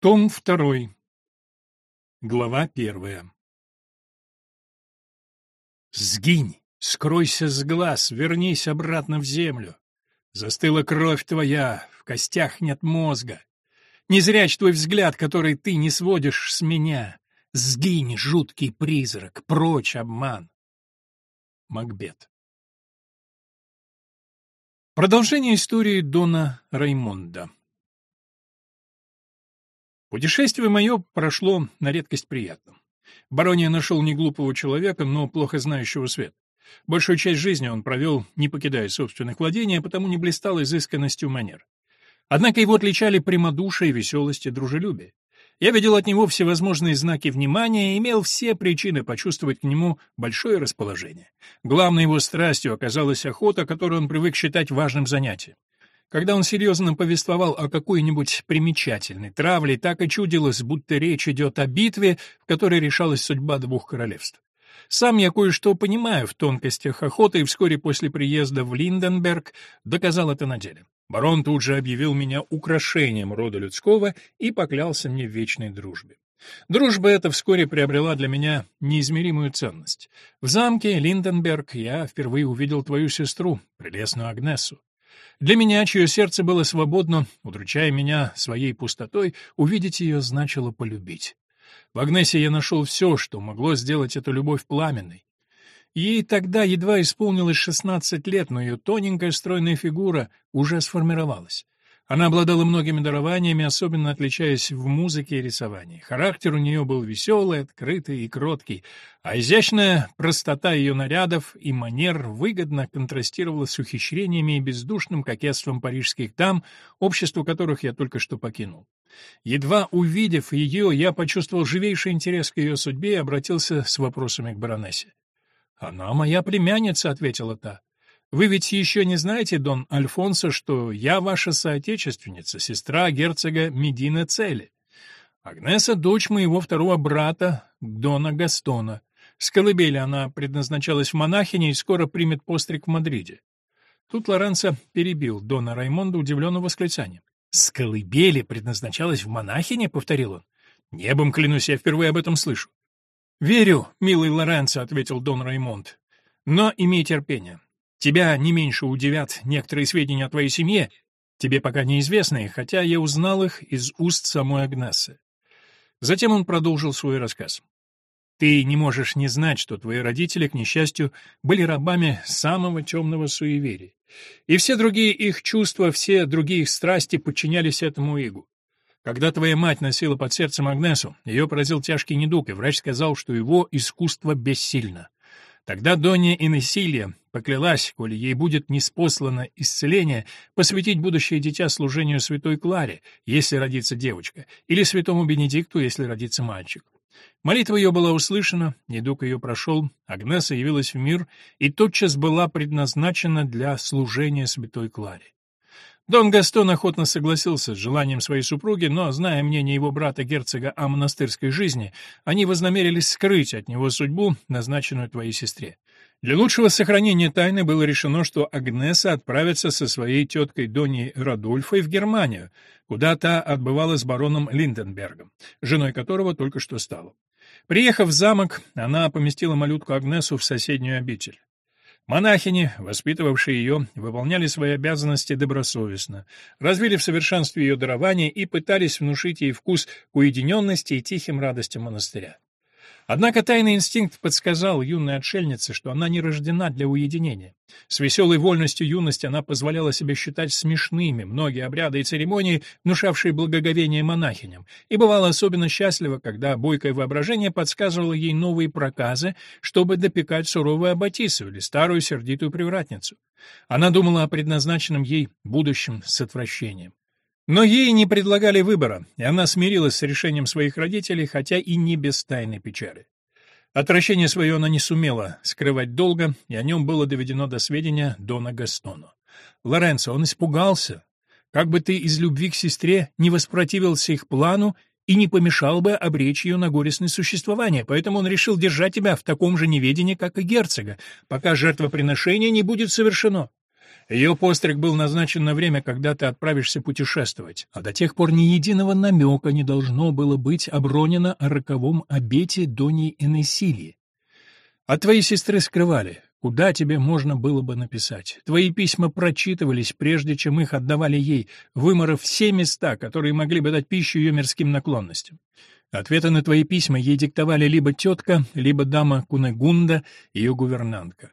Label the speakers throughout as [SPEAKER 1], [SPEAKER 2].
[SPEAKER 1] Том второй. Глава первая. Сгинь, скройся с глаз, вернись обратно в землю. Застыла кровь твоя, в костях нет мозга. Не зрячь твой взгляд, который ты не сводишь с меня. Сгинь, жуткий призрак, прочь обман. Макбет. Продолжение истории Дона Раймонда. Путешествие мое прошло на редкость приятно. В бароне нашел неглупого человека, но плохо знающего свет. Большую часть жизни он провел, не покидая собственных владений, а потому не блистал изысканностью манер. Однако его отличали прямодушие, веселость и дружелюбие. Я видел от него всевозможные знаки внимания и имел все причины почувствовать к нему большое расположение. Главной его страстью оказалась охота, которую он привык считать важным занятием. Когда он серьезно повествовал о какой-нибудь примечательной травле, так и чудилось, будто речь идет о битве, в которой решалась судьба двух королевств. Сам я кое-что понимаю в тонкостях охоты и вскоре после приезда в Линденберг доказал это на деле. Барон тут же объявил меня украшением рода людского и поклялся мне в вечной дружбе. Дружба эта вскоре приобрела для меня неизмеримую ценность. В замке Линденберг я впервые увидел твою сестру, прелестную Агнесу. Для меня, чье сердце было свободно, удручая меня своей пустотой, увидеть ее значило полюбить. В Агнесе я нашел все, что могло сделать эту любовь пламенной. Ей тогда едва исполнилось шестнадцать лет, но ее тоненькая стройная фигура уже сформировалась. Она обладала многими дарованиями, особенно отличаясь в музыке и рисовании. Характер у нее был веселый, открытый и кроткий, а изящная простота ее нарядов и манер выгодно контрастировала с ухищрениями и бездушным кокетством парижских дам, общество которых я только что покинул. Едва увидев ее, я почувствовал живейший интерес к ее судьбе и обратился с вопросами к баронессе. «Она моя племянница», — ответила та. Вы ведь еще не знаете, Дон Альфонсо, что я ваша соотечественница, сестра герцога Медина Цели. Агнеса — дочь моего второго брата, Дона Гастона. С колыбели она предназначалась в монахине и скоро примет постриг в Мадриде. Тут Лоренцо перебил Дона Раймонда удивленным восклицанием. «С колыбели предназначалась в монахине?» — повторил он. «Небом, клянусь, я впервые об этом слышу». «Верю, милый Лоренцо», — ответил Дон Раймонд. «Но имей терпение. Тебя не меньше удивят некоторые сведения о твоей семье, тебе пока неизвестные, хотя я узнал их из уст самой Агнессы. Затем он продолжил свой рассказ. Ты не можешь не знать, что твои родители, к несчастью, были рабами самого темного суеверия. И все другие их чувства, все другие их страсти подчинялись этому игу. Когда твоя мать носила под сердцем Агнесу, ее поразил тяжкий недуг, и врач сказал, что его искусство бессильно. Тогда Донья Инесилия поклялась, коли ей будет неспослано исцеление, посвятить будущее дитя служению святой Кларе, если родится девочка, или святому Бенедикту, если родится мальчик. Молитва ее была услышана, недуг ее прошел, Агнеса явилась в мир и тотчас была предназначена для служения святой Кларе. Дон Гастон охотно согласился с желанием своей супруги, но, зная мнение его брата-герцога о монастырской жизни, они вознамерились скрыть от него судьбу, назначенную твоей сестре. Для лучшего сохранения тайны было решено, что Агнеса отправится со своей теткой Доней Радульфой в Германию, куда та отбывала с бароном Линденбергом, женой которого только что стала. Приехав в замок, она поместила малютку Агнесу в соседнюю обитель. Монахини, воспитывавшие ее, выполняли свои обязанности добросовестно, развили в совершенстве ее дарования и пытались внушить ей вкус к уединенности и тихим радостям монастыря. Однако тайный инстинкт подсказал юной отшельнице, что она не рождена для уединения. С веселой вольностью юности она позволяла себе считать смешными многие обряды и церемонии, внушавшие благоговение монахиням, и бывала особенно счастлива, когда бойкое воображение подсказывало ей новые проказы, чтобы допекать суровую аббатису или старую сердитую привратницу. Она думала о предназначенном ей будущем с отвращением. Но ей не предлагали выбора, и она смирилась с решением своих родителей, хотя и не без тайной печали. Отвращение свое она не сумела скрывать долго, и о нем было доведено до сведения Дона Гастону. Лоренцо, он испугался. Как бы ты из любви к сестре не воспротивился их плану и не помешал бы обречь ее на горестное существование, поэтому он решил держать тебя в таком же неведении, как и герцога, пока жертвоприношение не будет совершено. Ее постриг был назначен на время, когда ты отправишься путешествовать, а до тех пор ни единого намека не должно было быть обронено о роковом обете Дони Энесилии. От твоей сестры скрывали, куда тебе можно было бы написать. Твои письма прочитывались, прежде чем их отдавали ей, выморов все места, которые могли бы дать пищу ее мирским наклонностям. Ответы на твои письма ей диктовали либо тетка, либо дама Кунегунда, ее гувернантка.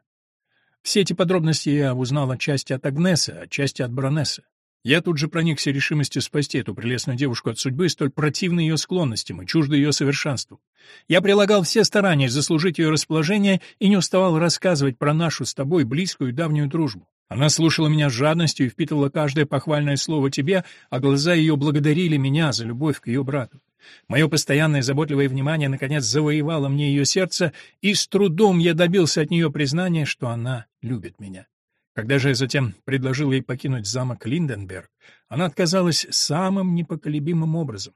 [SPEAKER 1] Все эти подробности я узнал отчасти от Агнесы, отчасти от баронессы. Я тут же проникся решимостью спасти эту прелестную девушку от судьбы, столь противной ее склонностям и чуждой ее совершенству. Я прилагал все старания заслужить ее расположение и не уставал рассказывать про нашу с тобой близкую и давнюю дружбу. Она слушала меня с жадностью и впитывала каждое похвальное слово тебе, а глаза ее благодарили меня за любовь к ее брату. Мое постоянное заботливое внимание, наконец, завоевало мне ее сердце, и с трудом я добился от нее признания, что она любит меня. Когда же я затем предложил ей покинуть замок Линденберг, она отказалась самым непоколебимым образом.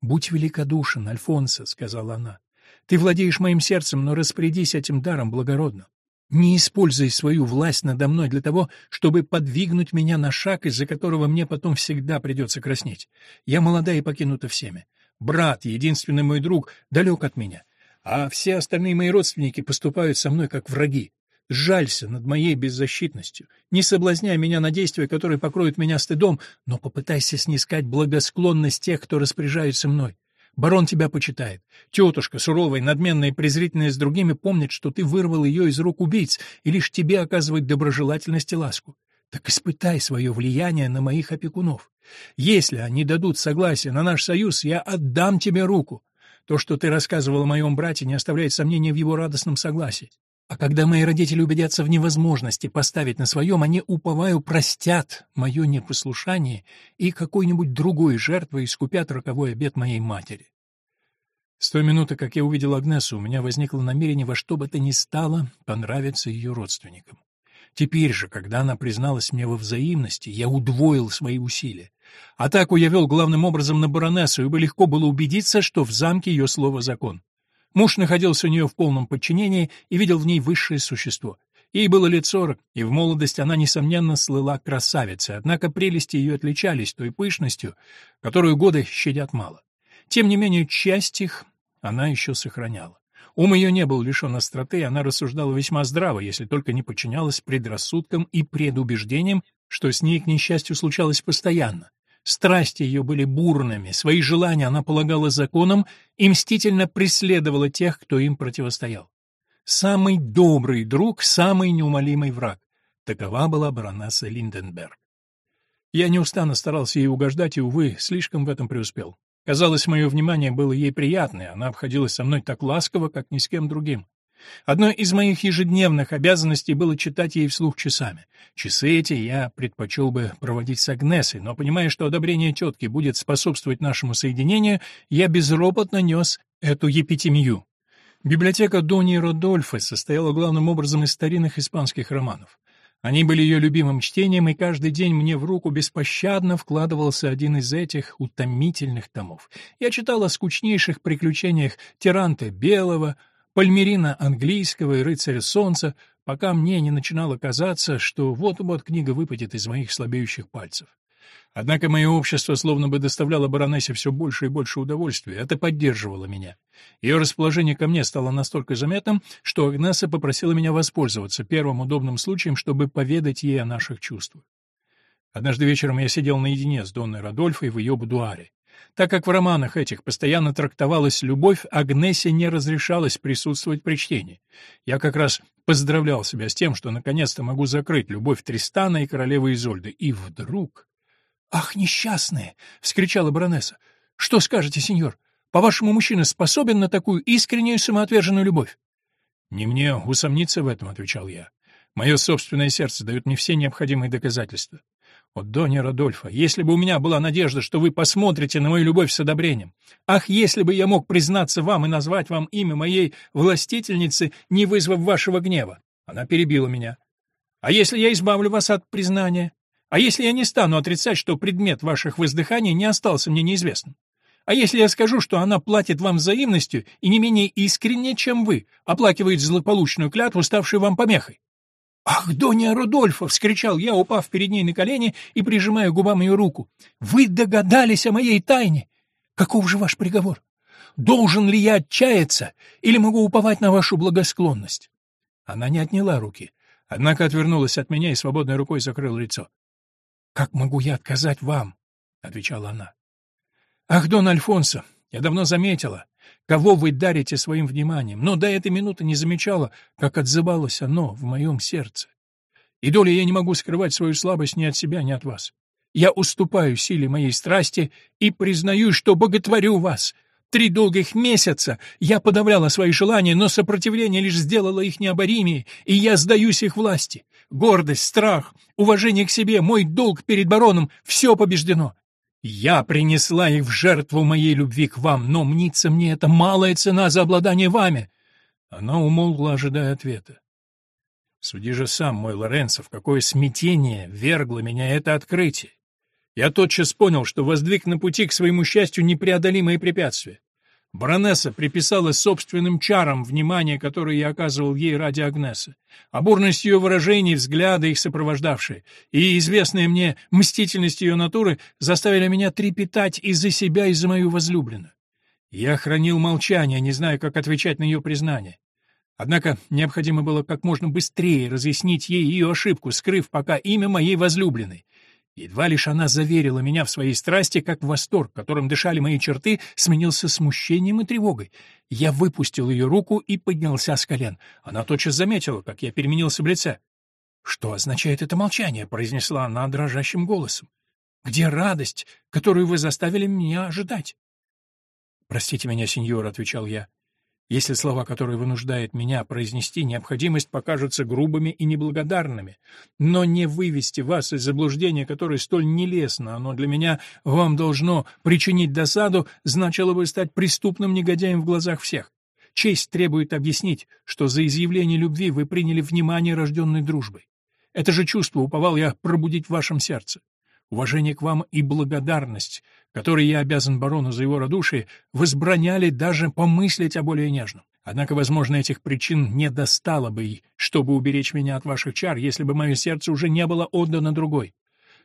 [SPEAKER 1] «Будь великодушен, Альфонсо», — сказала она. «Ты владеешь моим сердцем, но распорядись этим даром благородно. Не используй свою власть надо мной для того, чтобы подвигнуть меня на шаг, из-за которого мне потом всегда придется краснеть. Я молода и покинута всеми. Брат, единственный мой друг, далек от меня, а все остальные мои родственники поступают со мной как враги. Жалься над моей беззащитностью. Не соблазняй меня на действия, которые покроют меня стыдом, но попытайся снискать благосклонность тех, кто распоряжается мной. Барон тебя почитает. Тетушка, суровая, надменная и презрительная с другими, помнит, что ты вырвал ее из рук убийц, и лишь тебе оказывает доброжелательность и ласку. Так испытай свое влияние на моих опекунов. Если они дадут согласие на наш союз, я отдам тебе руку. То, что ты рассказывал о моем брате, не оставляет сомнения в его радостном согласии. А когда мои родители убедятся в невозможности поставить на своем, они, уповаю, простят мое непослушание и какой-нибудь другой жертвой искупят роковой обет моей матери. С той минуты, как я увидел Агнесу, у меня возникло намерение во что бы то ни стало понравиться ее родственникам. Теперь же, когда она призналась мне во взаимности, я удвоил свои усилия. Атаку я вел главным образом на баронессу, ибо легко было убедиться, что в замке ее слово закон. Муж находился у нее в полном подчинении и видел в ней высшее существо. Ей было лет сорок, и в молодости она, несомненно, слыла красавицей, однако прелести ее отличались той пышностью, которую годы щадят мало. Тем не менее, часть их она еще сохраняла. Ум ее не был лишен остроты, она рассуждала весьма здраво, если только не подчинялась предрассудкам и предубеждениям, что с ней, к несчастью, случалось постоянно. Страсти ее были бурными, свои желания она полагала законом и мстительно преследовала тех, кто им противостоял. Самый добрый друг, самый неумолимый враг. Такова была баронесса Линденберг. Я неустанно старался ей угождать и, увы, слишком в этом преуспел. Казалось, мое внимание было ей приятно, она обходилась со мной так ласково, как ни с кем другим. Одной из моих ежедневных обязанностей было читать ей вслух часами. Часы эти я предпочел бы проводить с Агнесой, но, понимая, что одобрение тетки будет способствовать нашему соединению, я безропотно нес эту епитемию. Библиотека Дони Родольфа состояла главным образом из старинных испанских романов. Они были ее любимым чтением, и каждый день мне в руку беспощадно вкладывался один из этих утомительных томов. Я читал о скучнейших приключениях Тиранта Белого, Пальмерина Английского и Рыцаря Солнца, пока мне не начинало казаться, что вот-вот книга выпадет из моих слабеющих пальцев. Однако мое общество словно бы доставляло баронессе все больше и больше удовольствия, это поддерживало меня. Ее расположение ко мне стало настолько заметным, что Агнеса попросила меня воспользоваться первым удобным случаем, чтобы поведать ей о наших чувствах. Однажды вечером я сидел наедине с Донной Родольфой в ее будуаре. Так как в романах этих постоянно трактовалась любовь, Агнесе не разрешалось присутствовать при чтении. Я как раз поздравлял себя с тем, что наконец-то могу закрыть любовь Тристана и королевы Изольды. И вдруг... «Ах, несчастные!» — вскричала баронесса. «Что скажете, сеньор? По-вашему, мужчина способен на такую искреннюю самоотверженную любовь?» «Не мне усомниться в этом», — отвечал я. «Мое собственное сердце дает мне все необходимые доказательства. Вот, Донья Родольфа, если бы у меня была надежда, что вы посмотрите на мою любовь с одобрением. Ах, если бы я мог признаться вам и назвать вам имя моей властительницы, не вызвав вашего гнева. Она перебила меня. А если я избавлю вас от признания? А если я не стану отрицать, что предмет ваших воздыханий не остался мне неизвестным? А если я скажу, что она платит вам взаимностью и не менее искренне, чем вы, оплакивает злополучную клятву, ставшую вам помехой? «Ах, Доня Рудольфа!» — вскричал я, упав перед ней на колени и прижимая губам ее руку. «Вы догадались о моей тайне! Каков же ваш приговор? Должен ли я отчаяться или могу уповать на вашу благосклонность?» Она не отняла руки, однако отвернулась от меня и свободной рукой закрыла лицо. «Как могу я отказать вам?» — отвечала она. «Ах, Дон Альфонсо, я давно заметила, кого вы дарите своим вниманием, но до этой минуты не замечала, как отзывалось оно в моем сердце. И доли я не могу скрывать свою слабость ни от себя, ни от вас. Я уступаю силе моей страсти и признаю, что боготворю вас. Три долгих месяца я подавляла свои желания, но сопротивление лишь сделало их необоримее, и я сдаюсь их власти. Гордость, страх, уважение к себе, мой долг перед бароном — все побеждено. Я принесла их в жертву моей любви к вам, но мнится мне это малая цена за обладание вами. Она умолкла, ожидая ответа. Суди же сам, мой Лоренцо, в какое смятение вергло меня это открытие. Я тотчас понял, что воздвиг на пути к своему счастью непреодолимые препятствия. Баронесса приписала собственным чарам внимание, которое я оказывал ей ради Агнесы, а бурность ее выражений, взгляды их сопровождавшие, и известная мне мстительность ее натуры заставили меня трепетать из-за себя и за мою возлюбленную. Я хранил молчание, не зная, как отвечать на ее признание. Однако необходимо было как можно быстрее разъяснить ей ее ошибку, скрыв пока имя моей возлюбленной. Едва лишь она заверила меня в своей страсти, как восторг, которым дышали мои черты, сменился смущением и тревогой. Я выпустил ее руку и поднялся с колен. Она тотчас заметила, как я переменился в лице. «Что означает это молчание?» — произнесла она дрожащим голосом. «Где радость, которую вы заставили меня ожидать?» «Простите меня, сеньор», — отвечал я. Если слова, которые вынуждают меня произнести необходимость, покажутся грубыми и неблагодарными, но не вывести вас из заблуждения, которое столь нелестно, оно для меня вам должно причинить досаду, значило бы стать преступным негодяем в глазах всех. Честь требует объяснить, что за изъявление любви вы приняли внимание рожденной дружбой. Это же чувство уповал я пробудить в вашем сердце. Уважение к вам и благодарность, которой я обязан барону за его радушие, возбраняли даже помыслить о более нежном. Однако, возможно, этих причин не достало бы, чтобы уберечь меня от ваших чар, если бы мое сердце уже не было отдано другой.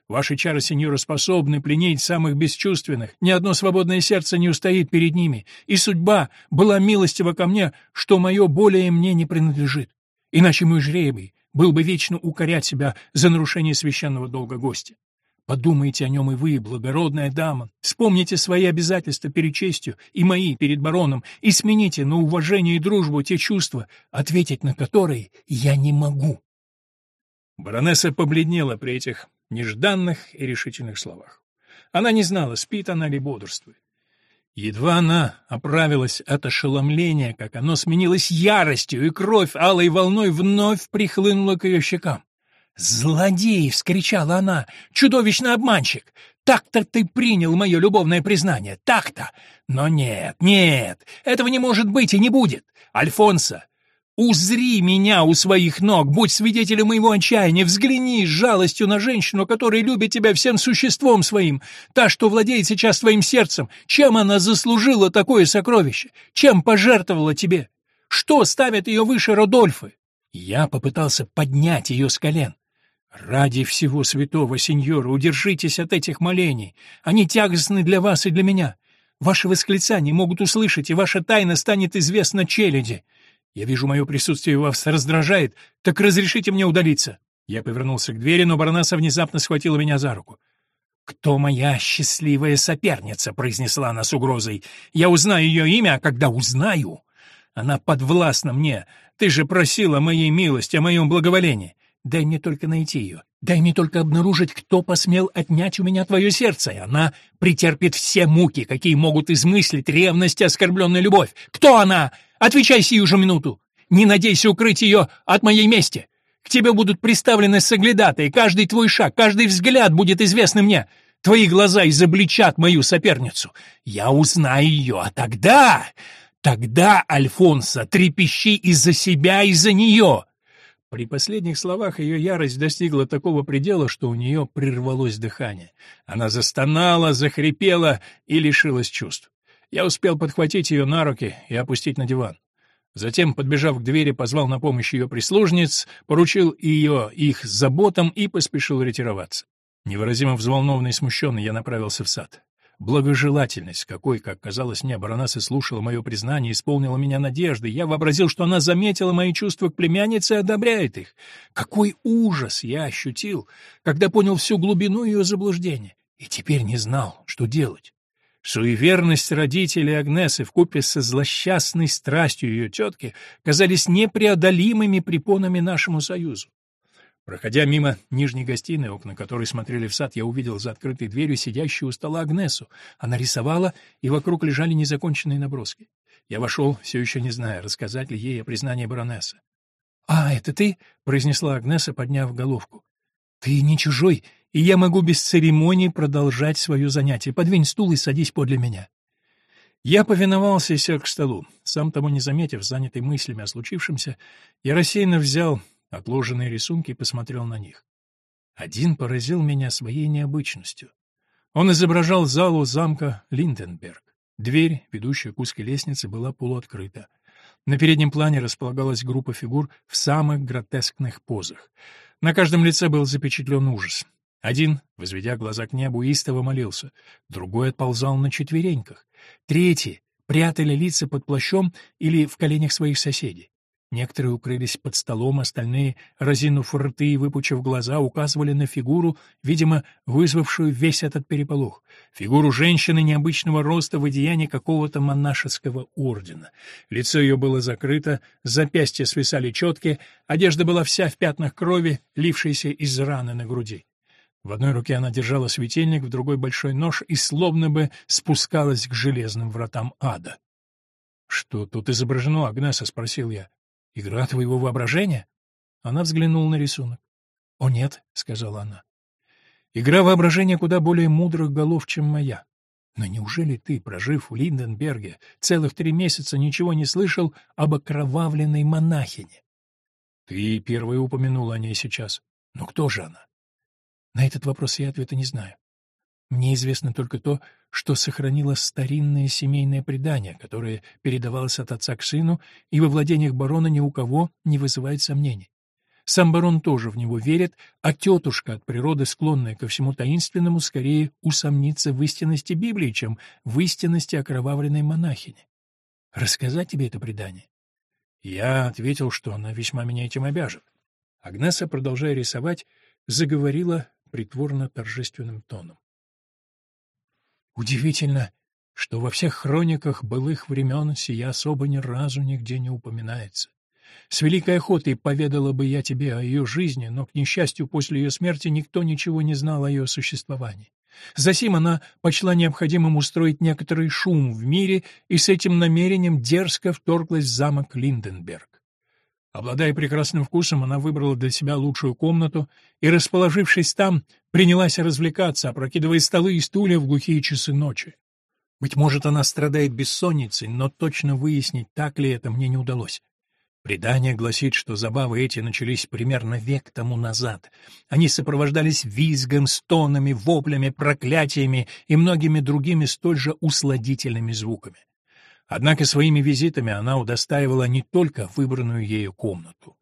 [SPEAKER 1] Ваши чары, сеньора, способны пленить самых бесчувственных, ни одно свободное сердце не устоит перед ними, и судьба была милостива ко мне, что мое более мне не принадлежит. Иначе мой жребий был бы вечно укорять себя за нарушение священного долга гостя. Подумайте о нем и вы, благородная дама. Вспомните свои обязательства перед честью и мои перед бароном и смените на уважение и дружбу те чувства, ответить на которые я не могу. Баронесса побледнела при этих нежданных и решительных словах. Она не знала, спит она ли бодрствует. Едва она оправилась от ошеломления, как оно сменилось яростью, и кровь алой волной вновь прихлынула к ее щекам. «Злодей!» — вскричала она. «Чудовищный обманщик! Так-то ты принял мое любовное признание! Так-то! Но нет, нет! Этого не может быть и не будет! Альфонсо, Узри меня у своих ног, будь свидетелем моего отчаяния, взгляни с жалостью на женщину, которая любит тебя всем существом своим, та, что владеет сейчас твоим сердцем. Чем она заслужила такое сокровище? Чем пожертвовала тебе? Что ставит ее выше Родольфы? Я попытался поднять ее с колен. «Ради всего святого, сеньора, удержитесь от этих молений. Они тягостны для вас и для меня. Ваши восклицания могут услышать, и ваша тайна станет известна челяди. Я вижу, мое присутствие вас раздражает, так разрешите мне удалиться». Я повернулся к двери, но баронесса внезапно схватила меня за руку. «Кто моя счастливая соперница?» — произнесла она с угрозой. «Я узнаю ее имя, а когда узнаю...» Она подвластна мне. Ты же просила моей милости, о моем благоволении. Дай мне только найти ее. Дай мне только обнаружить, кто посмел отнять у меня твое сердце, и она претерпит все муки, какие могут измыслить ревность и оскорбленная любовь. Кто она? Отвечай сию же минуту. Не надейся укрыть ее от моей мести. К тебе будут приставлены соглядатые, каждый твой шаг, каждый взгляд будет известны мне. Твои глаза изобличат мою соперницу. Я узнаю ее, а тогда... Тогда, Альфонсо, трепещи из-за себя и за нее. При последних словах ее ярость достигла такого предела, что у нее прервалось дыхание. Она застонала, захрипела и лишилась чувств. Я успел подхватить ее на руки и опустить на диван. Затем, подбежав к двери, позвал на помощь ее прислужниц, поручил ее их заботам и поспешил ретироваться. Невыразимо взволнованный и смущенный я направился в сад. Благожелательность, какой, как казалось мне, баронесса слушала мое признание, исполнила меня надеждой. Я вообразил, что она заметила мои чувства к племяннице и одобряет их. Какой ужас я ощутил, когда понял всю глубину ее заблуждения, и теперь не знал, что делать. Суеверность родителей Агнесы вкупе со злосчастной страстью ее тетки казались непреодолимыми препонами нашему союзу. Проходя мимо нижней гостиной, окна которой смотрели в сад, я увидел за открытой дверью сидящую у стола Агнесу. Она рисовала, и вокруг лежали незаконченные наброски. Я вошел, все еще не зная, рассказать ли ей о признании баронессы. «А, это ты?» — произнесла Агнеса, подняв головку. «Ты не чужой, и я могу без церемоний продолжать свое занятие. Подвинь стул и садись подле меня». Я повиновался и сел к столу. Сам того не заметив, занятый мыслями о случившемся, я рассеянно взял отложенные рисунки и посмотрел на них. Один поразил меня своей необычностью. Он изображал залу замка Линденберг. Дверь, ведущая к узкой лестнице, была полуоткрыта. На переднем плане располагалась группа фигур в самых гротескных позах. На каждом лице был запечатлен ужас. Один, возведя глаза к небу, истово молился, другой отползал на четвереньках, третий прятали лица под плащом или в коленях своих соседей. Некоторые укрылись под столом, остальные, разинув рты и выпучив глаза, указывали на фигуру, видимо, вызвавшую весь этот переполох. Фигуру женщины необычного роста в одеянии какого-то монашеского ордена. Лицо ее было закрыто, запястья свисали четки, одежда была вся в пятнах крови, лившейся из раны на груди. В одной руке она держала светильник, в другой — большой нож и словно бы спускалась к железным вратам ада. — Что тут изображено, Агнеса? — спросил я. Игра твоего воображения? Она взглянула на рисунок. О нет, сказала она. Игра воображения куда более мудрых голов, чем моя. Но неужели ты, прожив в Линденберге целых три месяца, ничего не слышал об окровавленной монахине? Ты первая упомянула о ней сейчас. Но кто же она? На этот вопрос я ответа не знаю. Мне известно только то, что сохранило старинное семейное предание, которое передавалось от отца к сыну и во владениях барона ни у кого не вызывает сомнений. Сам барон тоже в него верит, а тетушка, от природы склонная ко всему таинственному, скорее усомнится в истинности Библии, чем в истинности окровавленной монахини. Рассказать тебе это предание? Я ответил, что она весьма меня этим обяжет. Агнеса, продолжая рисовать, заговорила притворно торжественным тоном. Удивительно, что во всех хрониках былых времен сия особо ни разу нигде не упоминается. С великой охотой поведала бы я тебе о ее жизни, но, к несчастью, после ее смерти никто ничего не знал о ее существовании. Засим она почла необходимым устроить некоторый шум в мире и с этим намерением дерзко вторглась в замок Линденберг. Обладая прекрасным вкусом, она выбрала для себя лучшую комнату и, расположившись там, принялась развлекаться, опрокидывая столы и стулья в глухие часы ночи. Быть может, она страдает бессонницей, но точно выяснить, так ли это, мне не удалось. Предание гласит, что забавы эти начались примерно век тому назад. Они сопровождались визгом, стонами, воплями, проклятиями и многими другими столь же усладительными звуками. Однако своими визитами она удостаивала не только выбранную ею комнату.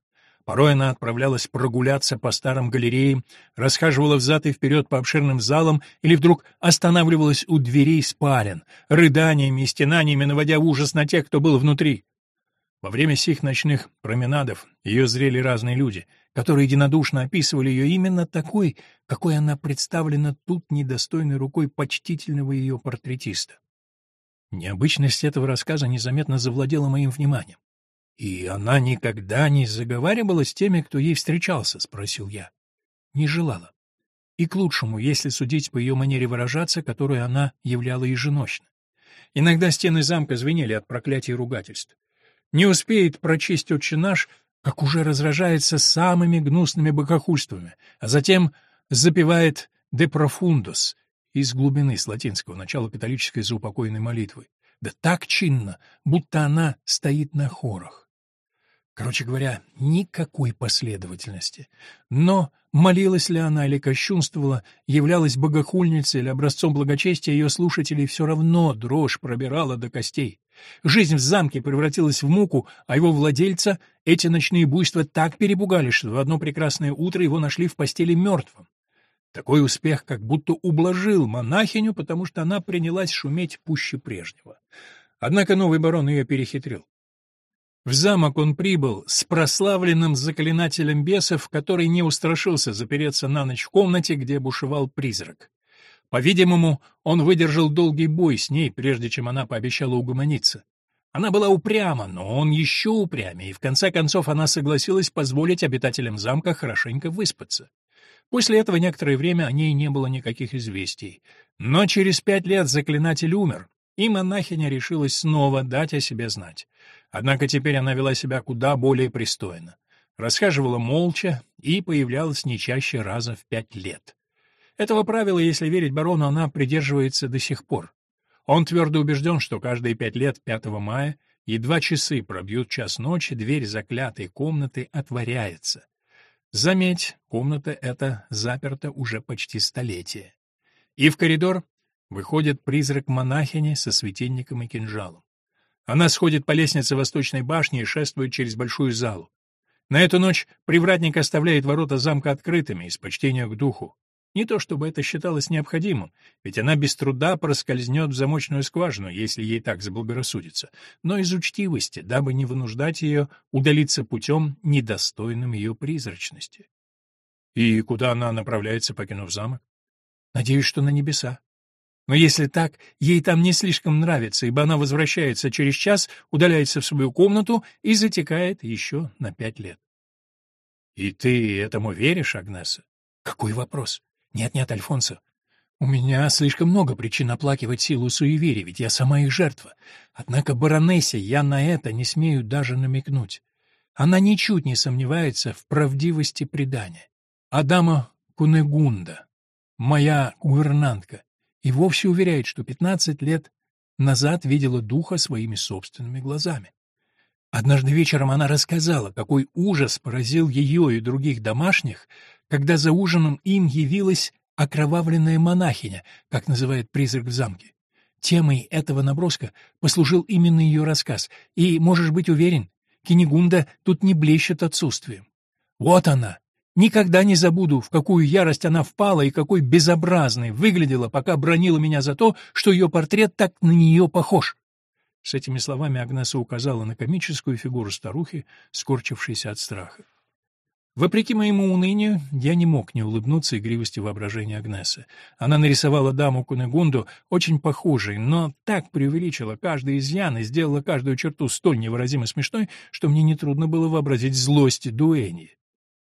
[SPEAKER 1] Порой она отправлялась прогуляться по старым галереям, расхаживала взад и вперед по обширным залам или вдруг останавливалась у дверей спален, рыданиями и стенаниями наводя ужас на тех, кто был внутри. Во время сих ночных променадов ее зрели разные люди, которые единодушно описывали ее именно такой, какой она представлена тут недостойной рукой почтительного ее портретиста. Необычность этого рассказа незаметно завладела моим вниманием. «И она никогда не заговаривала с теми, кто ей встречался?» — спросил я. «Не желала. И к лучшему, если судить по ее манере выражаться, которую она являла еженочно. Иногда стены замка звенели от проклятий и ругательств. Не успеет прочесть отче наш, как уже разражается самыми гнусными богохульствами, а затем запевает «de profundus», из глубины с латинского начала католической заупокойной молитвы. Да так чинно, будто она стоит на хорах. Короче говоря, никакой последовательности. Но молилась ли она или кощунствовала, являлась богохульницей или образцом благочестия, ее слушателей все равно дрожь пробирала до костей. Жизнь в замке превратилась в муку, а его владельца эти ночные буйства так перепугали, что в одно прекрасное утро его нашли в постели мертвым. Такой успех как будто ублажил монахиню, потому что она принялась шуметь пуще прежнего. Однако новый барон ее перехитрил. В замок он прибыл с прославленным заклинателем бесов, который не устрашился запереться на ночь в комнате, где бушевал призрак. По-видимому, он выдержал долгий бой с ней, прежде чем она пообещала угомониться. Она была упряма, но он еще упрямее, и в конце концов она согласилась позволить обитателям замка хорошенько выспаться. После этого некоторое время о ней не было никаких известий. Но через пять лет заклинатель умер, и монахиня решилась снова дать о себе знать. Однако теперь она вела себя куда более пристойно. Расхаживала молча и появлялась не чаще раза в пять лет. Этого правила, если верить барону, она придерживается до сих пор. Он твердо убежден, что каждые пять лет 5 мая, едва часы пробьют час ночи, дверь заклятой комнаты отворяется. Заметь, комната эта заперта уже почти столетие. И в коридор выходит призрак монахини со светильником и кинжалом. Она сходит по лестнице восточной башни и шествует через большую залу. На эту ночь привратник оставляет ворота замка открытыми из почтения к духу. Не то чтобы это считалось необходимым, ведь она без труда проскользнет в замочную скважину, если ей так заблагорассудится, но из учтивости, дабы не вынуждать ее удалиться путем, недостойным ее призрачности. И куда она направляется, покинув замок? Надеюсь, что на небеса. Но если так, ей там не слишком нравится, ибо она возвращается через час, удаляется в свою комнату и затекает еще на пять лет. И ты этому веришь, Агнеса? Какой вопрос? Нет-нет, Альфонсо. У меня слишком много причин оплакивать силу суеверия, ведь я сама их жертва. Однако баронессе я на это не смею даже намекнуть. Она ничуть не сомневается в правдивости предания. Адама Кунегунда, моя гувернантка, и вовсе уверяет, что 15 лет назад видела духа своими собственными глазами. Однажды вечером она рассказала, какой ужас поразил ее и других домашних, когда за ужином им явилась окровавленная монахиня, как называет призрак в замке. Темой этого наброска послужил именно ее рассказ, и, можешь быть уверен, Кенигунда тут не блещет отсутствием. Вот она, Никогда не забуду, в какую ярость она впала и какой безобразной выглядела, пока бронила меня за то, что ее портрет так на нее похож. С этими словами Агнеса указала на комическую фигуру старухи, скорчившейся от страха. Вопреки моему унынию, я не мог не улыбнуться игривости воображения Агнесы. Она нарисовала даму Кунегунду очень похожей, но так преувеличила каждый изъян и сделала каждую черту столь невыразимо смешной, что мне нетрудно было вообразить злость Дуэни.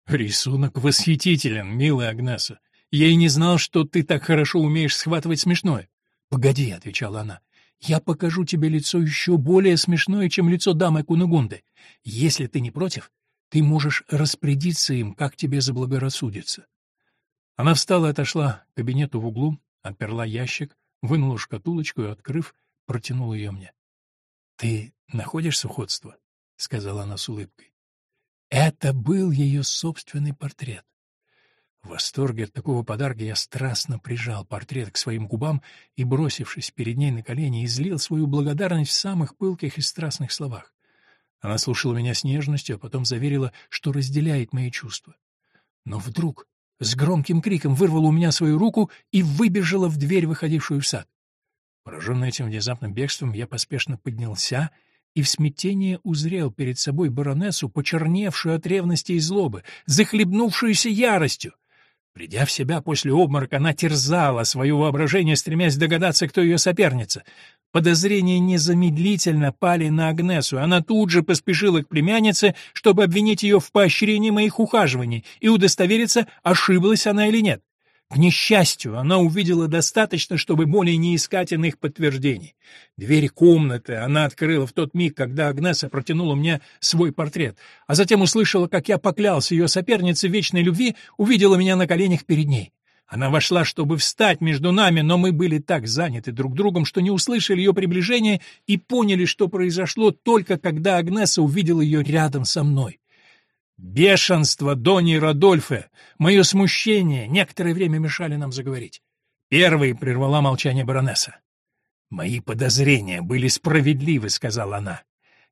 [SPEAKER 1] «Рисунок восхитителен, милая Агнеса. Я и не знал, что ты так хорошо умеешь схватывать смешное». «Погоди», — отвечала она, — «я покажу тебе лицо еще более смешное, чем лицо дамы Кунугунды. Если ты не против, ты можешь распорядиться им, как тебе заблагорассудится». Она встала и отошла к кабинету в углу, отперла ящик, вынула шкатулочку и, открыв, протянула ее мне. — Ты находишь сходство? — сказала она с улыбкой. Это был ее собственный портрет. В восторге от такого подарка я страстно прижал портрет к своим губам и, бросившись перед ней на колени, излил свою благодарность в самых пылких и страстных словах. Она слушала меня с нежностью, а потом заверила, что разделяет мои чувства. Но вдруг с громким криком вырвала у меня свою руку и выбежала в дверь, выходившую в сад. Пораженный этим внезапным бегством, я поспешно поднялся и в смятении узрел перед собой баронессу, почерневшую от ревности и злобы, захлебнувшуюся яростью. Придя в себя после обморока, она терзала свое воображение, стремясь догадаться, кто ее соперница. Подозрения незамедлительно пали на Агнесу, она тут же поспешила к племяннице, чтобы обвинить ее в поощрении моих ухаживаний и удостовериться, ошиблась она или нет. К несчастью, она увидела достаточно, чтобы более не искать иных подтверждений. Дверь комнаты она открыла в тот миг, когда Агнеса протянула мне свой портрет, а затем услышала, как я поклялся ее сопернице вечной любви, увидела меня на коленях перед ней. Она вошла, чтобы встать между нами, но мы были так заняты друг другом, что не услышали ее приближения и поняли, что произошло только когда Агнеса увидела ее рядом со мной. Бешенство Дони Родольфе, мое смущение некоторое время мешали нам заговорить. Первой прервала молчание баронесса. «Мои подозрения были справедливы», — сказала она.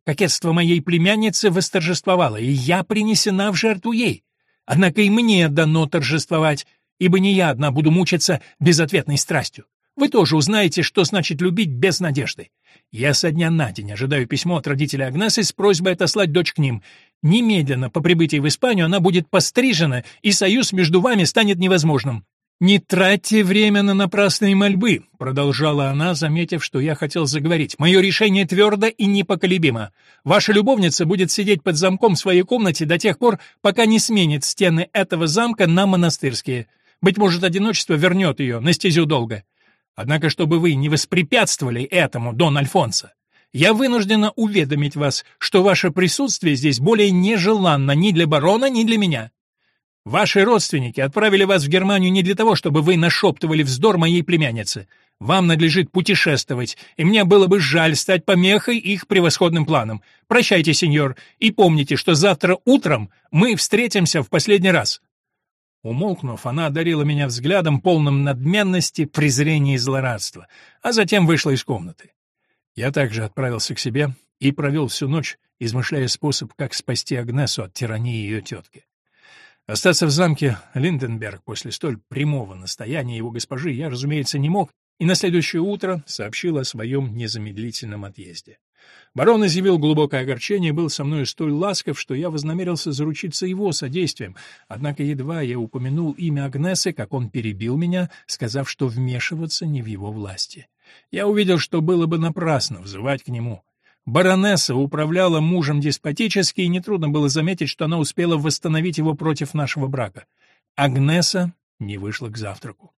[SPEAKER 1] «Кокетство моей племянницы восторжествовало, и я принесена в жертву ей. Однако и мне дано торжествовать, ибо не я одна буду мучиться безответной страстью. Вы тоже узнаете, что значит любить без надежды. Я со дня на день ожидаю письмо от родителей Агнесы с просьбой отослать дочь к ним. Немедленно по прибытии в Испанию она будет пострижена, и союз между вами станет невозможным. «Не тратьте время на напрасные мольбы», — продолжала она, заметив, что я хотел заговорить. «Мое решение твердо и непоколебимо. Ваша любовница будет сидеть под замком в своей комнате до тех пор, пока не сменит стены этого замка на монастырские. Быть может, одиночество вернет ее на стезю долга. Однако, чтобы вы не воспрепятствовали этому, Дон Альфонсо, я вынуждена уведомить вас, что ваше присутствие здесь более нежеланно ни для барона, ни для меня. Ваши родственники отправили вас в Германию не для того, чтобы вы нашептывали вздор моей племяннице. Вам надлежит путешествовать, и мне было бы жаль стать помехой их превосходным планам. Прощайте, сеньор, и помните, что завтра утром мы встретимся в последний раз». Умолкнув, она одарила меня взглядом, полным надменности, презрения и злорадства, а затем вышла из комнаты. Я также отправился к себе и провел всю ночь, измышляя способ, как спасти Агнесу от тирании ее тетки. Остаться в замке Линденберг после столь прямого настояния его госпожи я, разумеется, не мог, и на следующее утро сообщил о своем незамедлительном отъезде. Барон изъявил глубокое огорчение и был со мной столь ласков, что я вознамерился заручиться его содействием, однако едва я упомянул имя Агнесы, как он перебил меня, сказав, что вмешиваться не в его власти. Я увидел, что было бы напрасно взывать к нему. Баронесса управляла мужем деспотически, и нетрудно было заметить, что она успела восстановить его против нашего брака. Агнеса не вышла к завтраку.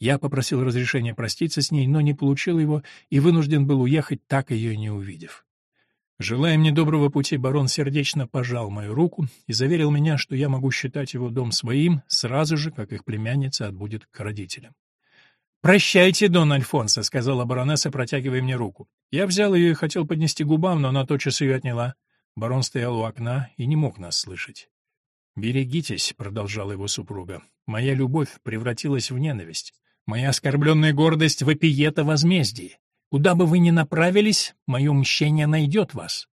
[SPEAKER 1] Я попросил разрешения проститься с ней, но не получил его и вынужден был уехать, так ее не увидев. Желая мне доброго пути, барон сердечно пожал мою руку и заверил меня, что я могу считать его дом своим сразу же, как их племянница отбудет к родителям. «Прощайте, Дон Альфонсо», — сказала баронесса, протягивая мне руку. Я взял ее и хотел поднести губам, но она тотчас ее отняла. Барон стоял у окна и не мог нас слышать. «Берегитесь», — продолжала его супруга. «Моя любовь превратилась в ненависть. Моя оскорбленная гордость вопиет о возмездии. Куда бы вы ни направились, мое мщение найдет вас».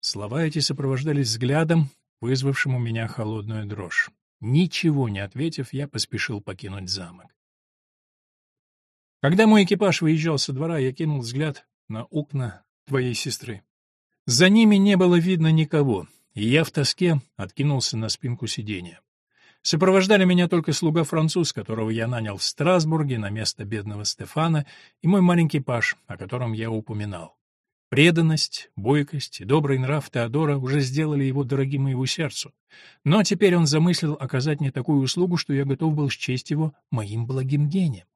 [SPEAKER 1] Слова эти сопровождались взглядом, вызвавшим у меня холодную дрожь. Ничего не ответив, я поспешил покинуть замок. Когда мой экипаж выезжал со двора, я кинул взгляд на окна твоей сестры. За ними не было видно никого, и я в тоске откинулся на спинку сиденья. Сопровождали меня только слуга-француз, которого я нанял в Страсбурге на место бедного Стефана, и мой маленький паж, о котором я упоминал. Преданность, бойкость и добрый нрав Теодора уже сделали его дорогим моему сердцу. Но теперь он замыслил оказать мне такую услугу, что я готов был счесть его моим благим гением.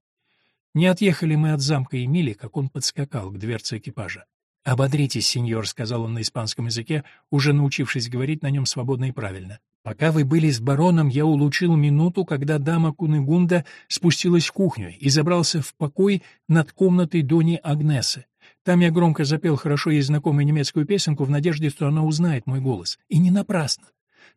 [SPEAKER 1] Не отъехали мы от замка Эмили, как он подскакал к дверце экипажа. «Ободритесь, сеньор», — сказал он на испанском языке, уже научившись говорить на нем свободно и правильно. «Пока вы были с бароном, я улучил минуту, когда дама Кунегунда спустилась в кухню и забрался в покой над комнатой Дони Агнесы. Там я громко запел хорошо ей знакомую немецкую песенку в надежде, что она узнает мой голос. И не напрасно,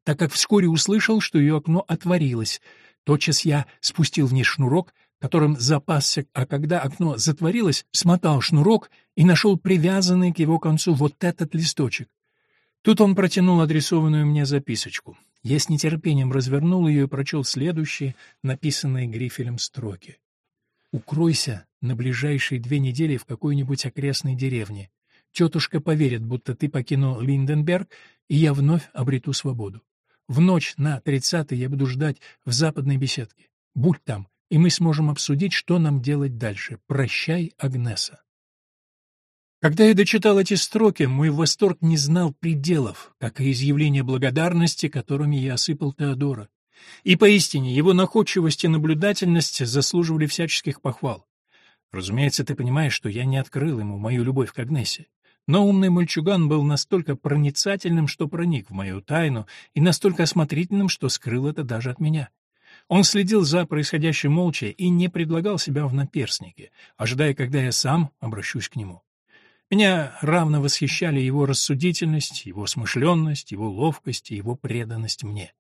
[SPEAKER 1] так как вскоре услышал, что ее окно отворилось. Тотчас я спустил вниз шнурок, которым запасся, а когда окно затворилось, смотал шнурок и нашел привязанный к его концу вот этот листочек. Тут он протянул адресованную мне записочку. Я с нетерпением развернул ее и прочел следующие, написанные грифелем строки. «Укройся на ближайшие две недели в какой-нибудь окрестной деревне. Тетушка поверит, будто ты покинул Линденберг, и я вновь обрету свободу. В ночь на тридцатый я буду ждать в западной беседке. Будь там, и мы сможем обсудить, что нам делать дальше. Прощай, Агнеса. Когда я дочитал эти строки, мой восторг не знал пределов, как и изъявление благодарности, которыми я осыпал Теодора. И поистине его находчивость и наблюдательность заслуживали всяческих похвал. Разумеется, ты понимаешь, что я не открыл ему мою любовь к Агнесе. Но умный мальчуган был настолько проницательным, что проник в мою тайну, и настолько осмотрительным, что скрыл это даже от меня. Он следил за происходящим молча и не предлагал себя в наперснике, ожидая, когда я сам обращусь к нему. Меня равно восхищали его рассудительность, его смышленность, его ловкость и его преданность мне.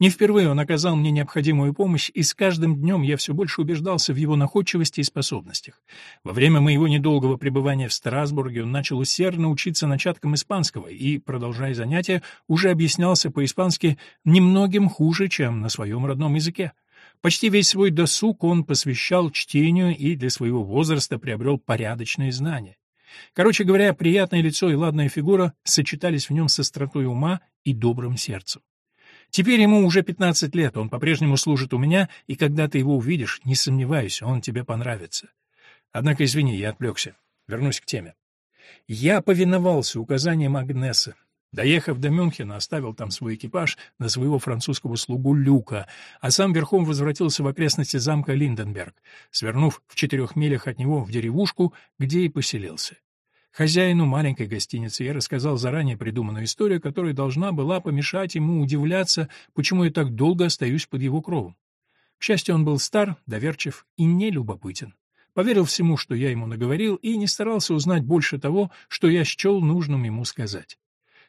[SPEAKER 1] Не впервые он оказал мне необходимую помощь, и с каждым днем я все больше убеждался в его находчивости и способностях. Во время моего недолгого пребывания в Страсбурге он начал усердно учиться начаткам испанского и, продолжая занятия, уже объяснялся по-испански немногим хуже, чем на своем родном языке. Почти весь свой досуг он посвящал чтению и для своего возраста приобрел порядочные знания. Короче говоря, приятное лицо и ладная фигура сочетались в нем с остротой ума и добрым сердцем. Теперь ему уже 15 лет, он по-прежнему служит у меня, и когда ты его увидишь, не сомневайся, он тебе понравится. Однако, извини, я отвлекся. Вернусь к теме. Я повиновался указаниям Агнесы. Доехав до Мюнхена, оставил там свой экипаж на своего французского слугу Люка, а сам верхом возвратился в окрестности замка Линденберг, свернув в четырех милях от него в деревушку, где и поселился. Хозяину маленькой гостиницы я рассказал заранее придуманную историю, которая должна была помешать ему удивляться, почему я так долго остаюсь под его кровом. К счастью, он был стар, доверчив и нелюбопытен. Поверил всему, что я ему наговорил, и не старался узнать больше того, что я счел нужным ему сказать.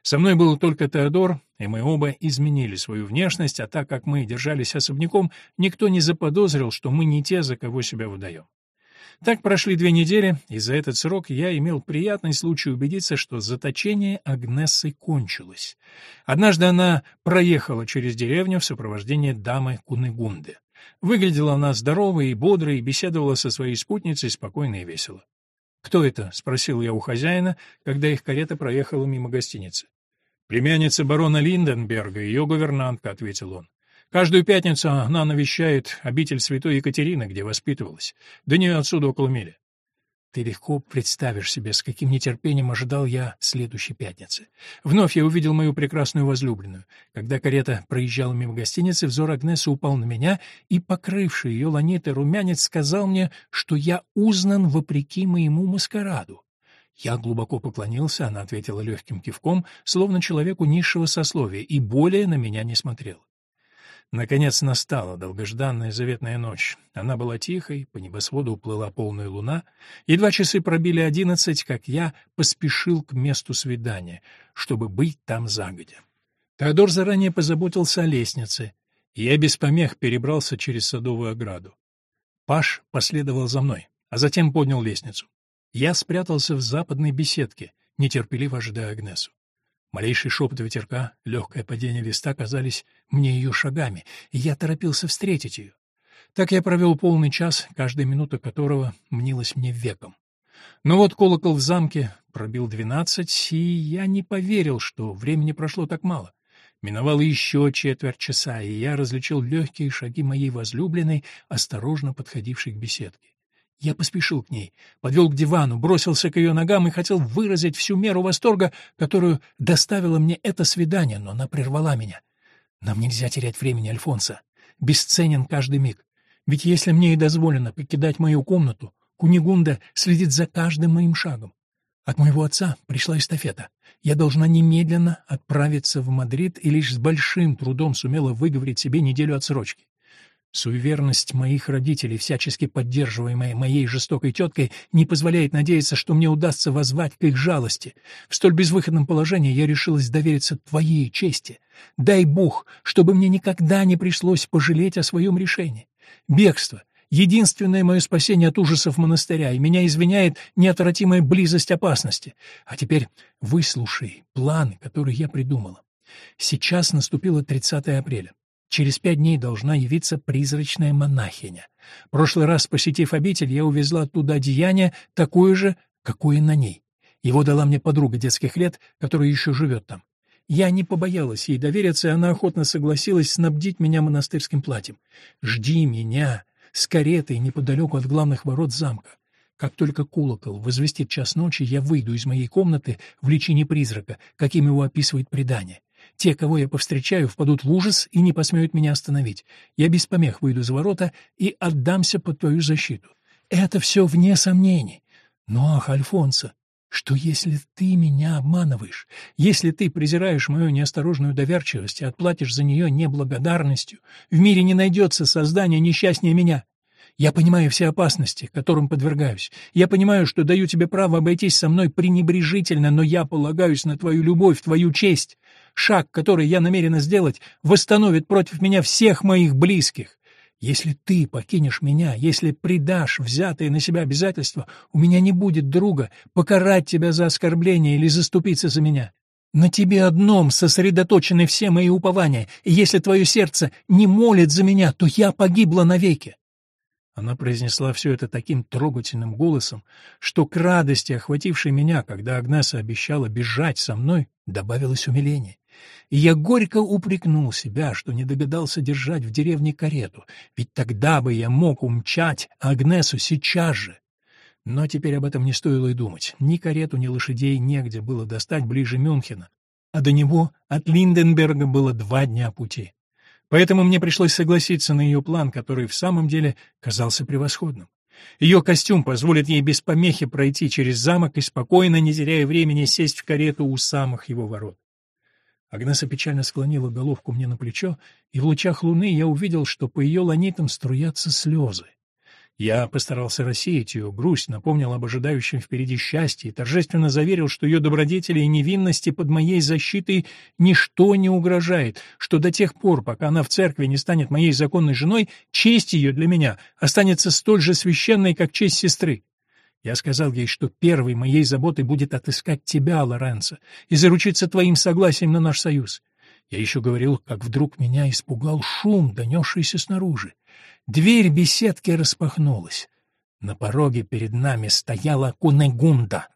[SPEAKER 1] Со мной был только Теодор, и мы оба изменили свою внешность, а так как мы держались особняком, никто не заподозрил, что мы не те, за кого себя выдаем. Так прошли две недели, и за этот срок я имел приятный случай убедиться, что заточение Агнессы кончилось. Однажды она проехала через деревню в сопровождении дамы Кунегунды. Выглядела она здоровой и бодрой и беседовала со своей спутницей спокойно и весело. «Кто это?» — спросил я у хозяина, когда их карета проехала мимо гостиницы. «Племянница барона Линденберга, ее гувернантка», — ответил он. Каждую пятницу она навещает обитель святой Екатерины, где воспитывалась. До нее отсюда около мили. Ты легко представишь себе, с каким нетерпением ожидал я следующей пятницы. Вновь я увидел мою прекрасную возлюбленную. Когда карета проезжала мимо гостиницы, взор Агнесы упал на меня, и, покрывший ее ланитой румянец, сказал мне, что я узнан вопреки моему маскараду. Я глубоко поклонился, она ответила легким кивком, словно человеку низшего сословия, и более на меня не смотрела. Наконец настала долгожданная заветная ночь. Она была тихой, по небосводу уплыла полная луна. Едва часы пробили одиннадцать, как я поспешил к месту свидания, чтобы быть там загодя. Теодор заранее позаботился о лестнице, и я без помех перебрался через садовую ограду. Паш последовал за мной, а затем поднял лестницу. Я спрятался в западной беседке, нетерпеливо ожидая Агнесу. Малейший шепот ветерка, легкое падение листа казались мне ее шагами, и я торопился встретить ее. Так я провел полный час, каждая минута которого мнилась мне веком. Но вот колокол в замке пробил двенадцать, и я не поверил, что времени прошло так мало. Миновало еще четверть часа, и я различил легкие шаги моей возлюбленной, осторожно подходившей к беседке. Я поспешил к ней, подвел к дивану, бросился к ее ногам и хотел выразить всю меру восторга, которую доставило мне это свидание, но она прервала меня. «Нам нельзя терять времени, Альфонсо. Бесценен каждый миг. Ведь если мне и дозволено покидать мою комнату, Кунигунда следит за каждым моим шагом. От моего отца пришла эстафета. Я должна немедленно отправиться в Мадрид и лишь с большим трудом сумела выговорить себе неделю отсрочки. Суеверность моих родителей, всячески поддерживаемая моей жестокой теткой, не позволяет надеяться, что мне удастся воззвать к их жалости. В столь безвыходном положении я решилась довериться твоей чести. Дай Бог, чтобы мне никогда не пришлось пожалеть о своем решении. Бегство — единственное мое спасение от ужасов монастыря, и меня извиняет неотвратимая близость опасности. А теперь выслушай планы, которые я придумала. Сейчас наступило 30 апреля. Через пять дней должна явиться призрачная монахиня. Прошлый раз, посетив обитель, я увезла оттуда одеяние, такое же, какое на ней. Его дала мне подруга детских лет, которая еще живет там. Я не побоялась ей довериться, и она охотно согласилась снабдить меня монастырским платьем. «Жди меня!» с каретой неподалеку от главных ворот замка. Как только колокол возвестит час ночи, я выйду из моей комнаты в личине призрака, каким его описывает предание. Те, кого я повстречаю, впадут в ужас и не посмеют меня остановить. Я без помех выйду за ворота и отдамся под твою защиту. Это все вне сомнений. Но, ах, Альфонсо, что если ты меня обманываешь, если ты презираешь мою неосторожную доверчивость и отплатишь за нее неблагодарностью, в мире не найдется создания несчастнее меня. Я понимаю все опасности, которым подвергаюсь. Я понимаю, что даю тебе право обойтись со мной пренебрежительно, но я полагаюсь на твою любовь, твою честь. Шаг, который я намерена сделать, восстановит против меня всех моих близких. Если ты покинешь меня, если предашь взятые на себя обязательства, у меня не будет друга покарать тебя за оскорбление или заступиться за меня. На тебе одном сосредоточены все мои упования, и если твое сердце не молит за меня, то я погибла навеки. Она произнесла все это таким трогательным голосом, что к радости, охватившей меня, когда Агнеса обещала бежать со мной, добавилось умиление. И я горько упрекнул себя, что не догадался держать в деревне карету, ведь тогда бы я мог умчать Агнесу сейчас же. Но теперь об этом не стоило и думать. Ни карету, ни лошадей негде было достать ближе Мюнхена, а до него от Линденберга было два дня пути. Поэтому мне пришлось согласиться на ее план, который в самом деле казался превосходным. Ее костюм позволит ей без помехи пройти через замок и спокойно, не теряя времени, сесть в карету у самых его ворот. Агнеса печально склонила головку мне на плечо, и в лучах луны я увидел, что по ее ланитам струятся слезы. Я постарался рассеять ее грусть, напомнил об ожидающем впереди счастье и торжественно заверил, что ее добродетели и невинности под моей защитой ничто не угрожает, что до тех пор, пока она в церкви не станет моей законной женой, честь ее для меня останется столь же священной, как честь сестры. Я сказал ей, что первой моей заботой будет отыскать тебя, Лоренцо, и заручиться твоим согласием на наш союз. Я еще говорил, как вдруг меня испугал шум, донесшийся снаружи. Дверь беседки распахнулась. На пороге перед нами стояла Кунегунда.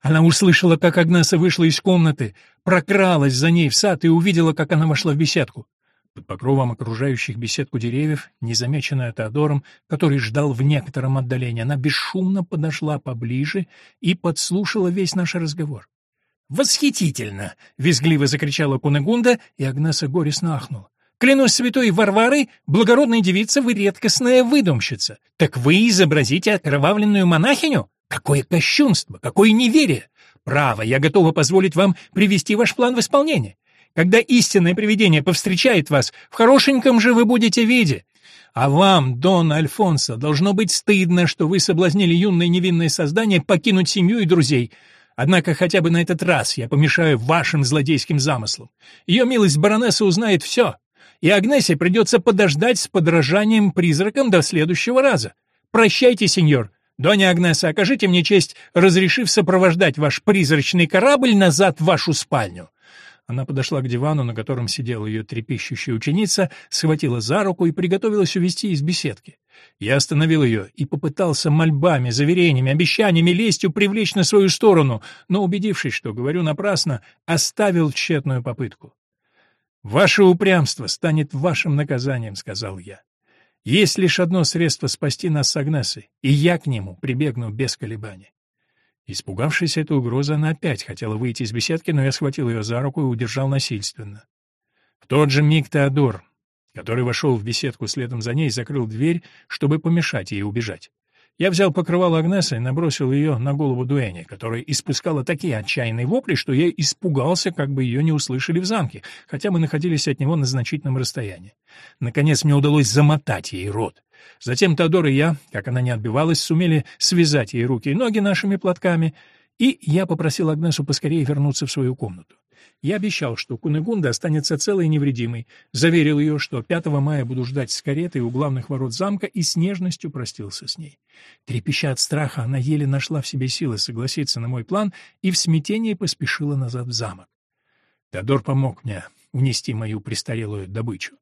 [SPEAKER 1] Она услышала, как Агнеса вышла из комнаты, прокралась за ней в сад и увидела, как она вошла в беседку. Под покровом окружающих беседку деревьев, незамеченная Теодором, который ждал в некотором отдалении, она бесшумно подошла поближе и подслушала весь наш разговор. «Восхитительно!» — визгливо закричала Кунегунда, и Агнеса горестно ахнула. Клянусь святой Варварой, благородная девица, вы редкостная выдумщица. Так вы изобразите окровавленную монахиню? Какое кощунство, какое неверие! Право, я готова позволить вам привести ваш план в исполнение. Когда истинное привидение повстречает вас, в хорошеньком же вы будете виде. А вам, Дон Альфонсо, должно быть стыдно, что вы соблазнили юное невинное создание покинуть семью и друзей. Однако хотя бы на этот раз я помешаю вашим злодейским замыслам. Ее милость баронесса узнает все, и Агнесе придется подождать с подражанием призракам до следующего раза. Прощайте, сеньор. Доня Агнеса, окажите мне честь, разрешив сопровождать ваш призрачный корабль назад в вашу спальню». Она подошла к дивану, на котором сидела ее трепещущая ученица, схватила за руку и приготовилась увести из беседки. Я остановил ее и попытался мольбами, заверениями, обещаниями, лестью привлечь на свою сторону, но, убедившись, что говорю напрасно, оставил тщетную попытку. «Ваше упрямство станет вашим наказанием», — сказал я. «Есть лишь одно средство спасти нас с Агнесой, и я к нему прибегну без колебаний». Испугавшись этой угрозы, она опять хотела выйти из беседки, но я схватил ее за руку и удержал насильственно. В тот же миг Теодор, который вошел в беседку следом за ней, закрыл дверь, чтобы помешать ей убежать. Я взял покрывало Агнесы и набросил ее на голову Дуэни, которая испускала такие отчаянные вопли, что я испугался, как бы ее не услышали в замке, хотя мы находились от него на значительном расстоянии. Наконец мне удалось замотать ей рот. Затем Теодор и я, как она не отбивалась, сумели связать ей руки и ноги нашими платками, и я попросил Агнесу поскорее вернуться в свою комнату. Я обещал, что Кунегунда останется целой и невредимой, заверил ее, что 5 мая буду ждать с каретой у главных ворот замка и с нежностью простился с ней. Трепеща от страха, она еле нашла в себе силы согласиться на мой план и в смятении поспешила назад в замок. Теодор помог мне унести мою престарелую добычу.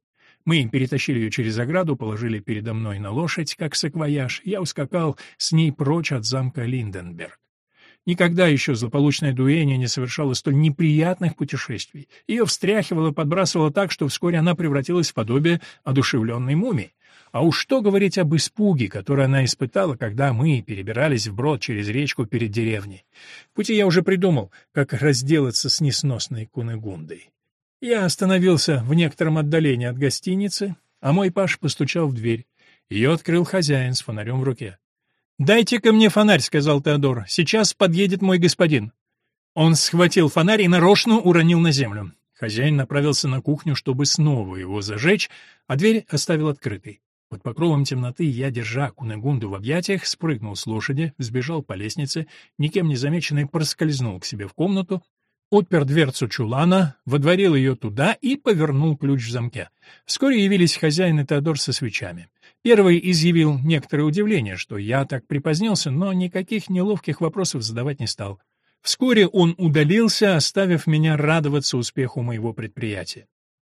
[SPEAKER 1] Мы перетащили ее через ограду, положили передо мной на лошадь, как саквояж, я ускакал с ней прочь от замка Линденберг. Никогда еще злополучная Дуэния не совершала столь неприятных путешествий. Ее встряхивало, подбрасывало так, что вскоре она превратилась в подобие одушевленной мумии. А уж что говорить об испуге, который она испытала, когда мы перебирались вброд через речку перед деревней. В пути я уже придумал, как разделаться с несносной Кунегундой. Я остановился в некотором отдалении от гостиницы, а мой паш постучал в дверь. Ее открыл хозяин с фонарем в руке. «Дайте-ка мне фонарь», — сказал Теодор. «Сейчас подъедет мой господин». Он схватил фонарь и нарочно уронил на землю. Хозяин направился на кухню, чтобы снова его зажечь, а дверь оставил открытой. Под покровом темноты я, держа Кунегунду в объятиях, спрыгнул с лошади, сбежал по лестнице, никем не замеченный проскользнул к себе в комнату, отпер дверцу чулана, водворил ее туда и повернул ключ в замке. Вскоре явились хозяин и Теодор со свечами. Первый изъявил некоторое удивление, что я так припозднился, но никаких неловких вопросов задавать не стал. Вскоре он удалился, оставив меня радоваться успеху моего предприятия.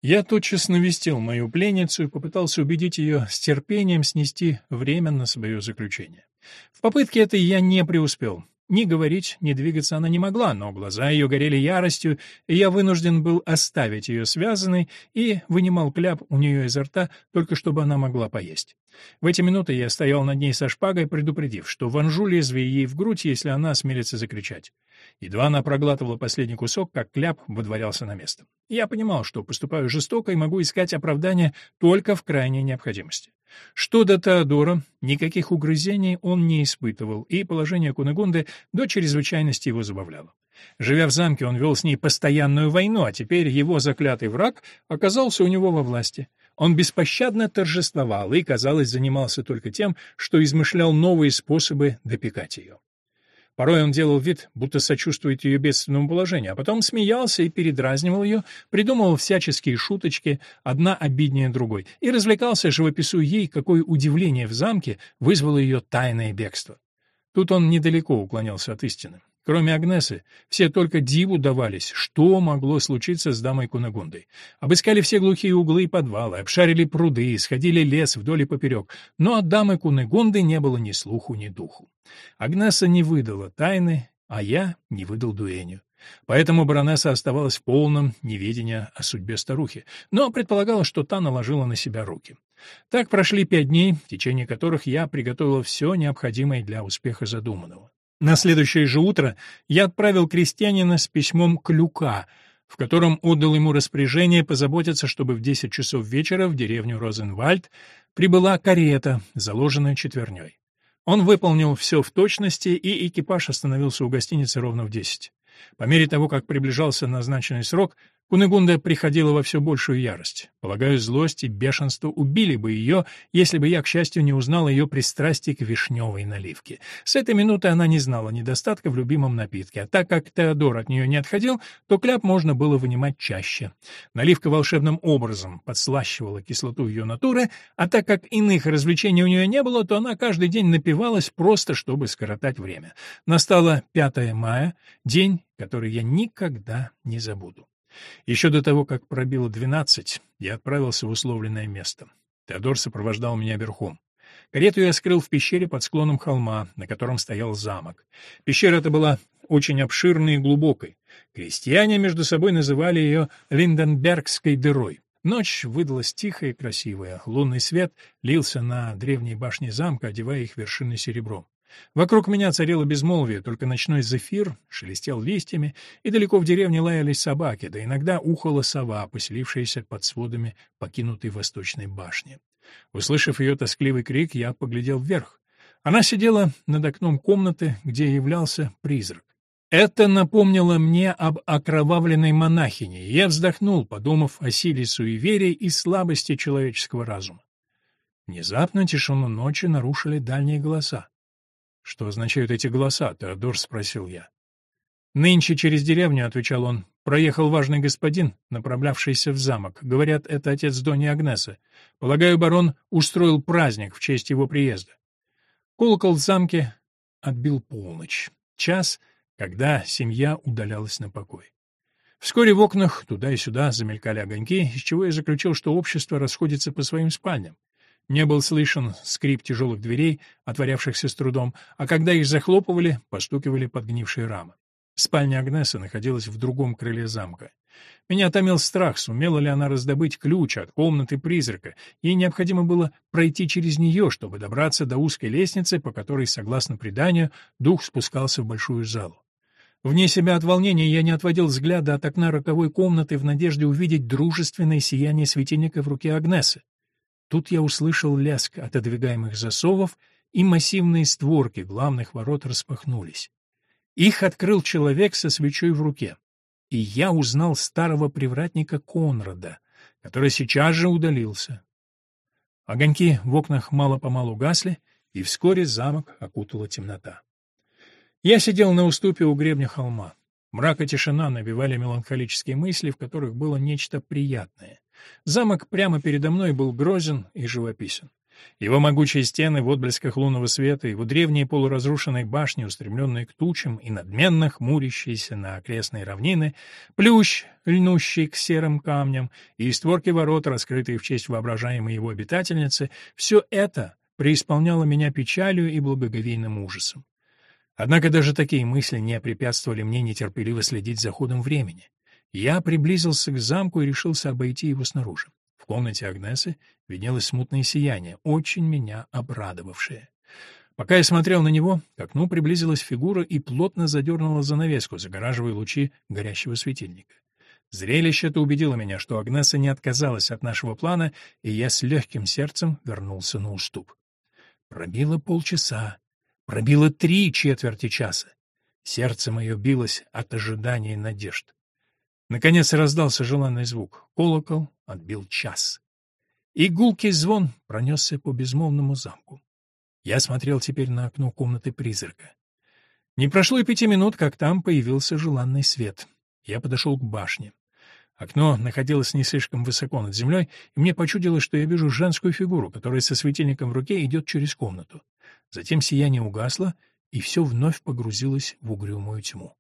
[SPEAKER 1] Я тотчас навестил мою пленницу и попытался убедить ее с терпением снести временно свое заключение. В попытке этой я не преуспел. Ни говорить, ни двигаться она не могла, но глаза ее горели яростью, и я вынужден был оставить ее связанной и вынимал кляп у нее изо рта, только чтобы она могла поесть. В эти минуты я стоял над ней со шпагой, предупредив, что вонжу лезвие ей в грудь, если она осмелится закричать. Едва она проглатывала последний кусок, как кляп выдворялся на место. Я понимал, что поступаю жестоко и могу искать оправдания только в крайней необходимости. Что до Теодора, никаких угрызений он не испытывал, и положение Кунегунды до чрезвычайности его забавляло. Живя в замке, он вел с ней постоянную войну, а теперь его заклятый враг оказался у него во власти. Он беспощадно торжествовал и, казалось, занимался только тем, что измышлял новые способы допекать ее. Порой он делал вид, будто сочувствует ее бедственному положению, а потом смеялся и передразнивал ее, придумывал всяческие шуточки, одна обиднее другой, и развлекался, живописуя ей, какое удивление в замке вызвало ее тайное бегство. Тут он недалеко уклонялся от истины. Кроме Агнесы, все только диву давались, что могло случиться с дамой Кунагундой. Обыскали все глухие углы и подвалы, обшарили пруды, сходили лес вдоль и поперек, но от дамы Кунагунды не было ни слуху, ни духу. Агнеса не выдала тайны, а я не выдал дуэню. Поэтому баронесса оставалась в полном неведении о судьбе старухи, но предполагала, что та наложила на себя руки. Так прошли пять дней, в течение которых я приготовила все необходимое для успеха задуманного. На следующее же утро я отправил крестьянина с письмом Клюка, в котором отдал ему распоряжение позаботиться, чтобы в 10 часов вечера в деревню Розенвальд прибыла карета, заложенная четверней. Он выполнил все в точности, и экипаж остановился у гостиницы ровно в 10. По мере того, как приближался назначенный срок, Кунегунда приходила во все большую ярость. Полагаю, злость и бешенство убили бы ее, если бы я, к счастью, не узнал ее пристрастие к вишневой наливке. С этой минуты она не знала недостатка в любимом напитке, а так как Теодор от нее не отходил, то кляп можно было вынимать чаще. Наливка волшебным образом подслащивала кислоту ее натуры, а так как иных развлечений у нее не было, то она каждый день напивалась просто, чтобы скоротать время. Настало 5 мая, день, который я никогда не забуду. Еще до того, как пробило двенадцать, я отправился в условленное место. Теодор сопровождал меня верхом. Карету я скрыл в пещере под склоном холма, на котором стоял замок. Пещера эта была очень обширной и глубокой. Крестьяне между собой называли ее Линденбергской дырой. Ночь выдалась тихая и красивая. Лунный свет лился на древние башни замка, одевая их вершины серебром. Вокруг меня царило безмолвие, только ночной зефир шелестел листьями, и далеко в деревне лаялись собаки, да иногда ухала сова, поселившаяся под сводами покинутой восточной башни. Услышав ее тоскливый крик, я поглядел вверх. Она сидела над окном комнаты, где являлся призрак. Это напомнило мне об окровавленной монахине, я вздохнул, подумав о силе суеверия и слабости человеческого разума. Внезапно тишину ночи нарушили дальние голоса. «Что означают эти голоса?» — Теодор спросил я. «Нынче через деревню», — отвечал он, — «проехал важный господин, направлявшийся в замок. Говорят, это отец Дони Агнесы. Полагаю, барон устроил праздник в честь его приезда». Колокол в замке отбил полночь. Час, когда семья удалялась на покой. Вскоре в окнах туда и сюда замелькали огоньки, из чего я заключил, что общество расходится по своим спальням. Не был слышен скрип тяжелых дверей, отворявшихся с трудом, а когда их захлопывали, постукивали подгнившие рамы. Спальня Агнесы находилась в другом крыле замка. Меня томил страх, сумела ли она раздобыть ключ от комнаты призрака. Ей необходимо было пройти через нее, чтобы добраться до узкой лестницы, по которой, согласно преданию, дух спускался в большую залу. Вне себя от волнения я не отводил взгляда от окна роковой комнаты в надежде увидеть дружественное сияние светильника в руке Агнесы. Тут я услышал лязг отодвигаемых засовов и массивные створки главных ворот распахнулись. Их открыл человек со свечой в руке. И я узнал старого привратника Конрада, который сейчас же удалился. Огоньки в окнах мало-помалу гасли, и вскоре замок окутала темнота. Я сидел на уступе у гребня холма. Мрак и тишина навевали меланхолические мысли, в которых было нечто приятное. Замок прямо передо мной был грозен и живописен. Его могучие стены в отблесках лунного света, его древние полуразрушенные башни, устремленные к тучам и надменно хмурящиеся на окрестные равнины, плющ, льнущий к серым камням, и створки ворот, раскрытые в честь воображаемой его обитательницы — все это преисполняло меня печалью и благоговейным ужасом. Однако даже такие мысли не препятствовали мне нетерпеливо следить за ходом времени. Я приблизился к замку и решился обойти его снаружи. В комнате Агнесы виднелось смутное сияние, очень меня обрадовавшее. Пока я смотрел на него, к окну приблизилась фигура и плотно задернула занавеску, загораживая лучи горящего светильника. Зрелище это убедило меня, что Агнеса не отказалась от нашего плана, и я с легким сердцем вернулся на уступ. Пробило полчаса, Пробило три четверти часа. Сердце мое билось от ожидания и надежд. Наконец раздался желанный звук. Колокол отбил час. И гулкий звон пронесся по безмолвному замку. Я смотрел теперь на окно комнаты призрака. Не прошло и пяти минут, как там появился желанный свет. Я подошел к башне. Окно находилось не слишком высоко над землей, и мне почудилось, что я вижу женскую фигуру, которая со светильником в руке идет через комнату. Затем сияние угасло, и все вновь погрузилось в угрюмую тьму.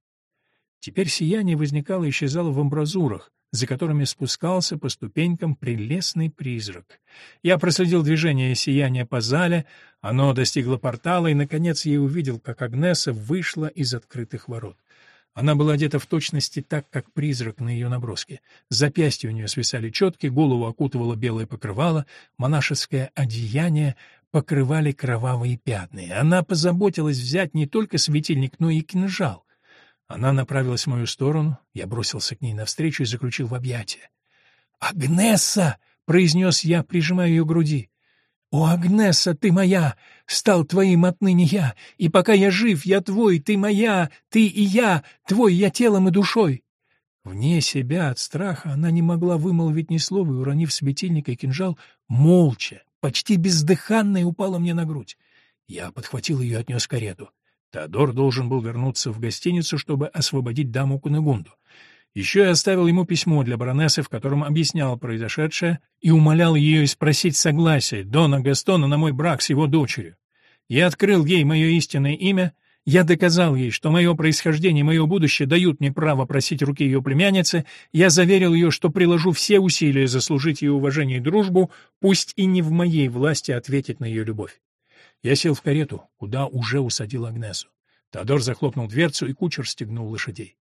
[SPEAKER 1] Теперь сияние возникало и исчезало в амбразурах, за которыми спускался по ступенькам прелестный призрак. Я проследил движение сияния по зале, оно достигло портала, и, наконец, я увидел, как Агнеса вышла из открытых ворот. Она была одета в точности так, как призрак на ее наброске. Запястья у нее свисали четки, голову окутывало белое покрывало, монашеское одеяние покрывали кровавые пятна. Она позаботилась взять не только светильник, но и кинжал. Она направилась в мою сторону, я бросился к ней навстречу и заключил в объятия. «Агнеса!» — произнес я, прижимая ее к груди. «О, Агнеса, ты моя! Стал твоим отныне я, и пока я жив, я твой, ты моя, ты и я, твой я телом и душой!» Вне себя от страха она не могла вымолвить ни слова и, уронив светильник и кинжал, молча, почти бездыханная, упала мне на грудь. Я подхватил ее и отнес карету. Теодор должен был вернуться в гостиницу, чтобы освободить даму Кунегунду. Еще я оставил ему письмо для баронессы, в котором объяснял произошедшее и умолял ее спросить согласие Дона Гастона на мой брак с его дочерью. Я открыл ей мое истинное имя — я доказал ей, что мое происхождение и мое будущее дают мне право просить руки ее племянницы, я заверил ее, что приложу все усилия заслужить ее уважение и дружбу, пусть и не в моей власти ответить на ее любовь. Я сел в карету, куда уже усадил Агнесу. Теодор захлопнул дверцу, и кучер стегнул лошадей.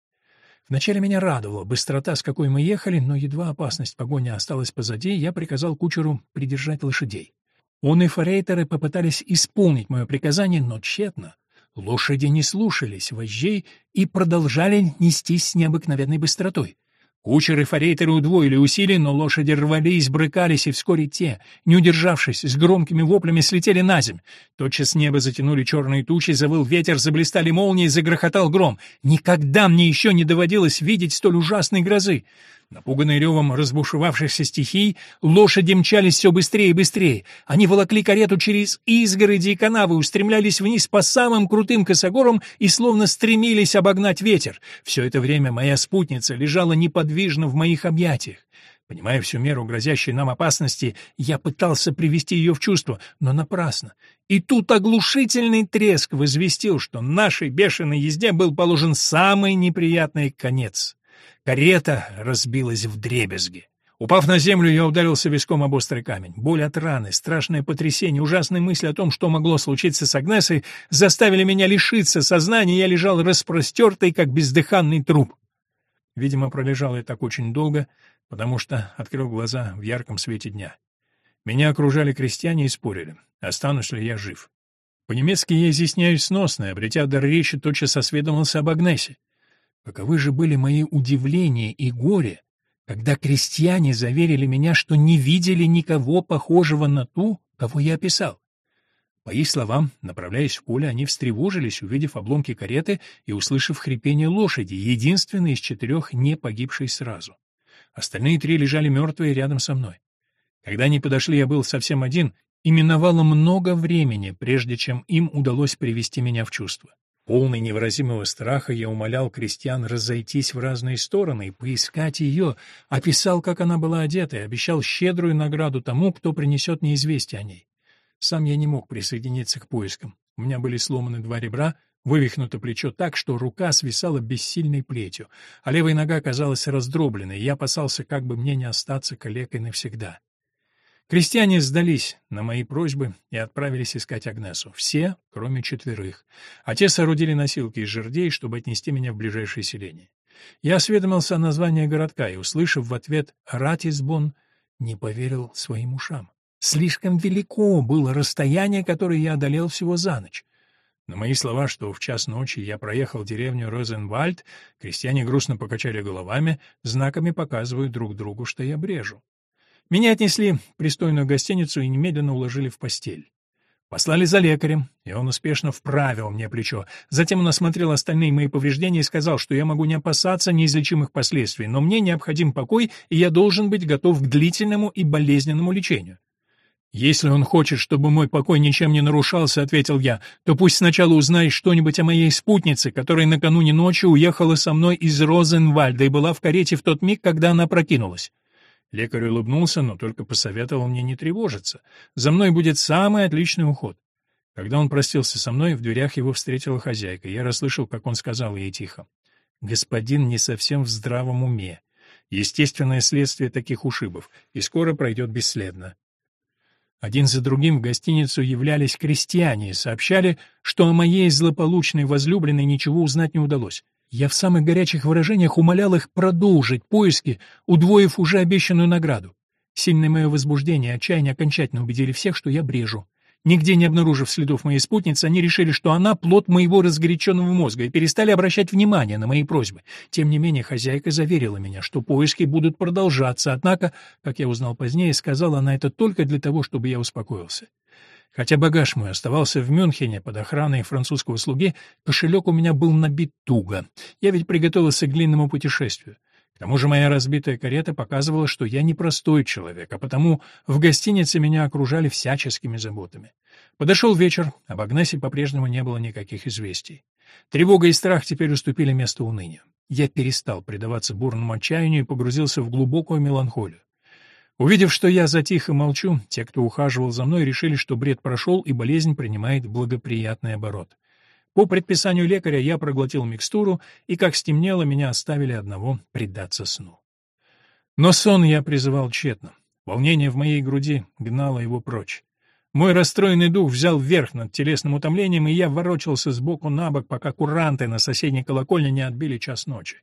[SPEAKER 1] Вначале меня радовала быстрота, с какой мы ехали, но едва опасность погони осталась позади, я приказал кучеру придержать лошадей. Он и форейтеры попытались исполнить мое приказание, но тщетно. Лошади не слушались вожжей и продолжали нестись с необыкновенной быстротой. Кучеры форейтеры удвоили усилия, но лошади рвались, брыкались, и вскоре те, не удержавшись, с громкими воплями слетели на земь. Тотчас с неба затянули черные тучи, завыл ветер, заблистали молнии, загрохотал гром. Никогда мне еще не доводилось видеть столь ужасной грозы. Напуганные ревом разбушевавшихся стихий, лошади мчались все быстрее и быстрее. Они волокли карету через изгороди и канавы, устремлялись вниз по самым крутым косогорам и словно стремились обогнать ветер. Все это время моя спутница лежала неподвижно в моих объятиях. Понимая всю меру грозящей нам опасности, я пытался привести ее в чувство, но напрасно. И тут оглушительный треск возвестил, что нашей бешеной езде был положен самый неприятный конец. Карета разбилась в дребезги. Упав на землю, я ударился виском об острый камень. Боль от раны, страшное потрясение, ужасные мысли о том, что могло случиться с Агнесой, заставили меня лишиться сознания, я лежал распростертый, как бездыханный труп. Видимо, пролежал я так очень долго, потому что открыл глаза в ярком свете дня. Меня окружали крестьяне и спорили, останусь ли я жив. По-немецки я изъясняюсь сносно, обретя дар речи, тотчас осведомился об Агнесе. Каковы же были мои удивления и горе, когда крестьяне заверили меня, что не видели никого похожего на ту, кого я описал. По их словам, направляясь в поле, они встревожились, увидев обломки кареты и услышав хрипение лошади, единственной из четырех не погибшей сразу. Остальные три лежали мертвые рядом со мной. Когда они подошли, я был совсем один, и миновало много времени, прежде чем им удалось привести меня в чувство. Полный невыразимого страха я умолял крестьян разойтись в разные стороны и поискать ее, описал, как она была одета, и обещал щедрую награду тому, кто принесет мне известие о ней. Сам я не мог присоединиться к поискам. У меня были сломаны два ребра, вывихнуто плечо так, что рука свисала бессильной плетью, а левая нога казалась раздробленной, и я опасался, как бы мне не остаться калекой навсегда. Крестьяне сдались на мои просьбы и отправились искать Агнесу. Все, кроме четверых. А те соорудили носилки из жердей, чтобы отнести меня в ближайшее селение. Я осведомился о названии городка и, услышав в ответ «Ратисбон», не поверил своим ушам. Слишком велико было расстояние, которое я одолел всего за ночь. На мои слова, что в час ночи я проехал деревню Розенвальд, крестьяне грустно покачали головами, знаками показывая друг другу, что я брежу. Меня отнесли в пристойную гостиницу и немедленно уложили в постель. Послали за лекарем, и он успешно вправил мне плечо. Затем он осмотрел остальные мои повреждения и сказал, что я могу не опасаться неизлечимых последствий, но мне необходим покой, и я должен быть готов к длительному и болезненному лечению. «Если он хочет, чтобы мой покой ничем не нарушался», — ответил я, «то пусть сначала узнает что-нибудь о моей спутнице, которая накануне ночи уехала со мной из Розенвальда и была в карете в тот миг, когда она прокинулась». Лекарь улыбнулся, но только посоветовал мне не тревожиться. За мной будет самый отличный уход. Когда он простился со мной, в дверях его встретила хозяйка. Я расслышал, как он сказал ей тихо. «Господин не совсем в здравом уме. Естественное следствие таких ушибов, и скоро пройдет бесследно. Один за другим в гостиницу являлись крестьяне и сообщали, что о моей злополучной возлюбленной ничего узнать не удалось. Я в самых горячих выражениях умолял их продолжить поиски, удвоив уже обещанную награду. Сильное мое возбуждение и отчаяние окончательно убедили всех, что я брежу. Нигде не обнаружив следов моей спутницы, они решили, что она плод моего разгоряченного мозга и перестали обращать внимание на мои просьбы. Тем не менее, хозяйка заверила меня, что поиски будут продолжаться, однако, как я узнал позднее, сказала она это только для того, чтобы я успокоился. Хотя багаж мой оставался в Мюнхене под охраной французского слуги, кошелек у меня был набит туго. Я ведь приготовился к длинному путешествию. К тому же моя разбитая карета показывала, что я не простой человек, а потому в гостинице меня окружали всяческими заботами. Подошел вечер, об Агнесе по-прежнему не было никаких известий. Тревога и страх теперь уступили место унынию. Я перестал предаваться бурному отчаянию и погрузился в глубокую меланхолию. Увидев, что я затих и молчу, те, кто ухаживал за мной, решили, что бред прошел и болезнь принимает благоприятный оборот. По предписанию лекаря я проглотил микстуру, и, как стемнело, меня оставили одного предаться сну. Но сон я призывал тщетно. Волнение в моей груди гнало его прочь. Мой расстроенный дух взял верх над телесным утомлением, и я ворочался сбоку на бок, пока куранты на соседней колокольне не отбили час ночи.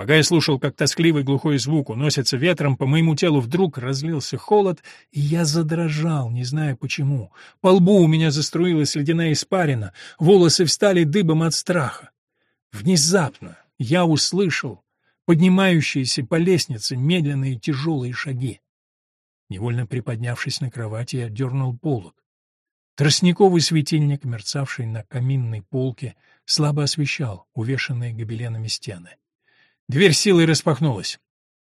[SPEAKER 1] Пока я слушал, как тоскливый глухой звук уносится ветром, по моему телу вдруг разлился холод, и я задрожал, не зная почему. По лбу у меня заструилась ледяная испарина, волосы встали дыбом от страха. Внезапно я услышал поднимающиеся по лестнице медленные тяжелые шаги. Невольно приподнявшись на кровати, я дернул полог. Тростниковый светильник, мерцавший на каминной полке, слабо освещал увешанные гобеленами стены. Дверь силой распахнулась.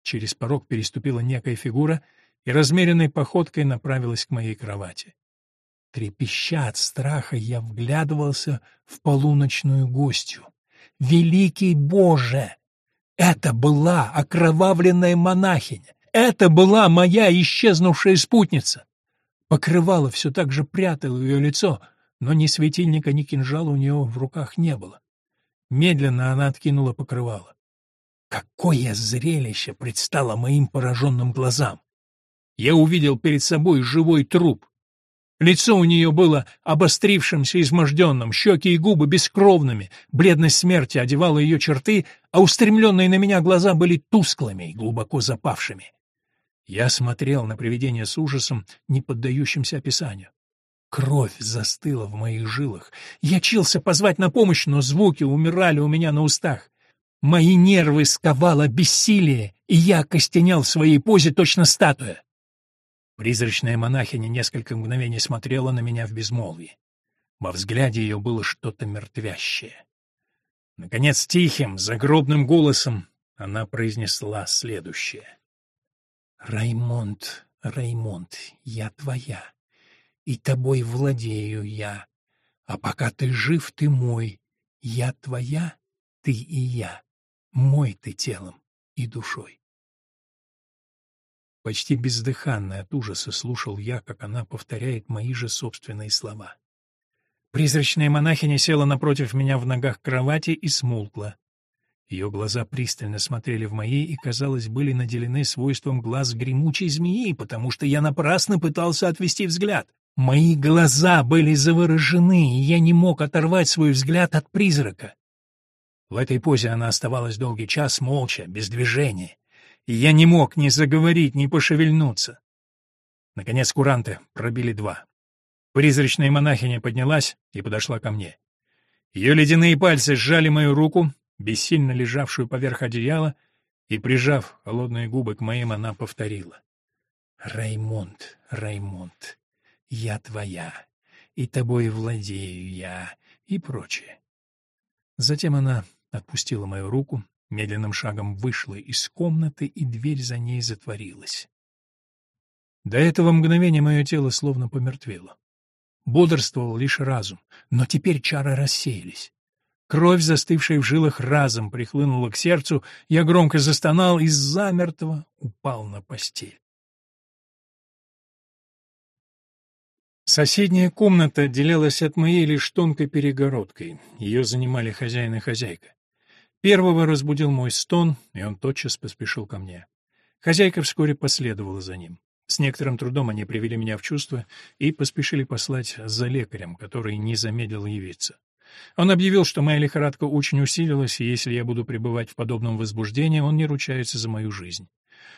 [SPEAKER 1] Через порог переступила некая фигура и размеренной походкой направилась к моей кровати. Трепеща от страха, я вглядывался в полуночную гостью. Великий Боже! Это была окровавленная монахиня! Это была моя исчезнувшая спутница! Покрывало все так же прятало ее лицо, но ни светильника, ни кинжала у нее в руках не было. Медленно она откинула покрывало. Какое зрелище предстало моим пораженным глазам! Я увидел перед собой живой труп. Лицо у нее было обострившимся, изможденным, щеки и губы бескровными, бледность смерти одевала ее черты, а устремленные на меня глаза были тусклыми и глубоко запавшими. Я смотрел на привидение с ужасом, не поддающимся описанию. Кровь застыла в моих жилах. Я чился позвать на помощь, но звуки умирали у меня на устах. Мои нервы сковало бессилие, и я костенял в своей позе точно статуя. Призрачная монахиня несколько мгновений смотрела на меня в безмолвии. Во взгляде ее было что-то мертвящее. Наконец, тихим, загробным голосом она произнесла следующее. «Раймонд, Раймонд, я твоя, и тобой владею я. А пока ты жив, ты мой. Я твоя, ты и я. Мой ты телом и душой». Почти бездыханный от ужаса слушал я, как она повторяет мои же собственные слова. Призрачная монахиня села напротив меня в ногах кровати и смолкла. Ее глаза пристально смотрели в мои и, казалось, были наделены свойством глаз гремучей змеи, потому что я напрасно пытался отвести взгляд. Мои глаза были заворожены, и я не мог оторвать свой взгляд от призрака. В этой позе она оставалась долгий час молча, без движения, и я не мог ни заговорить, ни пошевельнуться. Наконец куранты пробили два. Призрачная монахиня поднялась и подошла ко мне. Ее ледяные пальцы сжали мою руку, бессильно лежавшую поверх одеяла, и, прижав холодные губы к моим, она повторила. «Раймонд, Раймонд, я твоя, и тобой владею я», и прочее. Затем она отпустила мою руку, медленным шагом вышла из комнаты, и дверь за ней затворилась. До этого мгновения мое тело словно помертвело. Бодрствовал лишь разум, но теперь чары рассеялись. Кровь, застывшая в жилах, разом прихлынула к сердцу, я громко застонал и замертво упал на постель. Соседняя комната отделялась от моей лишь тонкой перегородкой. Ее занимали хозяин и хозяйка. Первого разбудил мой стон, и он тотчас поспешил ко мне. Хозяйка вскоре последовала за ним. С некоторым трудом они привели меня в чувство и поспешили послать за лекарем, который не замедлил явиться. Он объявил, что моя лихорадка очень усилилась, и если я буду пребывать в подобном возбуждении, он не ручается за мою жизнь.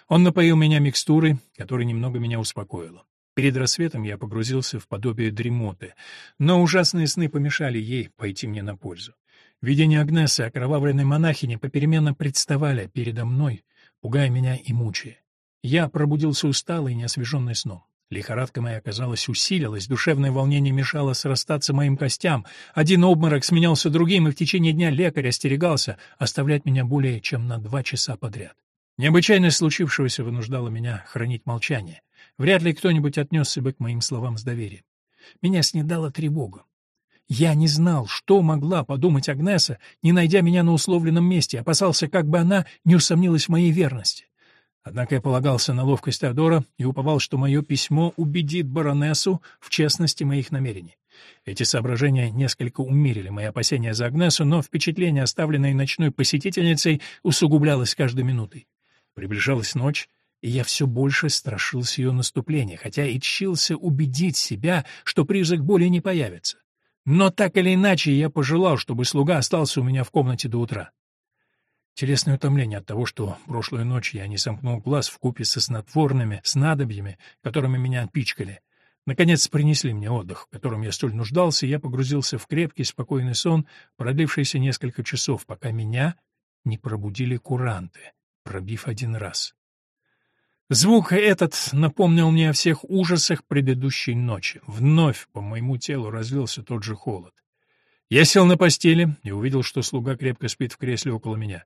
[SPEAKER 1] Он напоил меня микстурой, которая немного меня успокоила. Перед рассветом я погрузился в подобие дремоты, но ужасные сны помешали ей пойти мне на пользу. Видения Агнесы, окровавленной монахини, попеременно представали передо мной, пугая меня и мучая. Я пробудился усталый и неосвеженный сном. Лихорадка моя, казалось, усилилась, душевное волнение мешало срастаться моим костям. Один обморок сменялся другим, и в течение дня лекарь остерегался оставлять меня более чем на два часа подряд. Необычайность случившегося вынуждала меня хранить молчание. Вряд ли кто-нибудь отнесся бы к моим словам с доверием. Меня снедала тревога. Я не знал, что могла подумать Агнеса, не найдя меня на условленном месте, опасался, как бы она не усомнилась в моей верности. Однако я полагался на ловкость Теодора и уповал, что мое письмо убедит баронессу в честности моих намерений. Эти соображения несколько умерили мои опасения за Агнесу, но впечатление, оставленное ночной посетительницей, усугублялось каждой минутой. Приближалась ночь, и я все больше страшился ее наступления, хотя и тщился убедить себя, что призрак более не появится. Но так или иначе я пожелал, чтобы слуга остался у меня в комнате до утра. Телесное утомление от того, что прошлую ночь я не сомкнул глаз в купе со снотворными, снадобьями, которыми меня пичкали. Наконец принесли мне отдых, в котором я столь нуждался, и я погрузился в крепкий, спокойный сон, продлившийся несколько часов, пока меня не пробудили куранты, пробив один раз. Звук этот напомнил мне о всех ужасах предыдущей ночи. Вновь по моему телу разлился тот же холод. Я сел на постели и увидел, что слуга крепко спит в кресле около меня.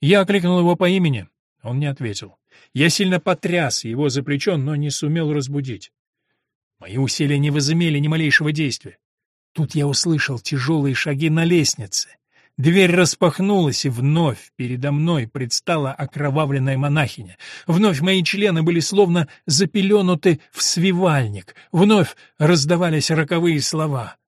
[SPEAKER 1] Я окликнул его по имени. Он не ответил. Я сильно потряс его за плечо, но не сумел разбудить. Мои усилия не возымели ни малейшего действия. Тут я услышал тяжелые шаги на лестнице. Дверь распахнулась, и вновь передо мной предстала окровавленная монахиня. Вновь мои члены были словно запеленуты в свивальник. Вновь раздавались роковые слова.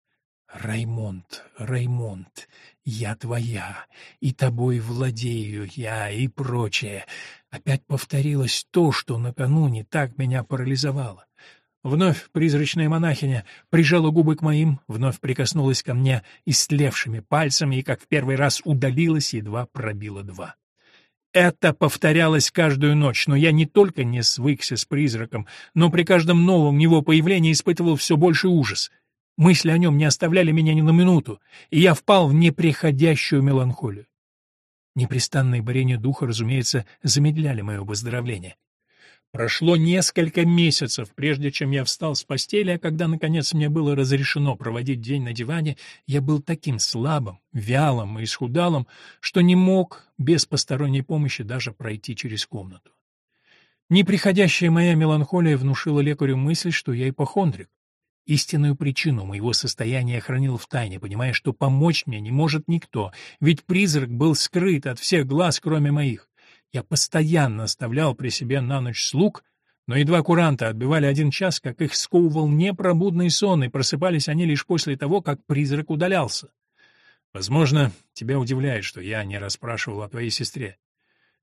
[SPEAKER 1] «Раймонд, Раймонд, «Я твоя, и тобой владею я» и прочее. Опять повторилось то, что накануне так меня парализовало. Вновь призрачная монахиня прижала губы к моим, вновь прикоснулась ко мне истлевшими пальцами и, как в первый раз, удалилась, едва пробила два. Это повторялось каждую ночь, но я не только не свыкся с призраком, но при каждом новом его появлении испытывал все больше ужас — Мысли о нем не оставляли меня ни на минуту, и я впал в неприходящую меланхолию. Непрестанные борения духа, разумеется, замедляли мое выздоровление. Прошло несколько месяцев, прежде чем я встал с постели, а когда, наконец, мне было разрешено проводить день на диване, я был таким слабым, вялым и исхудалым, что не мог без посторонней помощи даже пройти через комнату. Неприходящая моя меланхолия внушила лекарю мысль, что я ипохондрик. Истинную причину моего состояния хранил в тайне, понимая, что помочь мне не может никто, ведь призрак был скрыт от всех глаз, кроме моих. Я постоянно оставлял при себе на ночь слуг, но едва куранты отбивали один час, как их сковывал непробудный сон, и просыпались они лишь после того, как призрак удалялся. Возможно, тебя удивляет, что я не расспрашивал о твоей сестре.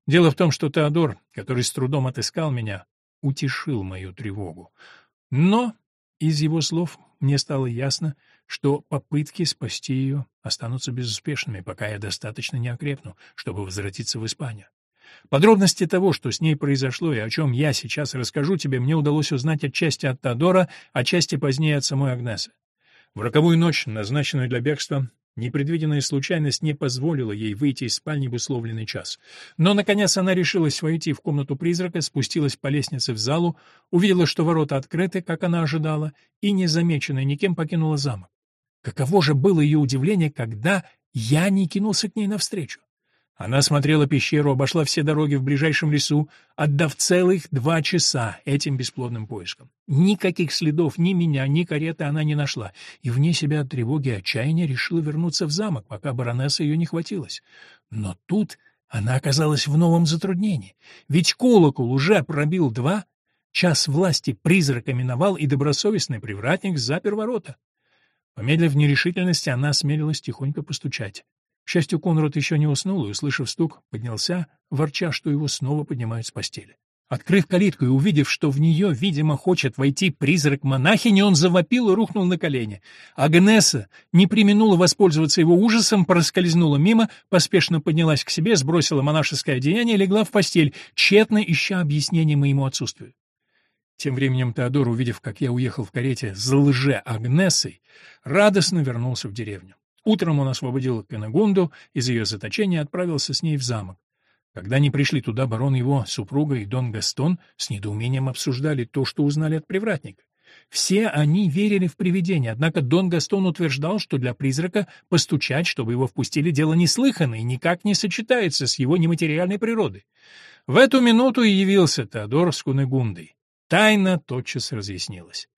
[SPEAKER 1] Дело в том, что Теодор, который с трудом отыскал меня, утешил мою тревогу. Но из его слов мне стало ясно, что попытки спасти ее останутся безуспешными, пока я достаточно не окрепну, чтобы возвратиться в Испанию. Подробности того, что с ней произошло и о чем я сейчас расскажу тебе, мне удалось узнать отчасти от Тодора, отчасти позднее от самой Агнесы. В роковую ночь, назначенную для бегства, непредвиденная случайность не позволила ей выйти из спальни в условленный час. Но, наконец, она решилась войти в комнату призрака, спустилась по лестнице в залу, увидела, что ворота открыты, как она ожидала, и, незамеченная никем, покинула замок. Каково же было ее удивление, когда я не кинулся к ней навстречу. Она смотрела пещеру, обошла все дороги в ближайшем лесу, отдав целых два часа этим бесплодным поискам. Никаких следов ни меня, ни кареты она не нашла, и вне себя от тревоги и отчаяния решила вернуться в замок, пока баронесса ее не хватилась. Но тут она оказалась в новом затруднении, ведь колокол уже пробил два, час власти призрака миновал, и добросовестный привратник запер ворота. Помедлив в нерешительности, она осмелилась тихонько постучать. Счастью, Конрад еще не уснул и, услышав стук, поднялся, ворча, что его снова поднимают с постели. Открыв калитку и увидев, что в нее, видимо, хочет войти призрак монахини, он завопил и рухнул на колени. Агнеса не применула воспользоваться его ужасом, проскользнула мимо, поспешно поднялась к себе, сбросила монашеское одеяние и легла в постель, тщетно ища объяснение моему отсутствию. Тем временем Теодор, увидев, как я уехал в карете с лже-Агнесой, радостно вернулся в деревню. Утром он освободил Кенегунду из ее заточения и отправился с ней в замок. Когда они пришли туда, барон его супруга и Дон Гастон с недоумением обсуждали то, что узнали от привратника. Все они верили в привидения, однако Дон Гастон утверждал, что для призрака постучать, чтобы его впустили, дело неслыханное и никак не сочетается с его нематериальной природой. В эту минуту и явился Теодор с Кунегундой. Тайна тотчас разъяснилась.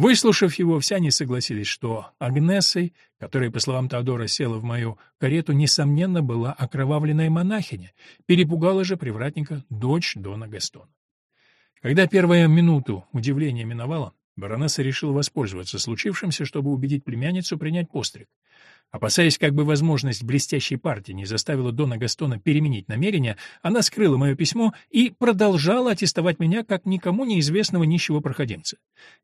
[SPEAKER 1] Выслушав его, все они согласились, что Агнесой, которая, по словам Теодора, села в мою карету, несомненно, была окровавленная монахиня, перепугала же привратника дочь Дона Гастона. Когда первая минуту удивления миновала, баронесса решила воспользоваться случившимся, чтобы убедить племянницу принять постриг. Опасаясь, как бы возможность блестящей партии не заставила Дона Гастона переменить намерение, она скрыла мое письмо и продолжала аттестовать меня как никому неизвестного нищего проходимца.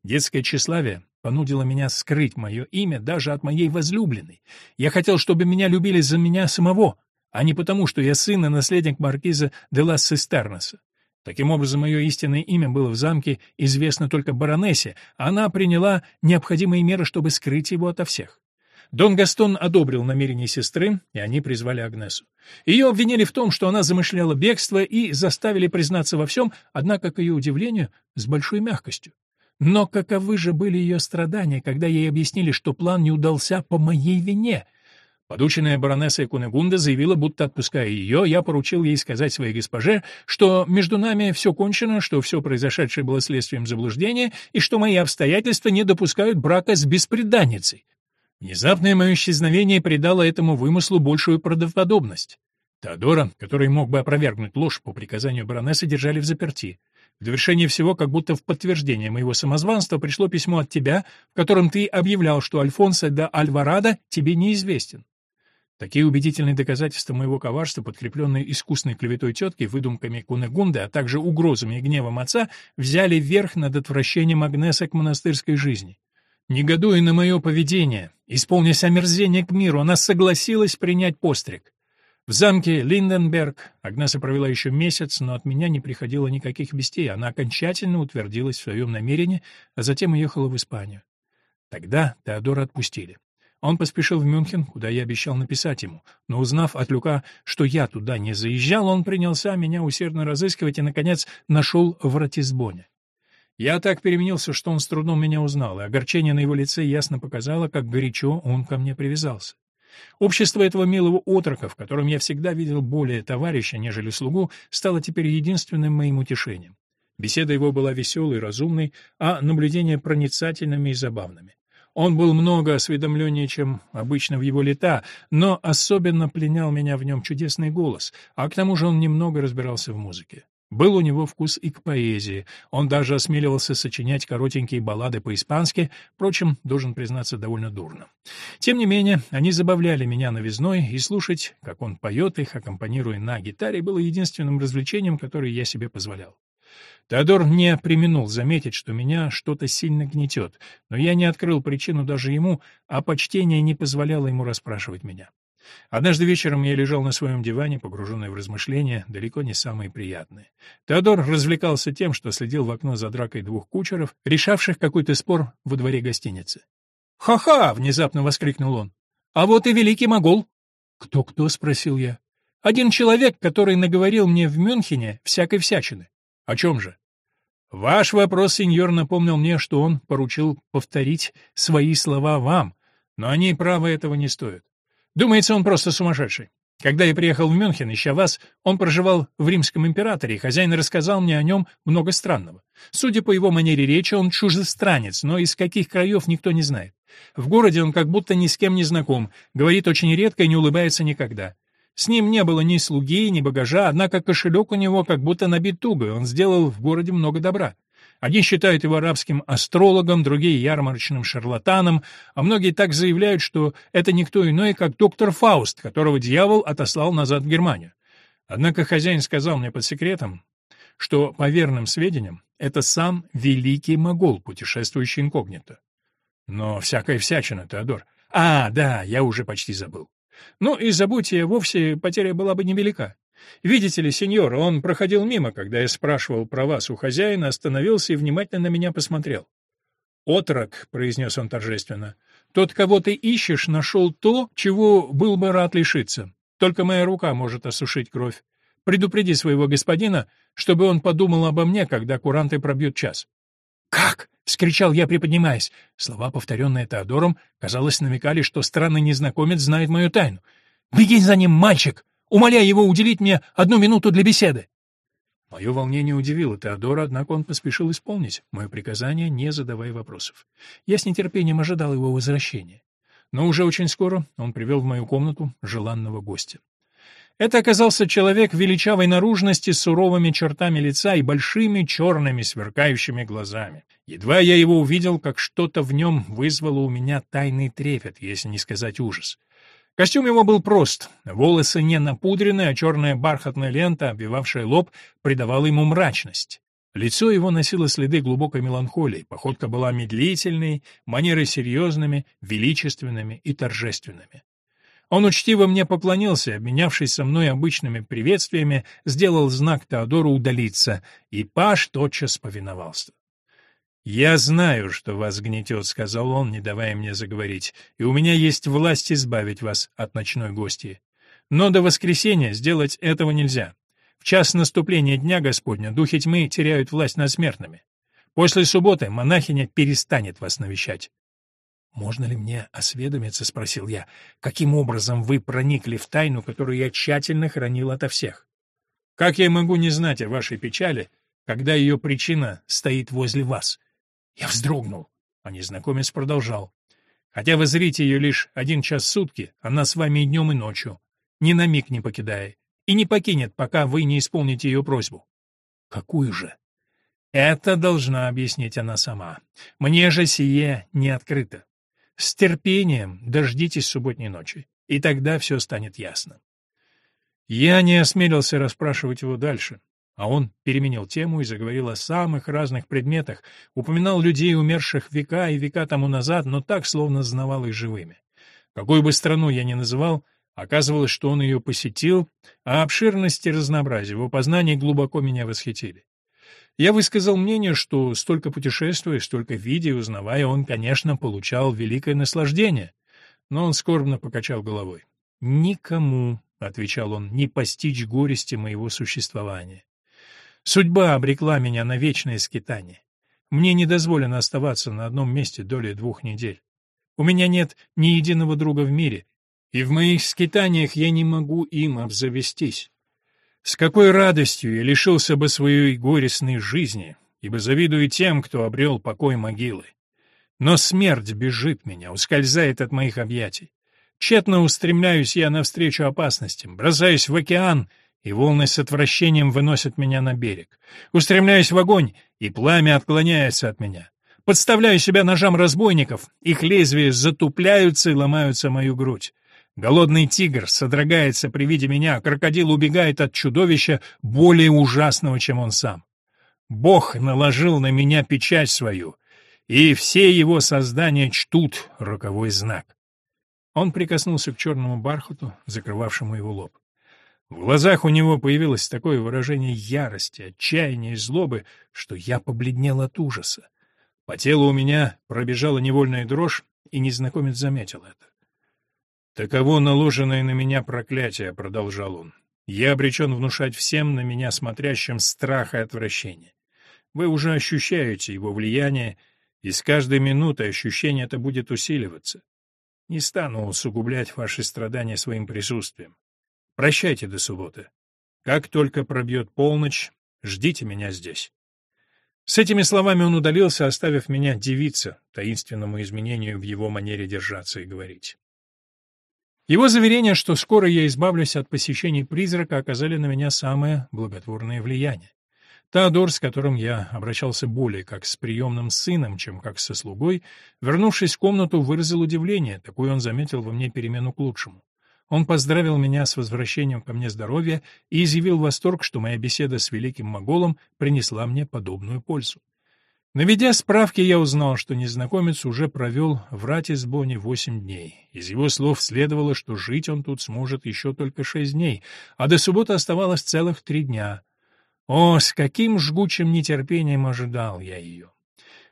[SPEAKER 1] Детское тщеславие понудило меня скрыть мое имя даже от моей возлюбленной. Я хотел, чтобы меня любили за меня самого, а не потому, что я сын и наследник маркиза де лас Сестернеса. Таким образом, мое истинное имя было в замке известно только баронессе, а она приняла необходимые меры, чтобы скрыть его ото всех. Дон Гастон одобрил намерения сестры, и они призвали Агнесу. Ее обвинили в том, что она замышляла бегство, и заставили признаться во всем, однако, к ее удивлению, с большой мягкостью. Но каковы же были ее страдания, когда ей объяснили, что план не удался по моей вине? Подученная баронесса Кунегунда заявила, будто отпуская ее, я поручил ей сказать своей госпоже, что между нами все кончено, что все произошедшее было следствием заблуждения и что мои обстоятельства не допускают брака с беспреданницей. Внезапное мое исчезновение придало этому вымыслу большую правдоподобность. Теодора, который мог бы опровергнуть ложь по приказанию баронессы, держали в заперти. В довершение всего, как будто в подтверждение моего самозванства, пришло письмо от тебя, в котором ты объявлял, что Альфонсо де Альварадо тебе неизвестен. Такие убедительные доказательства моего коварства, подкрепленные искусной клеветой тетки, выдумками Кунегунды, а также угрозами и гневом отца, взяли верх над отвращением Агнеса к монастырской жизни. Негодуя на мое поведение, исполняясь омерзение к миру, она согласилась принять постриг. В замке Линденберг Агнеса провела еще месяц, но от меня не приходило никаких вестей. Она окончательно утвердилась в своем намерении, а затем уехала в Испанию. Тогда Теодора отпустили. Он поспешил в Мюнхен, куда я обещал написать ему, но узнав от Люка, что я туда не заезжал, он принялся меня усердно разыскивать и, наконец, нашел в Ратисбоне. Я так переменился, что он с трудом меня узнал, и огорчение на его лице ясно показало, как горячо он ко мне привязался. Общество этого милого отрока, в котором я всегда видел более товарища, нежели слугу, стало теперь единственным моим утешением. Беседа его была веселой, разумной, а наблюдения проницательными и забавными. Он был много осведомленнее, чем обычно в его лета, но особенно пленял меня в нем чудесный голос, а к тому же он немного разбирался в музыке. Был у него вкус и к поэзии, он даже осмеливался сочинять коротенькие баллады по-испански, впрочем, должен признаться, довольно дурно. Тем не менее, они забавляли меня новизной, и слушать, как он поет их, аккомпанируя на гитаре, было единственным развлечением, которое я себе позволял. Теодор не применул заметить, что меня что-то сильно гнетет, но я не открыл причину даже ему, а почтение не позволяло ему расспрашивать меня. Однажды вечером я лежал на своем диване, погруженный в размышления, далеко не самые приятные. Теодор развлекался тем, что следил в окно за дракой двух кучеров, решавших какой-то спор во дворе гостиницы. «Ха-ха!» — внезапно воскликнул он. «А вот и великий могол!» «Кто-кто?» — спросил я. «Один человек, который наговорил мне в Мюнхене всякой всячины». О чем же? Ваш вопрос, сеньор, напомнил мне, что он поручил повторить свои слова вам, но они, право, этого не стоят. Думается, он просто сумасшедший. Когда я приехал в Мюнхен, ища вас, он проживал в римском императоре, и хозяин рассказал мне о нем много странного. Судя по его манере речи, он чужестранец, но из каких краев никто не знает. В городе он как будто ни с кем не знаком, говорит очень редко и не улыбается никогда. С ним не было ни слуги, ни багажа, однако кошелек у него как будто набит туго, он сделал в городе много добра. Одни считают его арабским астрологом, другие — ярмарочным шарлатаном, а многие так заявляют, что это никто иной, как доктор Фауст, которого дьявол отослал назад в Германию. Однако хозяин сказал мне под секретом, что, по верным сведениям, это сам великий могол, путешествующий инкогнито. Но всякая всячина, Теодор. А, да, я уже почти забыл. Ну и забудьте, вовсе потеря была бы невелика. Видите ли, сеньор, он проходил мимо, когда я спрашивал про вас у хозяина, остановился и внимательно на меня посмотрел. «Отрок», — произнес он торжественно, — «тот, кого ты ищешь, нашел то, чего был бы рад лишиться. Только моя рука может осушить кровь. Предупреди своего господина, чтобы он подумал обо мне, когда куранты пробьют час». «Как?» — вскричал я, приподнимаясь. Слова, повторенные Теодором, казалось, намекали, что странный незнакомец знает мою тайну. «Беги за ним, мальчик! Умоляй его уделить мне одну минуту для беседы!» Мое волнение удивило Теодора, однако он поспешил исполнить мое приказание, не задавая вопросов. Я с нетерпением ожидал его возвращения. Но уже очень скоро он привел в мою комнату желанного гостя. Это оказался человек величавой наружности с суровыми чертами лица и большими черными сверкающими глазами. Едва я его увидел, как что-то в нем вызвало у меня тайный трепет, если не сказать ужас. Костюм его был прост, волосы не напудрены, а черная бархатная лента, обвивавшая лоб, придавала ему мрачность. Лицо его носило следы глубокой меланхолии, походка была медлительной, манеры серьезными, величественными и торжественными. Он учтиво мне поклонился, обменявшись со мной обычными приветствиями, сделал знак Теодору удалиться, и Паш тотчас повиновался. «Я знаю, что вас гнетет», — сказал он, не давая мне заговорить, «и у меня есть власть избавить вас от ночной гости. Но до воскресенья сделать этого нельзя. В час наступления Дня Господня духи тьмы теряют власть над смертными. После субботы монахиня перестанет вас навещать. «Можно ли мне осведомиться?» — спросил я. «Каким образом вы проникли в тайну, которую я тщательно хранил ото всех?» «Как я могу не знать о вашей печали, когда ее причина стоит возле вас?» Я вздрогнул, а незнакомец продолжал. «Хотя вы зрите ее лишь один час в сутки, она с вами и днем, и ночью, ни на миг не покидая, и не покинет, пока вы не исполните ее просьбу». «Какую же?» «Это должна объяснить она сама. Мне же сие не открыто. С терпением дождитесь субботней ночи, и тогда все станет ясно. Я не осмелился расспрашивать его дальше, а он переменил тему и заговорил о самых разных предметах, упоминал людей, умерших века и века тому назад, но так, словно знавал их живыми. Какую бы страну я ни называл, оказывалось, что он ее посетил, а обширность и разнообразие его познаний глубоко меня восхитили. Я высказал мнение, что столько путешествуя, столько видя и узнавая, он, конечно, получал великое наслаждение. но он скорбно покачал головой. «Никому», — отвечал он, — «не постичь горести моего существования. Судьба обрекла меня на вечное скитание. Мне не дозволено оставаться на одном месте доли двух недель. У меня нет ни единого друга в мире, и в моих скитаниях я не могу им обзавестись. С какой радостью я лишился бы своей горестной жизни, ибо завидую тем, кто обрел покой могилы. Но смерть бежит меня, ускользает от моих объятий. Тщетно устремляюсь я навстречу опасностям, бросаюсь в океан, и волны с отвращением выносят меня на берег. Устремляюсь в огонь, и пламя отклоняется от меня. Подставляю себя ножам разбойников, их лезвия затупляются и ломаются мою грудь. Голодный тигр содрогается при виде меня, а крокодил убегает от чудовища более ужасного, чем он сам. Бог наложил на меня печать свою, и все его создания чтут роковой знак. Он прикоснулся к черному бархату, закрывавшему его лоб. В глазах у него появилось такое выражение ярости, отчаяния и злобы, что я побледнел от ужаса. По телу у меня пробежала невольная дрожь, и незнакомец заметил это. «Таково наложенное на меня проклятие», — продолжал он. «Я обречен внушать всем на меня смотрящим страх и отвращение. Вы уже ощущаете его влияние, и с каждой минутой ощущение это будет усиливаться. Не стану усугублять ваши страдания своим присутствием. Прощайте до субботы. Как только пробьет полночь, ждите меня здесь». С этими словами он удалился, оставив меня дивиться таинственному изменению в его манере держаться и говорить. Его заверения, что скоро я избавлюсь от посещений призрака, оказали на меня самое благотворное влияние. Теодор, с которым я обращался более как с приемным сыном, чем как со слугой, вернувшись в комнату, выразил удивление, такое он заметил во мне перемену к лучшему. Он поздравил меня с возвращением ко мне здоровья и изъявил восторг, что моя беседа с великим моголом принесла мне подобную пользу. Наведя справки, я узнал, что незнакомец уже провел в Ратисбоне восемь дней. Из его слов следовало, что жить он тут сможет еще только шесть дней, а до субботы оставалось целых три дня. О, с каким жгучим нетерпением ожидал я ее!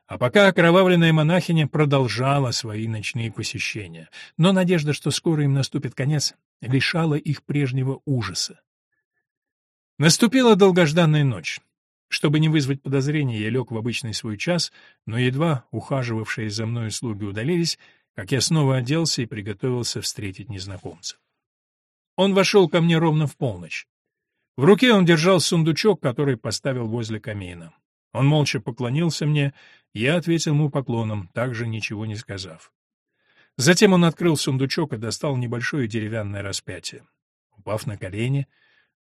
[SPEAKER 1] А пока окровавленная монахиня продолжала свои ночные посещения, но надежда, что скоро им наступит конец, лишала их прежнего ужаса. Наступила долгожданная ночь. Чтобы не вызвать подозрений, я лег в обычный свой час, но едва ухаживавшие за мной слуги удалились, как я снова оделся и приготовился встретить незнакомца. Он вошел ко мне ровно в полночь. В руке он держал сундучок, который поставил возле камина. Он молча поклонился мне, я ответил ему поклоном, также ничего не сказав. Затем он открыл сундучок и достал небольшое деревянное распятие. Упав на колени,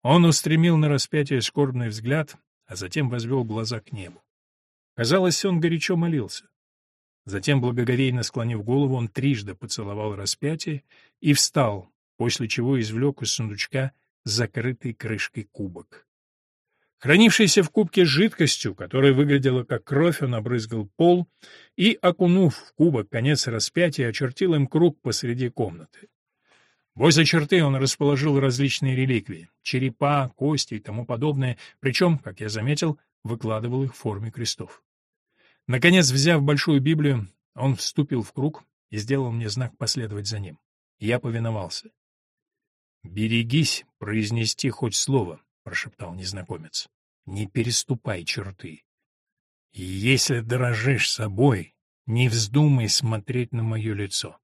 [SPEAKER 1] он устремил на распятие скорбный взгляд, а затем возвел глаза к небу. Казалось, он горячо молился. Затем, благоговейно склонив голову, он трижды поцеловал распятие и встал, после чего извлек из сундучка закрытый крышкой кубок. Хранившийся в кубке жидкостью, которая выглядела как кровь, он обрызгал пол и, окунув в кубок конец распятия, очертил им круг посреди комнаты. Возле черты он расположил различные реликвии — черепа, кости и тому подобное, причем, как я заметил, выкладывал их в форме крестов. Наконец, взяв большую Библию, он вступил в круг и сделал мне знак последовать за ним. Я повиновался. «Берегись произнести хоть слово», — прошептал незнакомец. «Не переступай черты. И если дорожишь собой, не вздумай смотреть на мое лицо».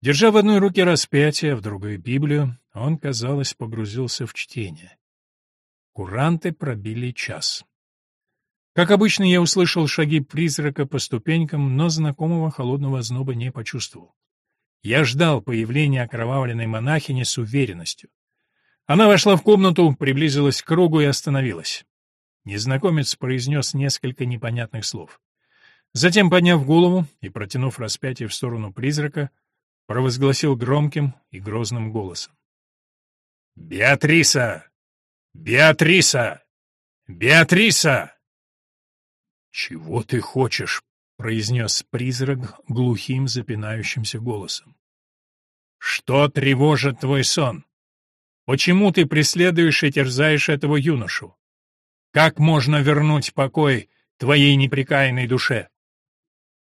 [SPEAKER 1] Держа в одной руке распятие, в другой — Библию, он, казалось, погрузился в чтение. Куранты пробили час. Как обычно, я услышал шаги призрака по ступенькам, но знакомого холодного зноба не почувствовал. Я ждал появления окровавленной монахини с уверенностью. Она вошла в комнату, приблизилась к кругу и остановилась. Незнакомец произнес несколько непонятных слов. Затем, подняв голову и протянув распятие в сторону призрака, провозгласил громким и грозным голосом. «Беатриса! Беатриса! Беатриса!» «Чего ты хочешь?» — произнес призрак глухим запинающимся голосом. «Что тревожит твой сон? Почему ты преследуешь и терзаешь этого юношу? Как можно вернуть покой твоей непрекаянной душе?»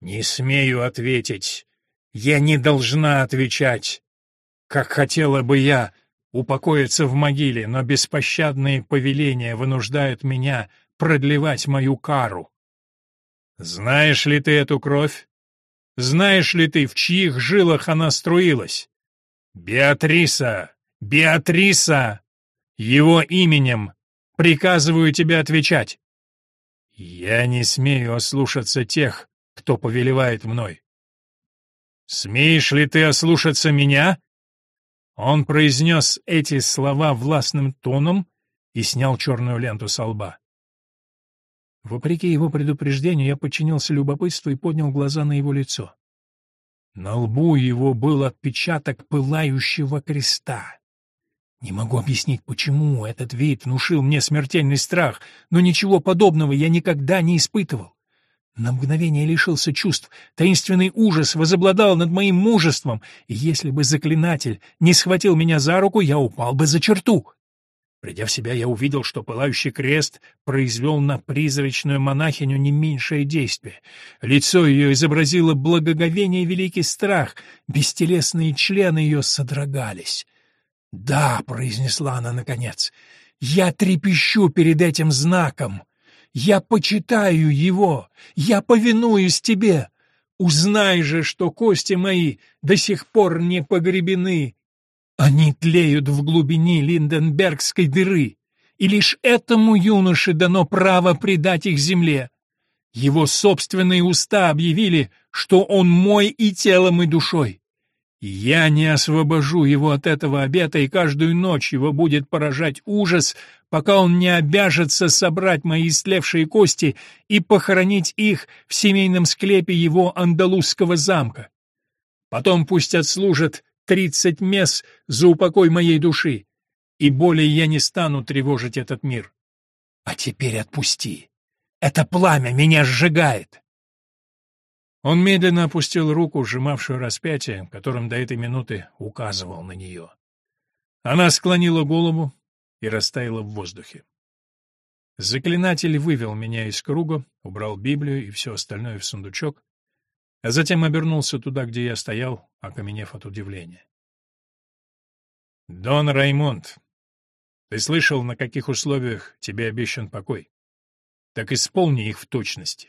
[SPEAKER 1] «Не смею ответить. Я не должна отвечать, как хотела бы я упокоиться в могиле, но беспощадные повеления вынуждают меня продлевать мою кару. Знаешь ли ты эту кровь? Знаешь ли ты, в чьих жилах она струилась? Беатриса! Беатриса! Его именем приказываю тебе отвечать. Я не смею ослушаться тех, кто повелевает мной. Смеешь ли ты ослушаться меня? Он произнес эти слова властным тоном и снял черную ленту со лба. Вопреки его предупреждению, я подчинился любопытству и поднял глаза на его лицо. На лбу его был отпечаток пылающего креста. Не могу объяснить, почему этот вид внушил мне смертельный страх, но ничего подобного я никогда не испытывал. На мгновение лишился чувств, таинственный ужас возобладал над моим мужеством, и если бы заклинатель не схватил меня за руку, я упал бы за черту. Придя в себя, я увидел, что пылающий крест произвел на призрачную монахиню не меньшее действие. Лицо ее изобразило благоговение и великий страх, бестелесные члены ее содрогались. «Да», — произнесла она наконец, — «я трепещу перед этим знаком. Я почитаю его, я повинуюсь тебе. Узнай же, что кости мои до сих пор не погребены, они тлеют в глубине Линденбергской дыры, и лишь этому юноше дано право предать их земле. Его собственные уста объявили, что он мой и телом, и душой. Я не освобожу его от этого обета, и каждую ночь его будет поражать ужас, пока он не обяжется собрать мои истлевшие кости и похоронить их в семейном склепе его андалузского замка. Потом пусть отслужат тридцать мес за упокой моей души, и более я не стану тревожить этот мир. А теперь отпусти. Это пламя меня сжигает. Он медленно опустил руку, сжимавшую распятие, которым до этой минуты указывал на нее. Она склонила голову и растаяла в воздухе. Заклинатель вывел меня из круга, убрал Библию и все остальное в сундучок, а затем обернулся туда, где я стоял, окаменев от удивления. «Дон Раймонд, ты слышал, на каких условиях тебе обещан покой? Так исполни их в точности.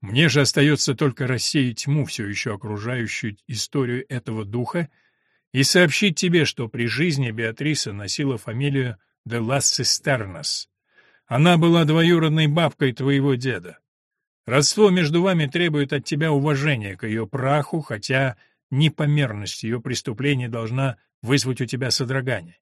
[SPEAKER 1] Мне же остается только рассеять тьму, все еще окружающую историю этого духа, и сообщить тебе, что при жизни Беатриса носила фамилию де лас. Она была двоюродной бабкой твоего деда. Родство между вами требует от тебя уважения к ее праху, хотя непомерность ее преступлений должна вызвать у тебя содрогание.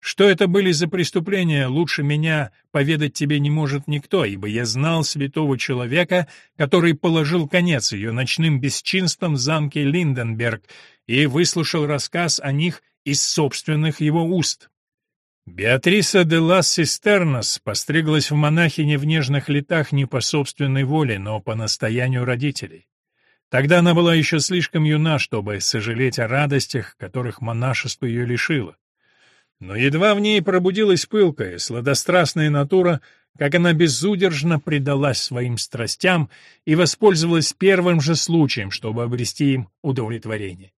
[SPEAKER 1] Что это были за преступления, лучше меня поведать тебе не может никто, ибо я знал святого человека, который положил конец ее ночным бесчинствам в замке Линденберг и выслушал рассказ о них из собственных его уст. Беатриса де лас Систернос постриглась в монахине в нежных летах не по собственной воле, но по настоянию родителей. Тогда она была еще слишком юна, чтобы сожалеть о радостях, которых монашество ее лишило. Но едва в ней пробудилась пылкая, сладострастная натура, как она безудержно предалась своим страстям и воспользовалась первым же случаем, чтобы обрести им удовлетворение.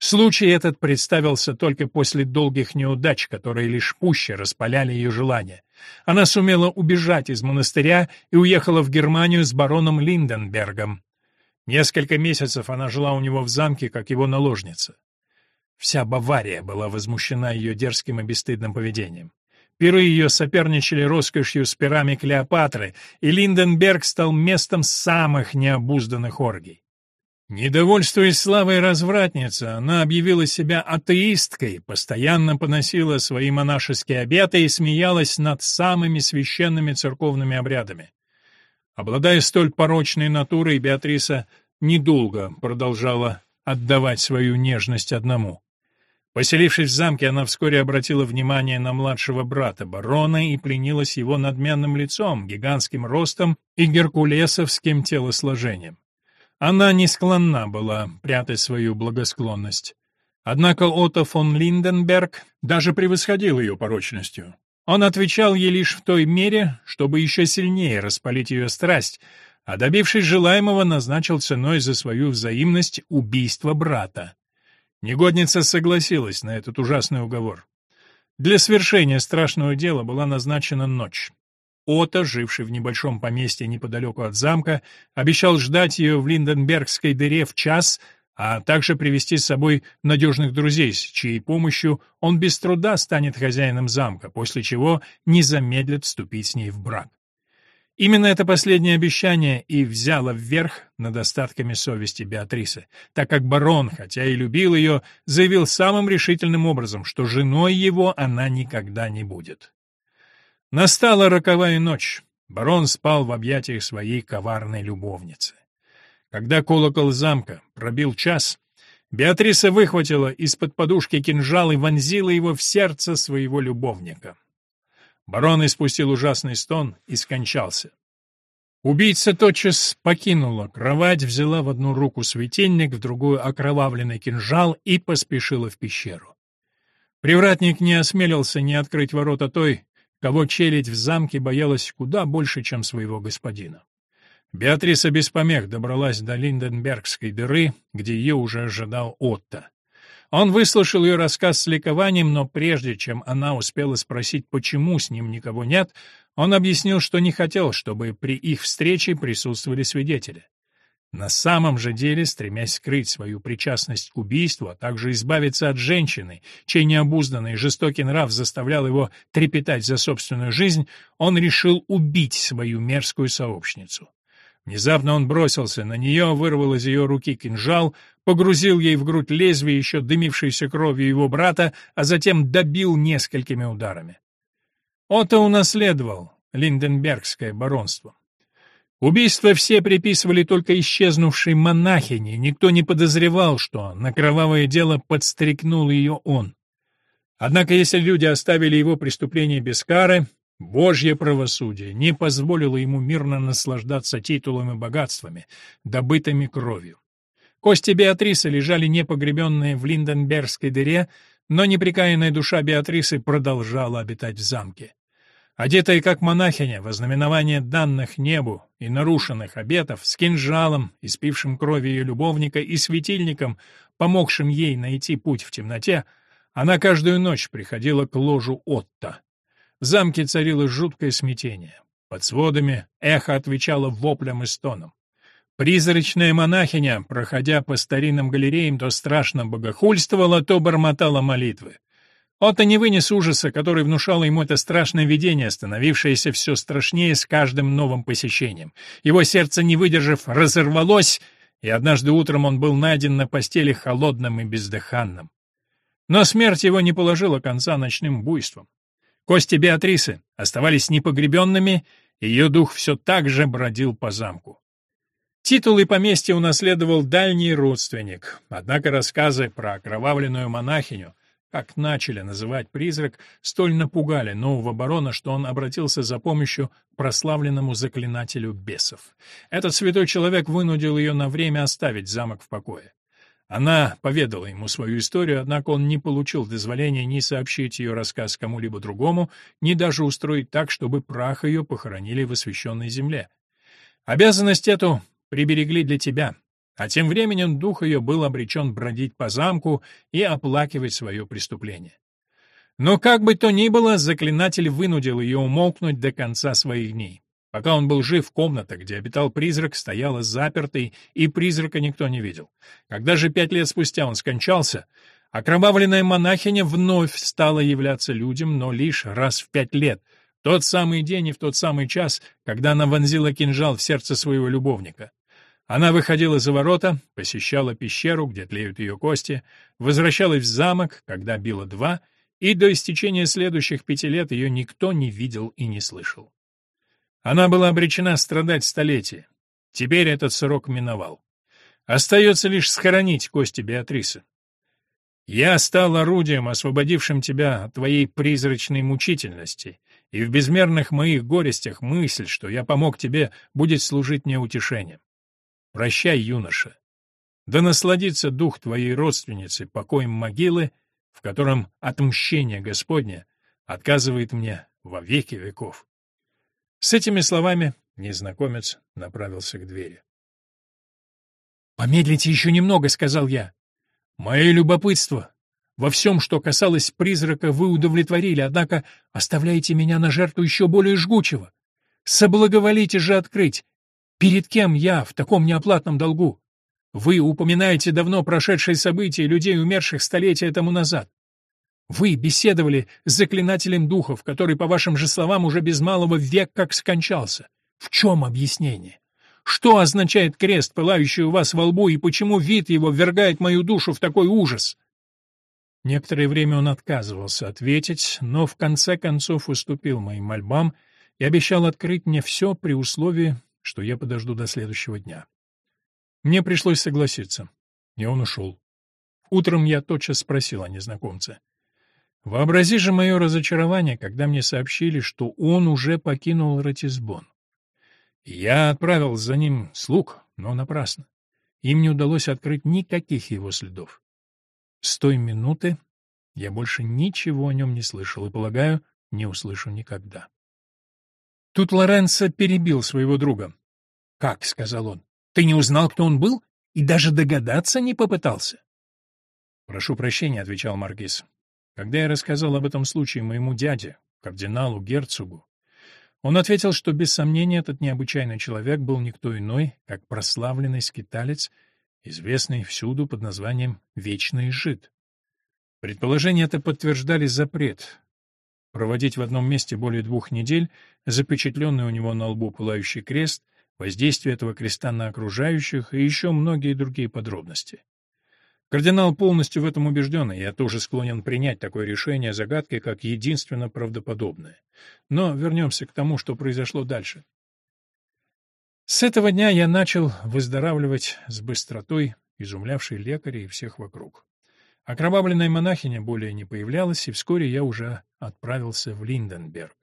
[SPEAKER 1] Случай этот представился только после долгих неудач, которые лишь пуще распаляли ее желания. Она сумела убежать из монастыря и уехала в Германию с бароном Линденбергом. Несколько месяцев она жила у него в замке, как его наложница. Вся Бавария была возмущена ее дерзким и бесстыдным поведением. Пиры ее соперничали роскошью с пирами Клеопатры, и Линденберг стал местом самых необузданных оргий. Недовольствуясь славой развратницы, она объявила себя атеисткой, постоянно поносила свои монашеские обеты и смеялась над самыми священными церковными обрядами. Обладая столь порочной натурой, Беатриса недолго продолжала отдавать свою нежность одному. Поселившись в замке, она вскоре обратила внимание на младшего брата барона и пленилась его надменным лицом, гигантским ростом и геркулесовским телосложением. Она не склонна была прятать свою благосклонность. Однако Отто фон Линденберг даже превосходил ее порочностью. Он отвечал ей лишь в той мере, чтобы еще сильнее распалить ее страсть, а добившись желаемого, назначил ценой за свою взаимность убийство брата. Негодница согласилась на этот ужасный уговор. Для свершения страшного дела была назначена ночь. Ота, живший в небольшом поместье неподалеку от замка, обещал ждать ее в Линденбергской дыре в час, а также привести с собой надежных друзей, с чьей помощью он без труда станет хозяином замка, после чего не замедлит вступить с ней в брак. Именно это последнее обещание и взяло вверх над остатками совести Беатрисы, так как барон, хотя и любил ее, заявил самым решительным образом, что женой его она никогда не будет. Настала роковая ночь. Барон спал в объятиях своей коварной любовницы. Когда колокол замка пробил час, Беатриса выхватила из-под подушки кинжал и вонзила его в сердце своего любовника. Барон испустил ужасный стон и скончался. Убийца тотчас покинула кровать, взяла в одну руку светильник, в другую окровавленный кинжал и поспешила в пещеру. Привратник не осмелился не открыть ворота той, кого челядь в замке боялась куда больше, чем своего господина. Беатриса без помех добралась до Линденбергской дыры, где ее уже ожидал Отто. Он выслушал ее рассказ с ликованием, но прежде чем она успела спросить, почему с ним никого нет, он объяснил, что не хотел, чтобы при их встрече присутствовали свидетели. На самом же деле, стремясь скрыть свою причастность к убийству, а также избавиться от женщины, чей необузданный жестокий нрав заставлял его трепетать за собственную жизнь, он решил убить свою мерзкую сообщницу. Внезапно он бросился на нее, вырвал из ее руки кинжал, погрузил ей в грудь лезвие, еще дымившееся кровью его брата, а затем добил несколькими ударами. Отто унаследовал Линденбергское баронство. Убийство все приписывали только исчезнувшей монахине, никто не подозревал, что на кровавое дело подстрекнул ее он. Однако если люди оставили его преступление без кары, Божье правосудие не позволило ему мирно наслаждаться титулами и богатствами, добытыми кровью. Кости Беатрисы лежали непогребенные в Линденбергской дыре, но неприкаянная душа Беатрисы продолжала обитать в замке. Одетая как монахиня, во знаменование данных небу и нарушенных обетов, с кинжалом, испившим крови ее любовника, и светильником, помогшим ей найти путь в темноте, она каждую ночь приходила к ложу Отто. В замке царило жуткое смятение. Под сводами эхо отвечало воплям и стонам. Призрачная монахиня, проходя по старинным галереям, то страшно богохульствовала, то бормотала молитвы. Отто не вынес ужаса, который внушало ему это страшное видение, становившееся все страшнее с каждым новым посещением. Его сердце, не выдержав, разорвалось, и однажды утром он был найден на постели холодным и бездыханным. Но смерть его не положила конца ночным буйствам. Кости Беатрисы оставались непогребенными, и ее дух все так же бродил по замку. Титул и поместье унаследовал дальний родственник, однако рассказы про окровавленную монахиню, как начали называть призрак, столь напугали нового барона, что он обратился за помощью к прославленному заклинателю бесов. Этот святой человек вынудил ее на время оставить замок в покое. Она поведала ему свою историю, однако он не получил дозволения ни сообщить ее рассказ кому-либо другому, ни даже устроить так, чтобы прах ее похоронили в освященной земле. Обязанность эту приберегли для тебя, а тем временем дух ее был обречен бродить по замку и оплакивать свое преступление. Но как бы то ни было, заклинатель вынудил ее умолкнуть до конца своих дней. Пока он был жив, комната, где обитал призрак, стояла запертой, и призрака никто не видел. Когда же пять лет спустя он скончался, окровавленная монахиня вновь стала являться людям, но лишь раз в пять лет, тот самый день и в тот самый час, когда она вонзила кинжал в сердце своего любовника. Она выходила за ворота, посещала пещеру, где тлеют ее кости, возвращалась в замок, когда било два, и до истечения следующих пяти лет ее никто не видел и не слышал. Она была обречена страдать столетия. Теперь этот срок миновал. Остается лишь схоронить кости Беатрисы. Я стал орудием, освободившим тебя от твоей призрачной мучительности, и в безмерных моих горестях мысль, что я помог тебе, будет служить мне утешением. Прощай, юноша. Да насладится дух твоей родственницы покоем могилы, в котором отмщение Господне отказывает мне во веки веков. С этими словами Незнакомец направился к двери. «Помедлите еще немного», — сказал я. «Мое любопытство. Во всем, что касалось призрака, вы удовлетворили, однако оставляете меня на жертву еще более жгучего. Соблаговолите же открыть, перед кем я в таком неоплатном долгу. Вы упоминаете давно прошедшие события людей, умерших столетия тому назад. Вы беседовали с заклинателем духов, который, по вашим же словам, уже без малого век как скончался. В чем объяснение? Что означает крест, пылающий у вас во лбу, и почему вид его ввергает мою душу в такой ужас?» Некоторое время он отказывался ответить, но в конце концов уступил моим мольбам и обещал открыть мне все при условии, что я подожду до следующего дня. Мне пришлось согласиться, и он ушел. Утром я тотчас спросил о незнакомце. Вообрази же мое разочарование, когда мне сообщили, что он уже покинул Ратисбон. Я отправил за ним слуг, но напрасно. Им не удалось открыть никаких его следов. С той минуты я больше ничего о нем не слышал и, полагаю, не услышу никогда. Тут Лоренцо перебил своего друга. «Как?» — сказал он. «Ты не узнал, кто он был? И даже догадаться не попытался?» «Прошу прощения», — отвечал Маркиз. «Когда я рассказал об этом случае моему дяде, кардиналу Герцогу, он ответил, что без сомнения этот необычайный человек был никто иной, как прославленный скиталец, известный всюду под названием «Вечный жид». Предположение это подтверждали запрет проводить в одном месте более двух недель, запечатленный у него на лбу пылающий крест, воздействие этого креста на окружающих и еще многие другие подробности. Кардинал полностью в этом убежден, и я тоже склонен принять такое решение загадки как единственно правдоподобное. Но вернемся к тому, что произошло дальше. С этого дня я начал выздоравливать с быстротой, изумлявшей лекаря и всех вокруг. Окровавленная монахиня более не появлялась, и вскоре я уже отправился в Линденберг.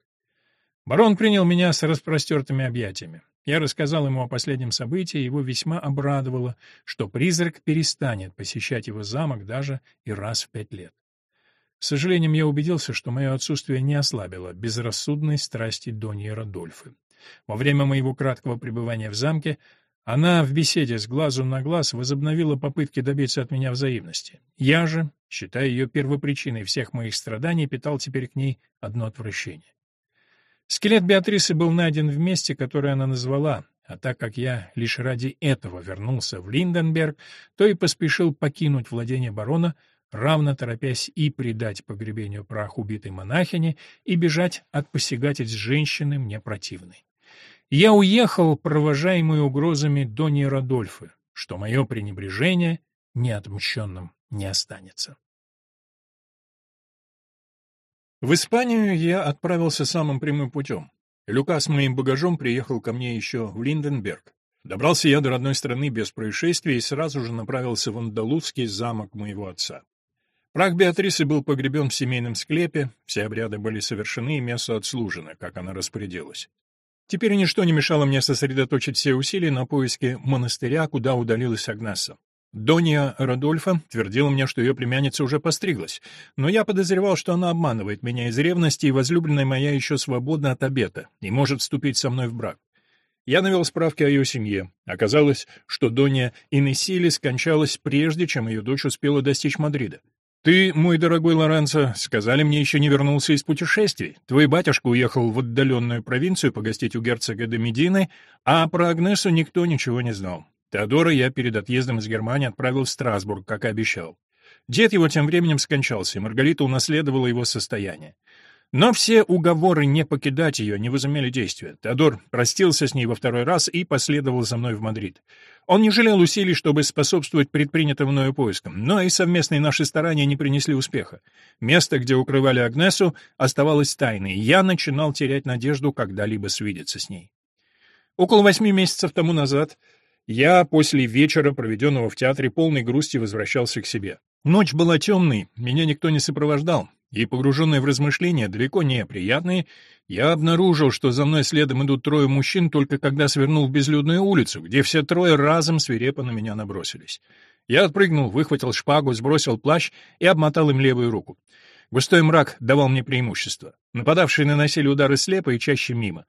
[SPEAKER 1] Барон принял меня с распростертыми объятиями. Я рассказал ему о последнем событии, его весьма обрадовало, что призрак перестанет посещать его замок даже и раз в пять лет. С сожалением я убедился, что мое отсутствие не ослабило безрассудной страсти Доньи Родольфы. Во время моего краткого пребывания в замке она в беседе с глазу на глаз возобновила попытки добиться от меня взаимности. Я же, считая ее первопричиной всех моих страданий, питал теперь к ней одно отвращение. Скелет Беатрисы был найден в месте, которое она назвала, а так как я лишь ради этого вернулся в Линденберг, то и поспешил покинуть владение барона, равно торопясь и предать погребению прах убитой монахини, и бежать от посягательств женщины мне противной. Я уехал, провожаемый угрозами Дони Родольфы, что мое пренебрежение неотмщенным не останется. В Испанию я отправился самым прямым путем. Люка с моим багажом приехал ко мне еще в Линденберг. Добрался я до родной страны без происшествий и сразу же направился в Андалузский замок моего отца. Прах Беатрисы был погребен в семейном склепе, все обряды были совершены и мясо отслужено, как она распорядилась. Теперь ничто не мешало мне сосредоточить все усилия на поиске монастыря, куда удалилась Агнеса. Донья Родольфа твердила мне, что ее племянница уже постриглась, но я подозревал, что она обманывает меня из ревности, и возлюбленная моя еще свободна от обета и может вступить со мной в брак. Я навел справки о ее семье. Оказалось, что Донья Инесили скончалась прежде, чем ее дочь успела достичь Мадрида. «Ты, мой дорогой Лоренцо, сказали мне, еще не вернулся из путешествий. Твой батюшка уехал в отдаленную провинцию погостить у герцога де Медины, а про Агнесу никто ничего не знал. Теодора я перед отъездом из Германии отправил в Страсбург, как и обещал. Дед его тем временем скончался, и Маргарита унаследовала его состояние. Но все уговоры не покидать ее не возымели действия. Теодор простился с ней во второй раз и последовал за мной в Мадрид. Он не жалел усилий, чтобы способствовать предпринятым мною поискам, но и совместные наши старания не принесли успеха. Место, где укрывали Агнесу, оставалось тайной, и я начинал терять надежду когда-либо свидеться с ней. Около восьми месяцев тому назад я после вечера, проведенного в театре, полной грусти возвращался к себе. Ночь была темной, меня никто не сопровождал, и, погруженный в размышления, далеко не приятные, я обнаружил, что за мной следом идут трое мужчин, только когда свернул в безлюдную улицу, где все трое разом свирепо на меня набросились. Я отпрыгнул, выхватил шпагу, сбросил плащ и обмотал им левую руку. Густой мрак давал мне преимущество. Нападавшие наносили удары слепо и чаще мимо.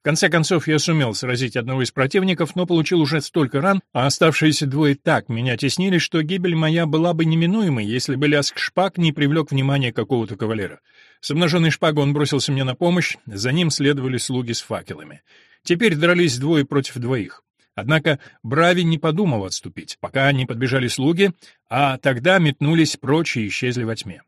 [SPEAKER 1] В конце концов, я сумел сразить одного из противников, но получил уже столько ран, а оставшиеся двое так меня теснили, что гибель моя была бы неминуемой, если бы лязг шпаг не привлек внимание какого-то кавалера. С обнаженной шпагой он бросился мне на помощь, за ним следовали слуги с факелами. Теперь дрались двое против двоих. Однако Брави не подумал отступить, пока не подбежали слуги, а тогда метнулись прочь и исчезли во тьме.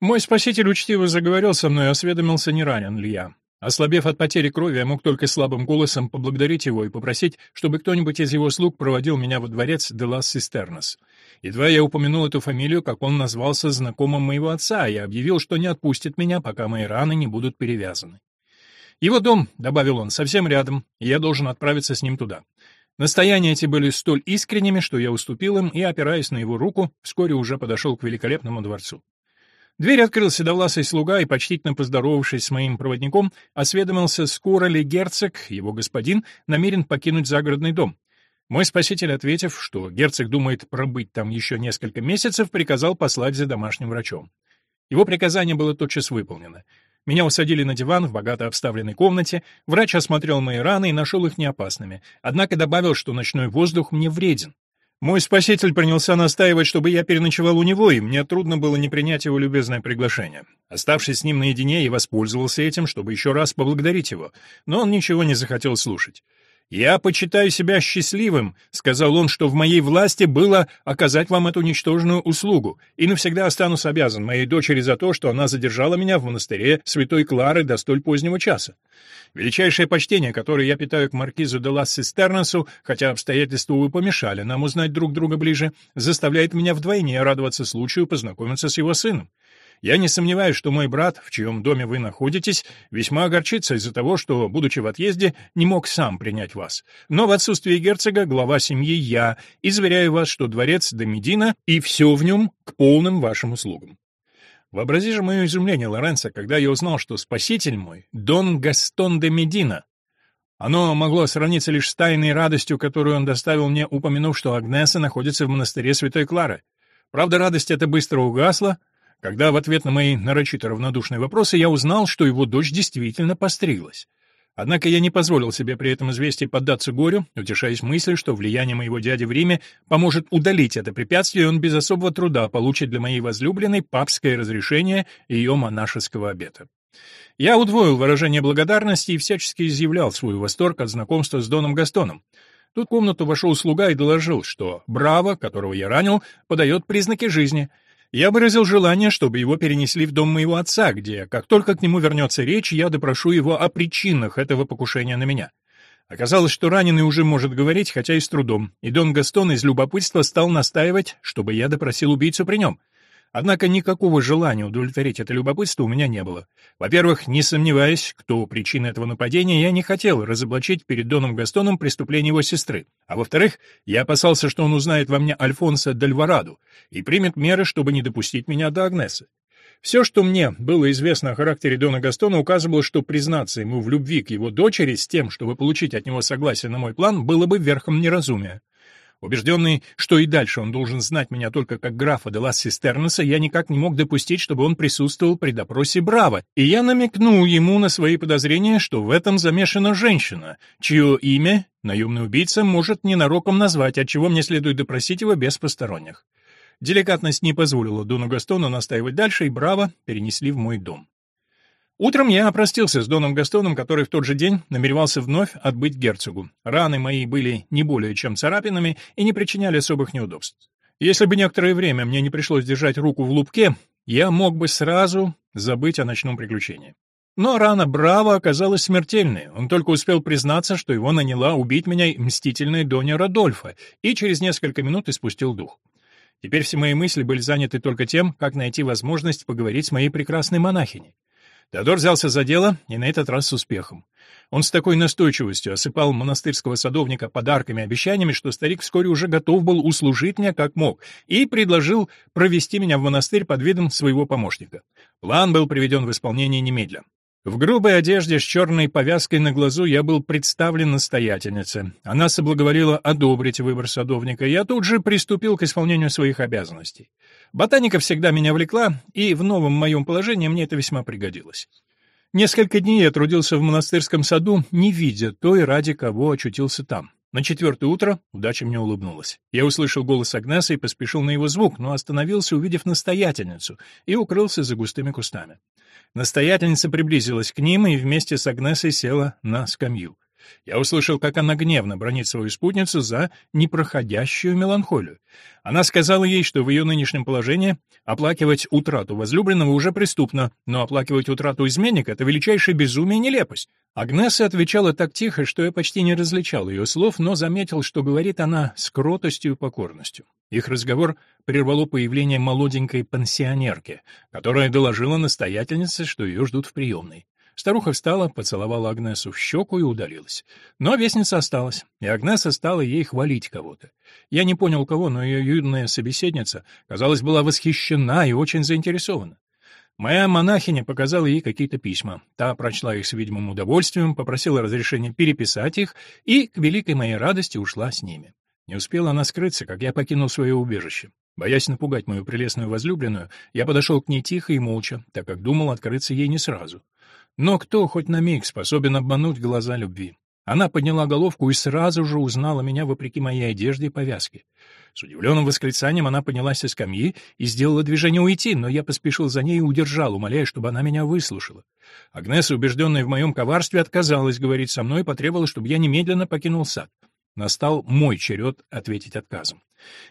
[SPEAKER 1] Мой спаситель учтиво заговорил со мной и осведомился, не ранен ли я. Ослабев от потери крови, я мог только слабым голосом поблагодарить его и попросить, чтобы кто-нибудь из его слуг проводил меня во дворец де лас Систернес. Едва я упомянул эту фамилию, как он назвался знакомым моего отца и объявил, что не отпустит меня, пока мои раны не будут перевязаны. Его дом, — добавил он, — совсем рядом, и я должен отправиться с ним туда. Настояния эти были столь искренними, что я уступил им и, опираясь на его руку, вскоре уже подошел к великолепному дворцу. Дверь открыл седовласый слуга и, почтительно поздоровавшись с моим проводником, осведомился, скоро ли герцог, его господин, намерен покинуть загородный дом. Мой спаситель, ответив, что герцог думает пробыть там еще несколько месяцев, приказал послать за домашним врачом. Его приказание было тотчас выполнено. Меня усадили на диван в богато обставленной комнате, врач осмотрел мои раны и нашел их неопасными, однако добавил, что ночной воздух мне вреден. Мой спаситель принялся настаивать, чтобы я переночевал у него, и мне трудно было не принять его любезное приглашение. Оставшись с ним наедине, я воспользовался этим, чтобы еще раз поблагодарить его, но он ничего не захотел слушать. «Я почитаю себя счастливым», — сказал он, — «что в моей власти было оказать вам эту ничтожную услугу, и навсегда останусь обязан моей дочери за то, что она задержала меня в монастыре Святой Клары до столь позднего часа. Величайшее почтение, которое я питаю к маркизу де лас Систернесу, хотя обстоятельства, увы, помешали нам узнать друг друга ближе, заставляет меня вдвойне радоваться случаю познакомиться с его сыном. Я не сомневаюсь, что мой брат, в чьем доме вы находитесь, весьма огорчится из-за того, что, будучи в отъезде, не мог сам принять вас. Но в отсутствие герцога, глава семьи я, и вас, что дворец де Медина и все в нем к полным вашим услугам. Вообрази же мое изумление, Лоренцо, когда я узнал, что спаситель мой — Дон Гастон де Медина. Оно могло сравниться лишь с тайной радостью, которую он доставил мне, упомянув, что Агнеса находится в монастыре Святой Клары. Правда, радость эта быстро угасла, когда в ответ на мои нарочито равнодушные вопросы я узнал, что его дочь действительно постриглась. Однако я не позволил себе при этом известии поддаться горю, утешаясь мыслью, что влияние моего дяди в Риме поможет удалить это препятствие, и он без особого труда получит для моей возлюбленной папское разрешение ее монашеского обета. Я удвоил выражение благодарности и всячески изъявлял свой восторг от знакомства с Доном Gastoном. Тут в комнату вошел слуга и доложил, что Браво, которого я ранил, подает признаки жизни — я выразил желание, чтобы его перенесли в дом моего отца, где, как только к нему вернется речь, я допрошу его о причинах этого покушения на меня. Оказалось, что раненый уже может говорить, хотя и с трудом, и Дон Гастон из любопытства стал настаивать, чтобы я допросил убийцу при нем. Однако никакого желания удовлетворить это любопытство у меня не было. Во-первых, не сомневаясь, кто причина этого нападения, я не хотел разоблачить перед Доном Гастоном преступление его сестры. А во-вторых, я опасался, что он узнает во мне Альфонса Дальвараду и примет меры, чтобы не допустить меня до Агнесы. Все, что мне было известно о характере Дона Гастона, указывало, что признаться ему в любви к его дочери с тем, чтобы получить от него согласие на мой план, было бы верхом неразумия. Убежденный, что и дальше он должен знать меня только как графа де лас Систернеса, я никак не мог допустить, чтобы он присутствовал при допросе Браво, и я намекнул ему на свои подозрения, что в этом замешана женщина, чье имя наемный убийца может ненароком назвать, отчего мне следует допросить его без посторонних. Деликатность не позволила Дону Гастону настаивать дальше, и Браво перенесли в мой дом. Утром я опростился с Доном Гастоном, который в тот же день намеревался вновь отбыть герцогу. Раны мои были не более чем царапинами и не причиняли особых неудобств. Если бы некоторое время мне не пришлось держать руку в лупке, я мог бы сразу забыть о ночном приключении. Но рана Браво оказалась смертельной. Он только успел признаться, что его наняла убить меня мстительная Доня Родольфа, и через несколько минут испустил дух. Теперь все мои мысли были заняты только тем, как найти возможность поговорить с моей прекрасной монахиней. Теодор взялся за дело, и на этот раз с успехом. Он с такой настойчивостью осыпал монастырского садовника подарками и обещаниями, что старик вскоре уже готов был услужить мне как мог, и предложил провести меня в монастырь под видом своего помощника. План был приведен в исполнение немедля. В грубой одежде с черной повязкой на глазу я был представлен настоятельнице. Она соблаговолила одобрить выбор садовника, и я тут же приступил к исполнению своих обязанностей. Ботаника всегда меня влекла, и в новом моем положении мне это весьма пригодилось. Несколько дней я трудился в монастырском саду, не видя той, ради кого очутился там. На четвертое утро удача мне улыбнулась. Я услышал голос Агнесы и поспешил на его звук, но остановился, увидев настоятельницу, и укрылся за густыми кустами. Настоятельница приблизилась к ним и вместе с Агнесой села на скамью. Я услышал, как она гневно бронит свою спутницу за непроходящую меланхолию. Она сказала ей, что в ее нынешнем положении оплакивать утрату возлюбленного уже преступно, но оплакивать утрату изменника — это величайшее безумие и нелепость. Агнеса отвечала так тихо, что я почти не различал ее слов, но заметил, что говорит она с кротостью и покорностью. Их разговор прервало появление молоденькой пансионерки, которая доложила настоятельнице, что ее ждут в приемной. Старуха встала, поцеловала Агнесу в щеку и удалилась. Но вестница осталась, и Агнеса стала ей хвалить кого-то. Я не понял кого, но ее юная собеседница, казалось, была восхищена и очень заинтересована. Моя монахиня показала ей какие-то письма. Та прочла их с видимым удовольствием, попросила разрешения переписать их и, к великой моей радости, ушла с ними. Не успела она скрыться, как я покинул свое убежище. Боясь напугать мою прелестную возлюбленную, я подошел к ней тихо и молча, так как думал открыться ей не сразу. Но кто хоть на миг способен обмануть глаза любви? Она подняла головку и сразу же узнала меня вопреки моей одежде и повязке. С удивленным восклицанием она поднялась со скамьи и сделала движение уйти, но я поспешил за ней и удержал, умоляя, чтобы она меня выслушала. Агнеса, убежденная в моем коварстве, отказалась говорить со мной и потребовала, чтобы я немедленно покинул сад. Настал мой черед ответить отказом.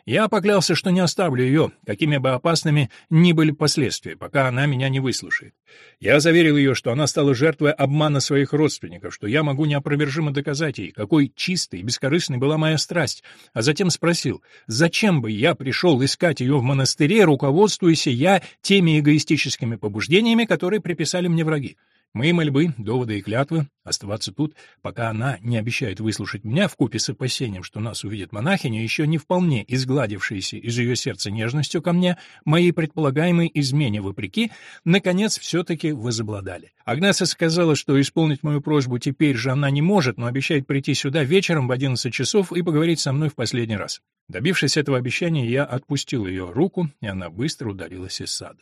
[SPEAKER 1] Я поклялся, что не оставлю ее, какими бы опасными ни были последствия, пока она меня не выслушает. Я заверил ее, что она стала жертвой обмана своих родственников, что я могу неопровержимо доказать ей, какой чистой и бескорыстной была моя страсть, а затем спросил, зачем бы я пришел искать ее в монастыре, руководствуясь я теми эгоистическими побуждениями, которые приписали мне враги. Мои мольбы, доводы и клятвы оставаться тут, пока она не обещает выслушать меня в купе с опасением, что нас увидит монахиня, еще не вполне изгладившаяся из ее сердца нежностью ко мне, моей предполагаемой измене вопреки, наконец все-таки возобладали. Агнеса сказала, что исполнить мою просьбу теперь же она не может, но обещает прийти сюда вечером в 11 часов и поговорить со мной в последний раз. Добившись этого обещания, я отпустил ее руку, и она быстро удалилась из сада.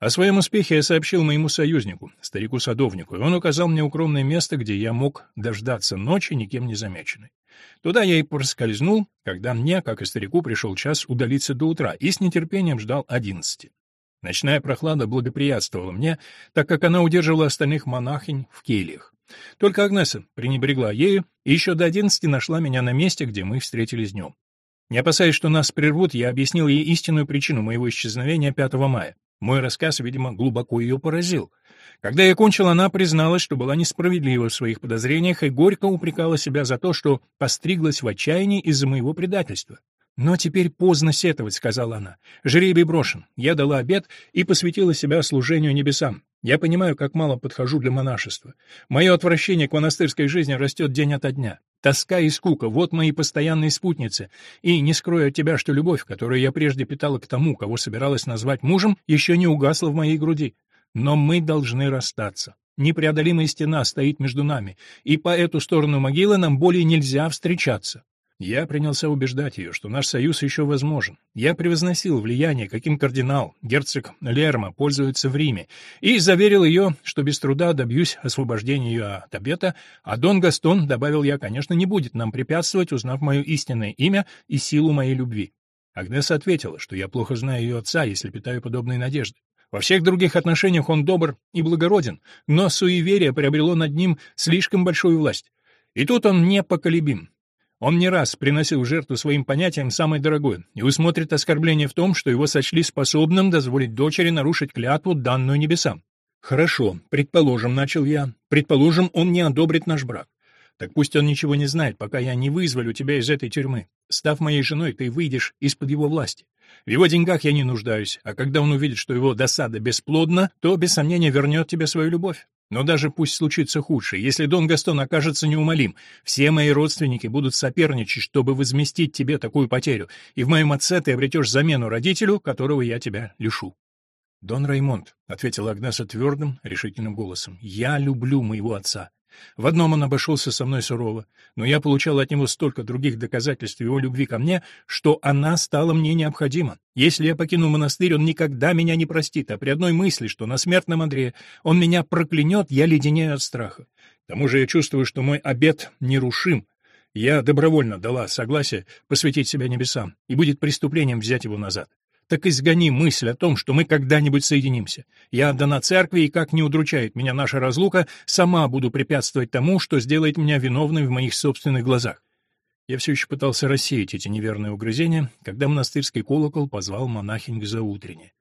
[SPEAKER 1] О своем успехе я сообщил моему союзнику, старику-садовнику, и он указал мне укромное место, где я мог дождаться ночи, никем не замеченной. Туда я и проскользнул, когда мне, как и старику, пришел час удалиться до утра, и с нетерпением ждал одиннадцати. Ночная прохлада благоприятствовала мне, так как она удерживала остальных монахинь в кельях. Только Агнеса пренебрегла ею и еще до одиннадцати нашла меня на месте, где мы встретились днем. Не опасаясь, что нас прервут, я объяснил ей истинную причину моего исчезновения 5 мая. Мой рассказ, видимо, глубоко ее поразил. Когда я кончил, она призналась, что была несправедлива в своих подозрениях и горько упрекала себя за то, что постриглась в отчаянии из-за моего предательства. «Но теперь поздно сетовать», — сказала она. «Жребий брошен. Я дала обед и посвятила себя служению небесам. Я понимаю, как мало подхожу для монашества. Мое отвращение к монастырской жизни растет день ото дня. Тоска и скука — вот мои постоянные спутницы. И не скрою от тебя, что любовь, которую я прежде питала к тому, кого собиралась назвать мужем, еще не угасла в моей груди. Но мы должны расстаться. Непреодолимая стена стоит между нами, и по эту сторону могилы нам более нельзя встречаться. Я принялся убеждать ее, что наш союз еще возможен. Я превозносил влияние, каким кардинал, герцог Лерма, пользуется в Риме, и заверил ее, что без труда добьюсь освобождения ее от обета, а Дон Гастон, добавил я, конечно, не будет нам препятствовать, узнав мое истинное имя и силу моей любви. Агнеса ответила, что я плохо знаю ее отца, если питаю подобные надежды. Во всех других отношениях он добр и благороден, но суеверие приобрело над ним слишком большую власть. И тут он непоколебим. Он не раз приносил жертву своим понятиям самое дорогое, и усмотрит оскорбление в том, что его сочли способным дозволить дочери нарушить клятву, данную небесам. «Хорошо, предположим, — начал я, — предположим, он не одобрит наш брак. Так пусть он ничего не знает, пока я не вызволю тебя из этой тюрьмы. Став моей женой, ты выйдешь из-под его власти. В его деньгах я не нуждаюсь, а когда он увидит, что его досада бесплодна, то, без сомнения, вернет тебе свою любовь. Но даже пусть случится худшее, если Дон Гастон окажется неумолим, все мои родственники будут соперничать, чтобы возместить тебе такую потерю, и в моем отце ты обретешь замену родителю, которого я тебя лишу. «Дон Раймонд», — ответила Агнеса твердым, решительным голосом, — «я люблю моего отца. В одном он обошелся со мной сурово, но я получал от него столько других доказательств его любви ко мне, что она стала мне необходима. Если я покину монастырь, он никогда меня не простит, а при одной мысли, что на смертном одре он меня проклянет, я леденею от страха. К тому же я чувствую, что мой обет нерушим. Я добровольно дала согласие посвятить себя небесам, и будет преступлением взять его назад так изгони мысль о том, что мы когда-нибудь соединимся. Я отдана церкви, и как не удручает меня наша разлука, сама буду препятствовать тому, что сделает меня виновной в моих собственных глазах. Я все еще пытался рассеять эти неверные угрызения, когда монастырский колокол позвал монахинь к заутрене.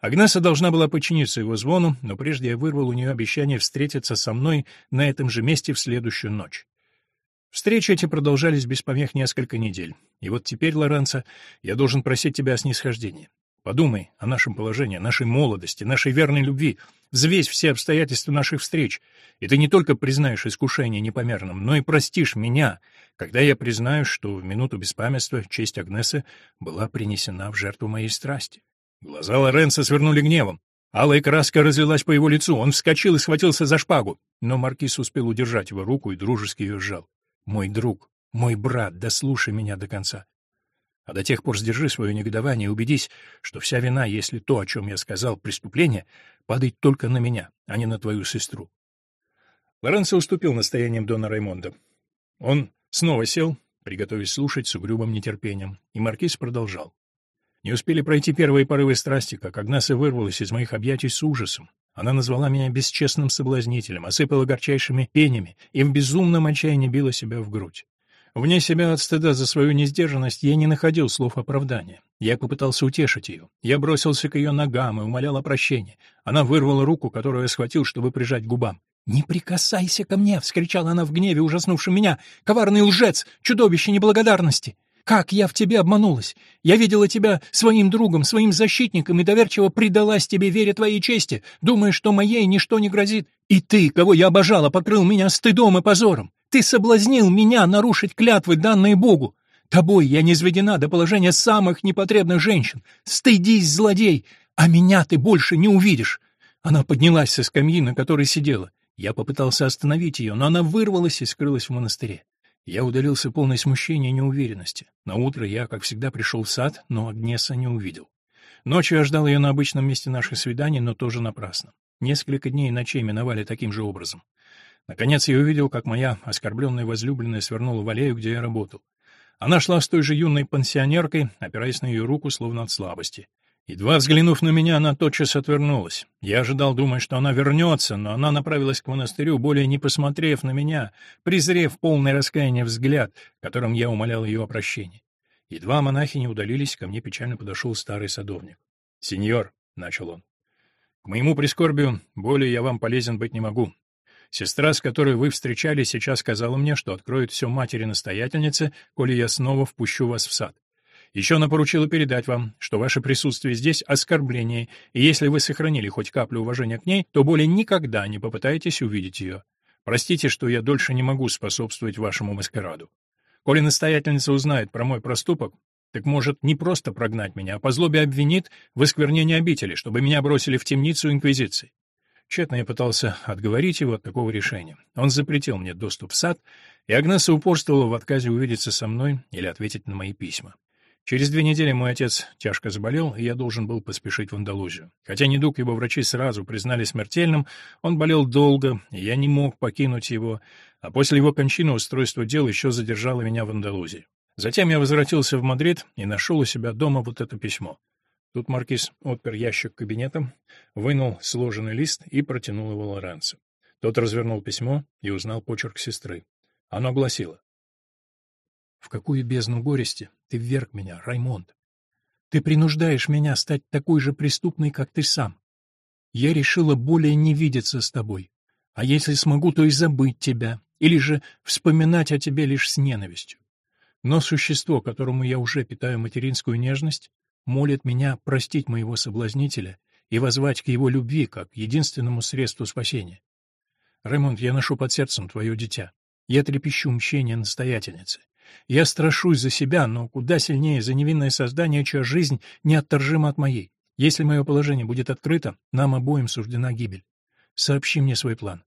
[SPEAKER 1] Агнеса должна была подчиниться его звону, но прежде я вырвал у нее обещание встретиться со мной на этом же месте в следующую ночь. Встречи эти продолжались без помех несколько недель. И вот теперь, Лоренцо, я должен просить тебя о снисхождении. Подумай о нашем положении, нашей молодости, нашей верной любви. Взвесь все обстоятельства наших встреч. И ты не только признаешь искушение непомерным, но и простишь меня, когда я признаю, что в минуту беспамятства честь Агнесы была принесена в жертву моей страсти. Глаза Лоренцо свернули гневом. Алая краска разлилась по его лицу. Он вскочил и схватился за шпагу. Но маркиз успел удержать его руку и дружески ее сжал. «Мой друг, мой брат, дослушай меня до конца. А до тех пор сдержи свое негодование и убедись, что вся вина, если то, о чем я сказал, преступление, падает только на меня, а не на твою сестру. Лоренцо уступил настояниям Дона Раймонда. Он снова сел, приготовясь слушать с угрюмым нетерпением, и маркиз продолжал. Не успели пройти первые порывы страсти, как Агнеса вырвалась из моих объятий с ужасом. Она назвала меня бесчестным соблазнителем, осыпала горчайшими пенями и в безумном отчаянии била себя в грудь. Вне себя от стыда за свою несдержанность я не находил слов оправдания. Я попытался утешить ее. Я бросился к ее ногам и умолял о прощении. Она вырвала руку, которую я схватил, чтобы прижать к губам. «Не прикасайся ко мне!» — вскричала она в гневе, ужаснувши меня. «Коварный лжец! Чудовище неблагодарности!» Как я в тебе обманулась! Я видела тебя своим другом, своим защитником и доверчиво предалась тебе, вере твоей чести, думая, что моей ничто не грозит. И ты, кого я обожала, покрыл меня стыдом и позором. Ты соблазнил меня нарушить клятвы, данные Богу. Тобой я низведена до положения самых непотребных женщин. Стыдись, злодей, а меня ты больше не увидишь. Она поднялась со скамьи, на которой сидела. Я попытался остановить ее, но она вырвалась и скрылась в монастыре. Я удалился полной смущения и неуверенности. На утро я, как всегда, пришел в сад, но Агнеса не увидел. Ночью я ждал ее на обычном месте наших свиданий, но тоже напрасно. Несколько дней и ночей миновали таким же образом. Наконец я увидел, как моя оскорбленная возлюбленная свернула в аллею, где я работал. Она шла с той же юной пансионеркой, опираясь на ее руку, словно от слабости. Едва взглянув на меня, она тотчас отвернулась. Я ожидал, думая, что она вернется, но она направилась к монастырю, более не посмотрев на меня, презрев полное раскаяние взгляд, которым я умолял ее о прощении. Едва монахини удалились, ко мне печально подошел старый садовник. «Сеньор», — начал он, — «к моему прискорбию более я вам полезен быть не могу. Сестра, с которой вы встречались, сейчас сказала мне, что откроет все матери-настоятельнице, коли я снова впущу вас в сад. Еще она поручила передать вам, что ваше присутствие здесь — оскорбление, и если вы сохранили хоть каплю уважения к ней, то более никогда не попытаетесь увидеть ее. Простите, что я дольше не могу способствовать вашему маскараду. Коли настоятельница узнает про мой проступок, так может не просто прогнать меня, а по злобе обвинит в осквернении обители, чтобы меня бросили в темницу инквизиции. Тщетно я пытался отговорить его от такого решения. Он запретил мне доступ в сад, и Агнеса упорствовала в отказе увидеться со мной или ответить на мои письма. Через две недели мой отец тяжко заболел, и я должен был поспешить в Андалузию. Хотя недуг его врачи сразу признали смертельным, он болел долго, и я не мог покинуть его, а после его кончины устройство дел еще задержало меня в Андалузии. Затем я возвратился в Мадрид и нашел у себя дома вот это письмо. Тут маркиз отпер ящик кабинета, вынул сложенный лист и протянул его Лоренцо. Тот развернул письмо и узнал почерк сестры. Оно гласило. «В какую бездну горести ты вверг меня, Раймонд? Ты принуждаешь меня стать такой же преступной, как ты сам. Я решила более не видеться с тобой. А если смогу, то и забыть тебя, или же вспоминать о тебе лишь с ненавистью. Но существо, которому я уже питаю материнскую нежность, молит меня простить моего соблазнителя и возвать к его любви как единственному средству спасения. Ремонт, я ношу под сердцем твое дитя. Я трепещу мщения настоятельницы. Я страшусь за себя, но куда сильнее за невинное создание, чья жизнь неотторжима от моей. Если мое положение будет открыто, нам обоим суждена гибель. Сообщи мне свой план.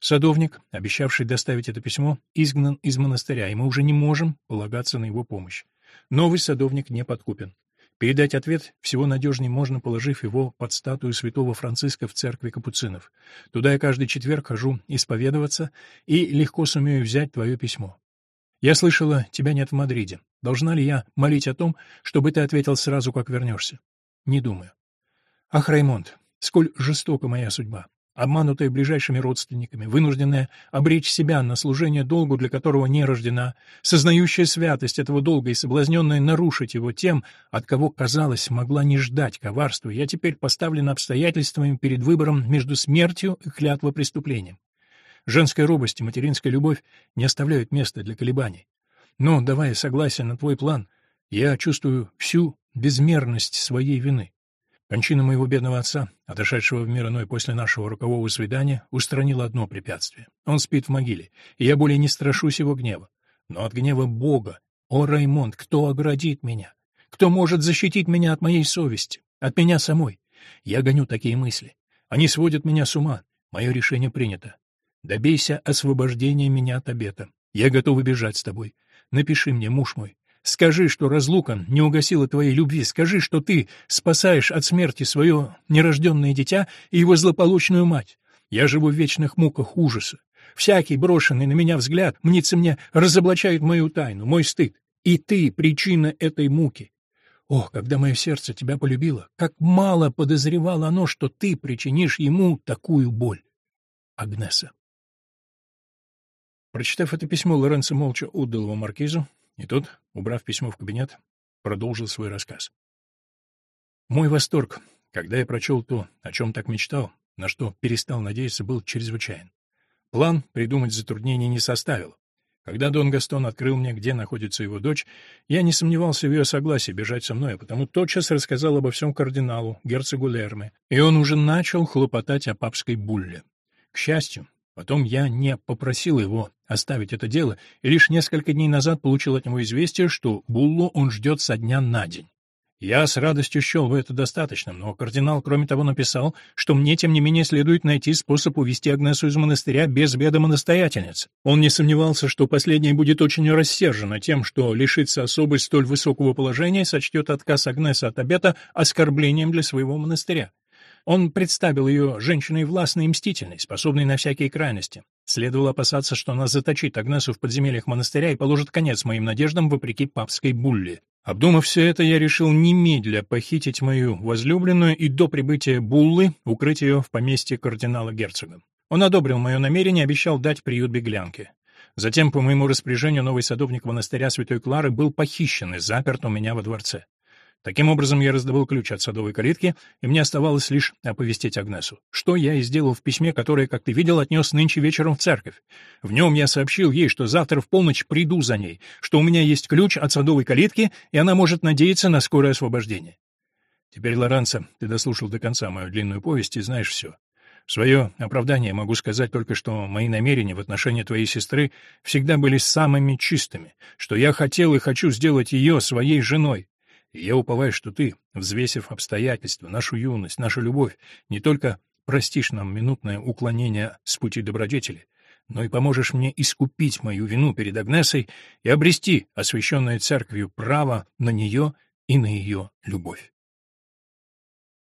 [SPEAKER 1] Садовник, обещавший доставить это письмо, изгнан из монастыря, и мы уже не можем полагаться на его помощь. Новый садовник не подкупен. Передать ответ всего надежнее можно, положив его под статую святого Франциска в церкви капуцинов. Туда я каждый четверг хожу исповедоваться и легко сумею взять твое письмо. Я слышала, тебя нет в Мадриде. Должна ли я молить о том, чтобы ты ответил сразу, как вернешься? Не думаю. Ах, Раймонд, сколь жестока моя судьба обманутая ближайшими родственниками, вынужденная обречь себя на служение долгу, для которого не рождена, сознающая святость этого долга и соблазненная нарушить его тем, от кого, казалось, могла не ждать коварства, я теперь поставлен обстоятельствами перед выбором между смертью и клятвопреступлением. Женская робость и материнская любовь не оставляют места для колебаний. Но, давая согласие на твой план, я чувствую всю безмерность своей вины. Кончина моего бедного отца, отошедшего в мир иной после нашего рокового свидания, устранила одно препятствие. Он спит в могиле, и я более не страшусь его гнева. Но от гнева Бога, о, Раймонд, кто оградит меня? Кто может защитить меня от моей совести, от меня самой? Я гоню такие мысли. Они сводят меня с ума. Мое решение принято. Добейся освобождения меня от обета. Я готов бежать с тобой. Напиши мне, муж мой, Скажи, что разлука не угасила твоей любви. Скажи, что ты спасаешь от смерти свое нерожденное дитя и его злополучную мать. Я живу в вечных муках ужаса. Всякий брошенный на меня взгляд, мнится мне, разоблачает мою тайну, мой стыд. И ты — причина этой муки. О, когда мое сердце тебя полюбило, как мало подозревало оно, что ты причинишь ему такую боль. Агнеса. Прочитав это письмо, Лоренцо молча отдал его маркизу, и тот, убрав письмо в кабинет, продолжил свой рассказ. Мой восторг, когда я прочел то, о чем так мечтал, на что перестал надеяться, был чрезвычайен. План придумать затруднений не составил. Когда Дон Гастон открыл мне, где находится его дочь, я не сомневался в ее согласии бежать со мной, а потому тотчас рассказал обо всем кардиналу, герцогу Лерме, и он уже начал хлопотать о папской булле. К счастью, Потом я не попросил его оставить это дело, и лишь несколько дней назад получил от него известие, что Буллу он ждет со дня на день. Я с радостью счел бы это достаточным, но кардинал, кроме того, написал, что мне, тем не менее, следует найти способ увести Агнесу из монастыря без ведома настоятельницы. Он не сомневался, что последняя будет очень рассержена тем, что лишится особой столь высокого положения и сочтет отказ Агнесы от обета оскорблением для своего монастыря. Он представил ее женщиной властной и мстительной, способной на всякие крайности. Следовало опасаться, что она заточит Агнесу в подземельях монастыря и положит конец моим надеждам вопреки папской булле. Обдумав все это, я решил немедля похитить мою возлюбленную и до прибытия буллы укрыть ее в поместье кардинала-герцога. Он одобрил мое намерение и обещал дать приют беглянке. Затем, по моему распоряжению, новый садовник монастыря Святой Клары был похищен и заперт у меня во дворце. Таким образом, я раздобыл ключ от садовой калитки, и мне оставалось лишь оповестить Агнесу. Что я и сделал в письме, которое, как ты видел, отнес нынче вечером в церковь. В нем я сообщил ей, что завтра в полночь приду за ней, что у меня есть ключ от садовой калитки, и она может надеяться на скорое освобождение. Теперь, Лоранцо, ты дослушал до конца мою длинную повесть и знаешь все. В свое оправдание могу сказать только, что мои намерения в отношении твоей сестры всегда были самыми чистыми, что я хотел и хочу сделать ее своей женой, я уповаю, что ты, взвесив обстоятельства, нашу юность, нашу любовь, не только простишь нам минутное уклонение с пути добродетели, но и поможешь мне искупить мою вину перед Агнесой и обрести освященное церковью право на нее и на ее любовь.